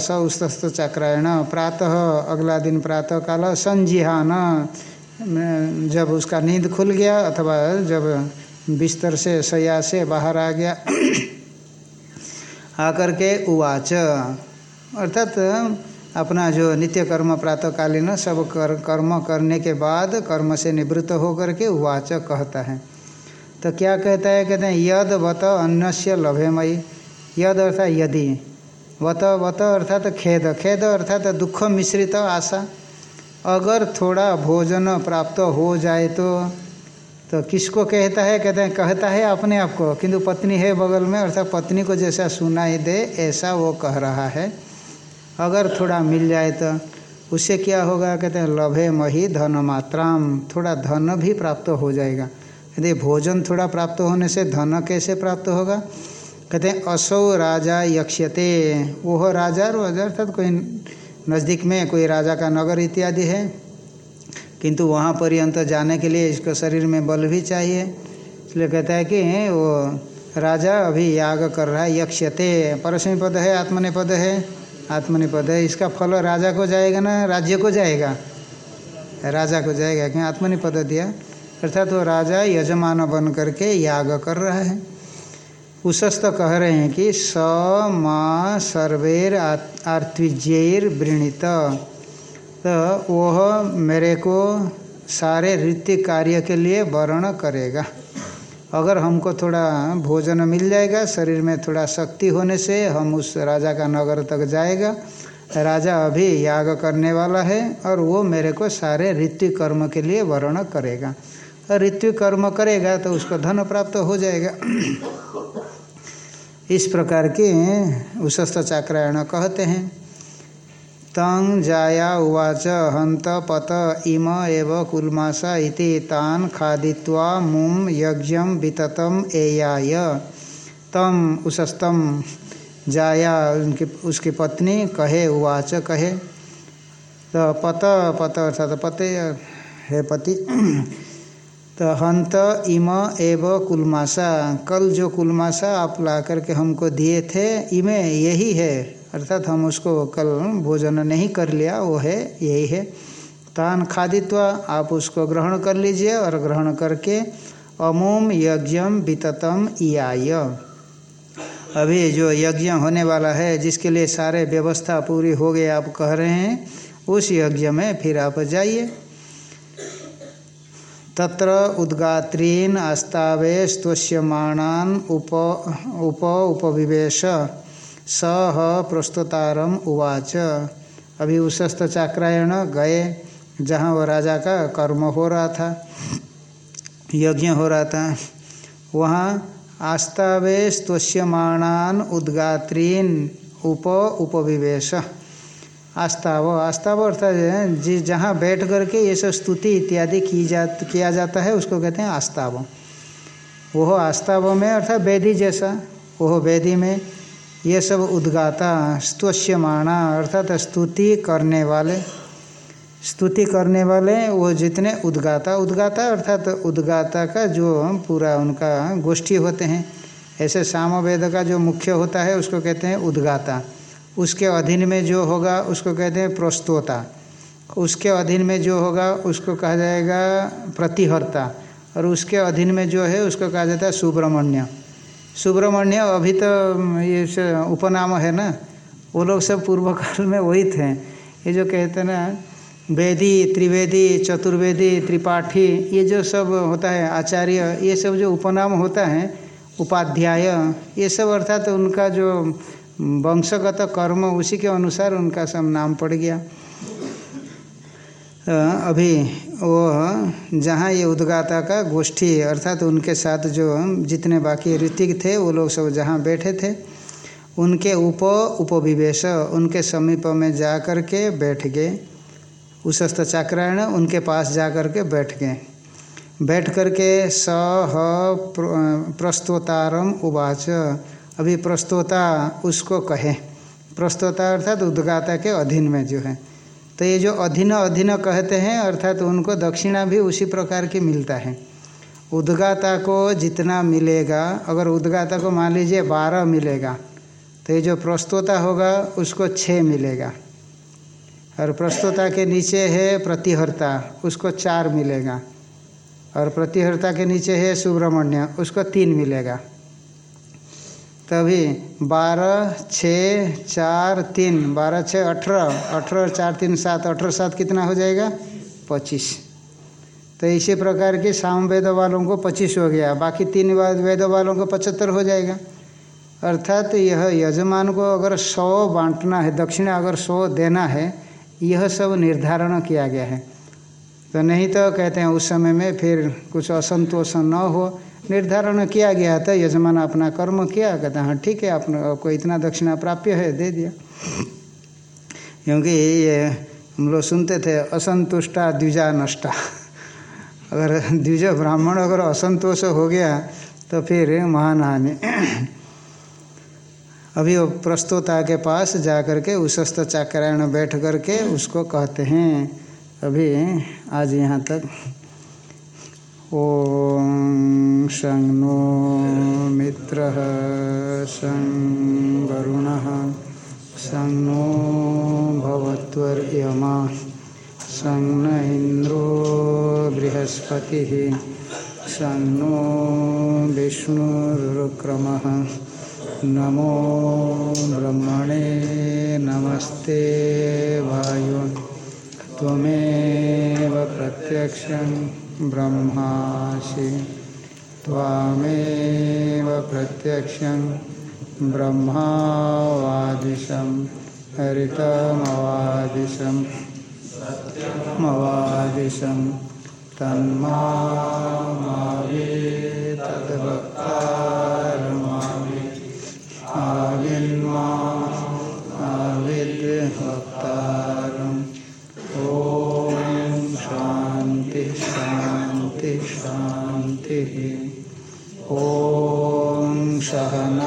स उस्तस्त चक्रायण, प्रातः, अगला दिन प्रातः काल संजिहान। जब उसका नींद खुल गया अथवा जब बिस्तर से सया से बाहर आ गया, आकर के उवाच। अर्थात अपना जो नित्य कर्म प्रातःकालीन सब कर, कर्म करने के बाद कर्म से निवृत्त होकर के उवाच कहता है। तो क्या कहता है? कहते हैं, यद वत अन्य लभेमयी। यद अर्थात यदि। वत वत अर्थात खेद। खेद अर्थात दुख मिश्रित आशा। अगर थोड़ा भोजन प्राप्त हो जाए तो तो किसको कहता है? कहते हैं, कहता है अपने आप को। किंतु पत्नी है बगल में, अर्थात पत्नी को जैसा सुनाई दे, ऐसा वो कह रहा है। अगर थोड़ा मिल जाए तो उससे क्या होगा? कहते हैं, लभे मही धन मात्राम। थोड़ा धन भी प्राप्त हो जाएगा। यदि भोजन थोड़ा प्राप्त होने से धन कैसे प्राप्त होगा? कहते हैं, असौ राजा यक्षते वह राजा, अर्थात कोई नज़दीक में कोई राजा का नगर इत्यादि है, किंतु वहाँ पर्यंत जाने के लिए इसको शरीर में बल भी चाहिए। इसलिए कहता है कि वो राजा, अभी याग कर रहा है यक्षते परसमी पद है आत्मनि पद है। आत्मनि पद है, इसका फल राजा को जाएगा ना, राज्य को जाएगा? राजा को जाएगा, क्यों? आत्मनि पद दिया। अर्थात वो राजा यजमान बन करके याग कर रहा है। उशस्त कह रहे हैं कि स, माँ, सर्वेर आर्तविज्यर वृणित। तो वह मेरे को सारे ऋत्य कार्य के लिए वर्ण करेगा। अगर हमको थोड़ा भोजन मिल जाएगा, शरीर में थोड़ा शक्ति होने से हम उस राजा का नगर तक जाएगा। राजा अभी याग करने वाला है और वो मेरे को सारे ऋतु कर्म के लिए वर्ण करेगा। और ऋतु कर्म करेगा तो उसको धन प्राप्त हो जाएगा। इस प्रकार के उशस्त चाक्रायण कहते हैं। तंग जाया उवाच हंत पत इम एव कुलमासा इति तान खादित्वा मुम यज्ञ विततम एयाय। तम उशस्तम जाया उनकी, उसकी पत्नी कहे, उवाच कहे। तो पत पत अर्थात पते, हे पति तो हंत इम एव कुलमासा। कल जो कुलमासा आप ला करके हमको दिए थे, इमे यही है। अर्थात हम उसको कल भोजन नहीं कर लिया, वो है, यही है। तान खादित्व, आप उसको ग्रहण कर लीजिए और ग्रहण करके अमोम यज्ञम विततम इयाय। अभी जो यज्ञ होने वाला है, जिसके लिए सारे व्यवस्था पूरी हो गई, आप कह रहे हैं, उस यज्ञ में फिर आप जाइए। तत्र उद्गात्रीन आस्तावे स्तोष्यमाणान उप उप उपविवेश। सह प्रस्तुतारम उवाच। अभी उशस्त चाक्रायण गए जहाँ वह राजा का कर्म हो रहा था, यज्ञ हो रहा था, वहाँ आस्तावे स्तोष्यमाणान उद्गात्रीन उप उपविवेश। आस्ताव आस्ताव अर्थात जिस जहाँ बैठ करके ये सब स्तुति इत्यादि की जा किया जाता है, उसको कहते हैं आस्ताव वह आस्ताव में अर्थात वेदी जैसा। वह वेदी में ये सब उद्गाता, स्तुष्यमाणा, अर्थात स्तुति करने वाले। स्तुति करने वाले, वो जितने उद्गाता उद्गाता अर्थात उद्गाता का जो पूरा उनका गोष्ठी होते हैं, ऐसे साम वेद का जो मुख्य होता है, उसको कहते हैं उद्गाता। उसके अधीन में जो होगा उसको कहते हैं प्रस्तोता। उसके अधीन में जो होगा उसको कहा जाएगा प्रतिहर्ता। और उसके अधीन में जो है उसको कहा जाता है सुब्रमण्य। सुब्रमण्य अभी तो ये उपनाम है ना? वो लोग सब पूर्व काल में वही थे। ये जो कहते हैं ना, वेदी, त्रिवेदी, चतुर्वेदी, त्रिपाठी, ये जो सब होता है, आचार्य, ये सब जो उपनाम होता है, उपाध्याय, ये सब अर्थात तो उनका जो वंशगत कर्म उसी के अनुसार उनका सब नाम पड़ गया। अभी वो जहाँ ये उद्गाता का गोष्ठी अर्थात तो उनके साथ जो जितने बाकी ऋतिक थे, वो लोग सब जहाँ बैठे थे, उनके उप उपविवेश, उनके समीप में जा कर के बैठ गए। उशस्त चाक्रायण उनके पास जा कर के बैठ गए। बैठ कर के सह प्रस्तोतारम उवाच। अभी प्रस्तोता उसको कहे। प्रस्तोता अर्थात उद्गाता के अधीन में जो है। तो ये जो अधीन अधीन कहते हैं, अर्थात उनको दक्षिणा भी उसी प्रकार की मिलता है। उद्गाता को जितना मिलेगा, अगर उद्गाता को मान लीजिए बारह मिलेगा तो ये जो प्रस्तोता होगा, उसको छः मिलेगा। और प्रस्तोता के नीचे है प्रतिहर्ता, उसको चार मिलेगा। और प्रतिहर्ता के नीचे है सुब्रमण्य, उसको तीन मिलेगा। तभी बारह छ चार, तीन। बारह छः अठारह। अठारह चार, तीन, सात। अठारह, सात कितना हो जाएगा? पच्चीस। तो इसी प्रकार के साम वेद वालों को पच्चीस हो गया। बाकी तीन वेद वालों को पचहत्तर हो जाएगा। अर्थात यह यजमान को अगर सौ बांटना है, दक्षिणा अगर सौ देना है, यह सब निर्धारण किया गया है। तो नहीं तो कहते हैं, उस समय में फिर कुछ असंतोष न हो। निर्धारण किया गया था, यजमान अपना कर्म किया, कहते हाँ ठीक है आपने आपको इतना दक्षिणा प्राप्य है, दे दिया। क्योंकि ये हम लोग सुनते थे, असंतुष्टा द्विजा नष्टा। अगर द्विज ब्राह्मण अगर असंतोष हो गया तो फिर महान हानि अभी वो प्रस्तोता के पास जा कर के उशस्त चाक्रायण बैठ करके उसको कहते हैं, अभी आज यहाँ तक। शं नो मित्रः शं वरुणः। शं नो भवत्वर्यमा। शं न इन्द्रो बृहस्पतिः। शं नो विष्णुरुक्रमः। नमो ब्रह्मणे नमस्ते वायु। त्वमेव प्रत्यक्षं ब्रह्मासि। त्वामेव प्रत्यक्षं ब्रह्मावादिशं हरितमवादिशं सत्यमवादिशं तन्मावे तद्भक्तारमावे आविन्मा आविद्भक्तारम् ॐ सहना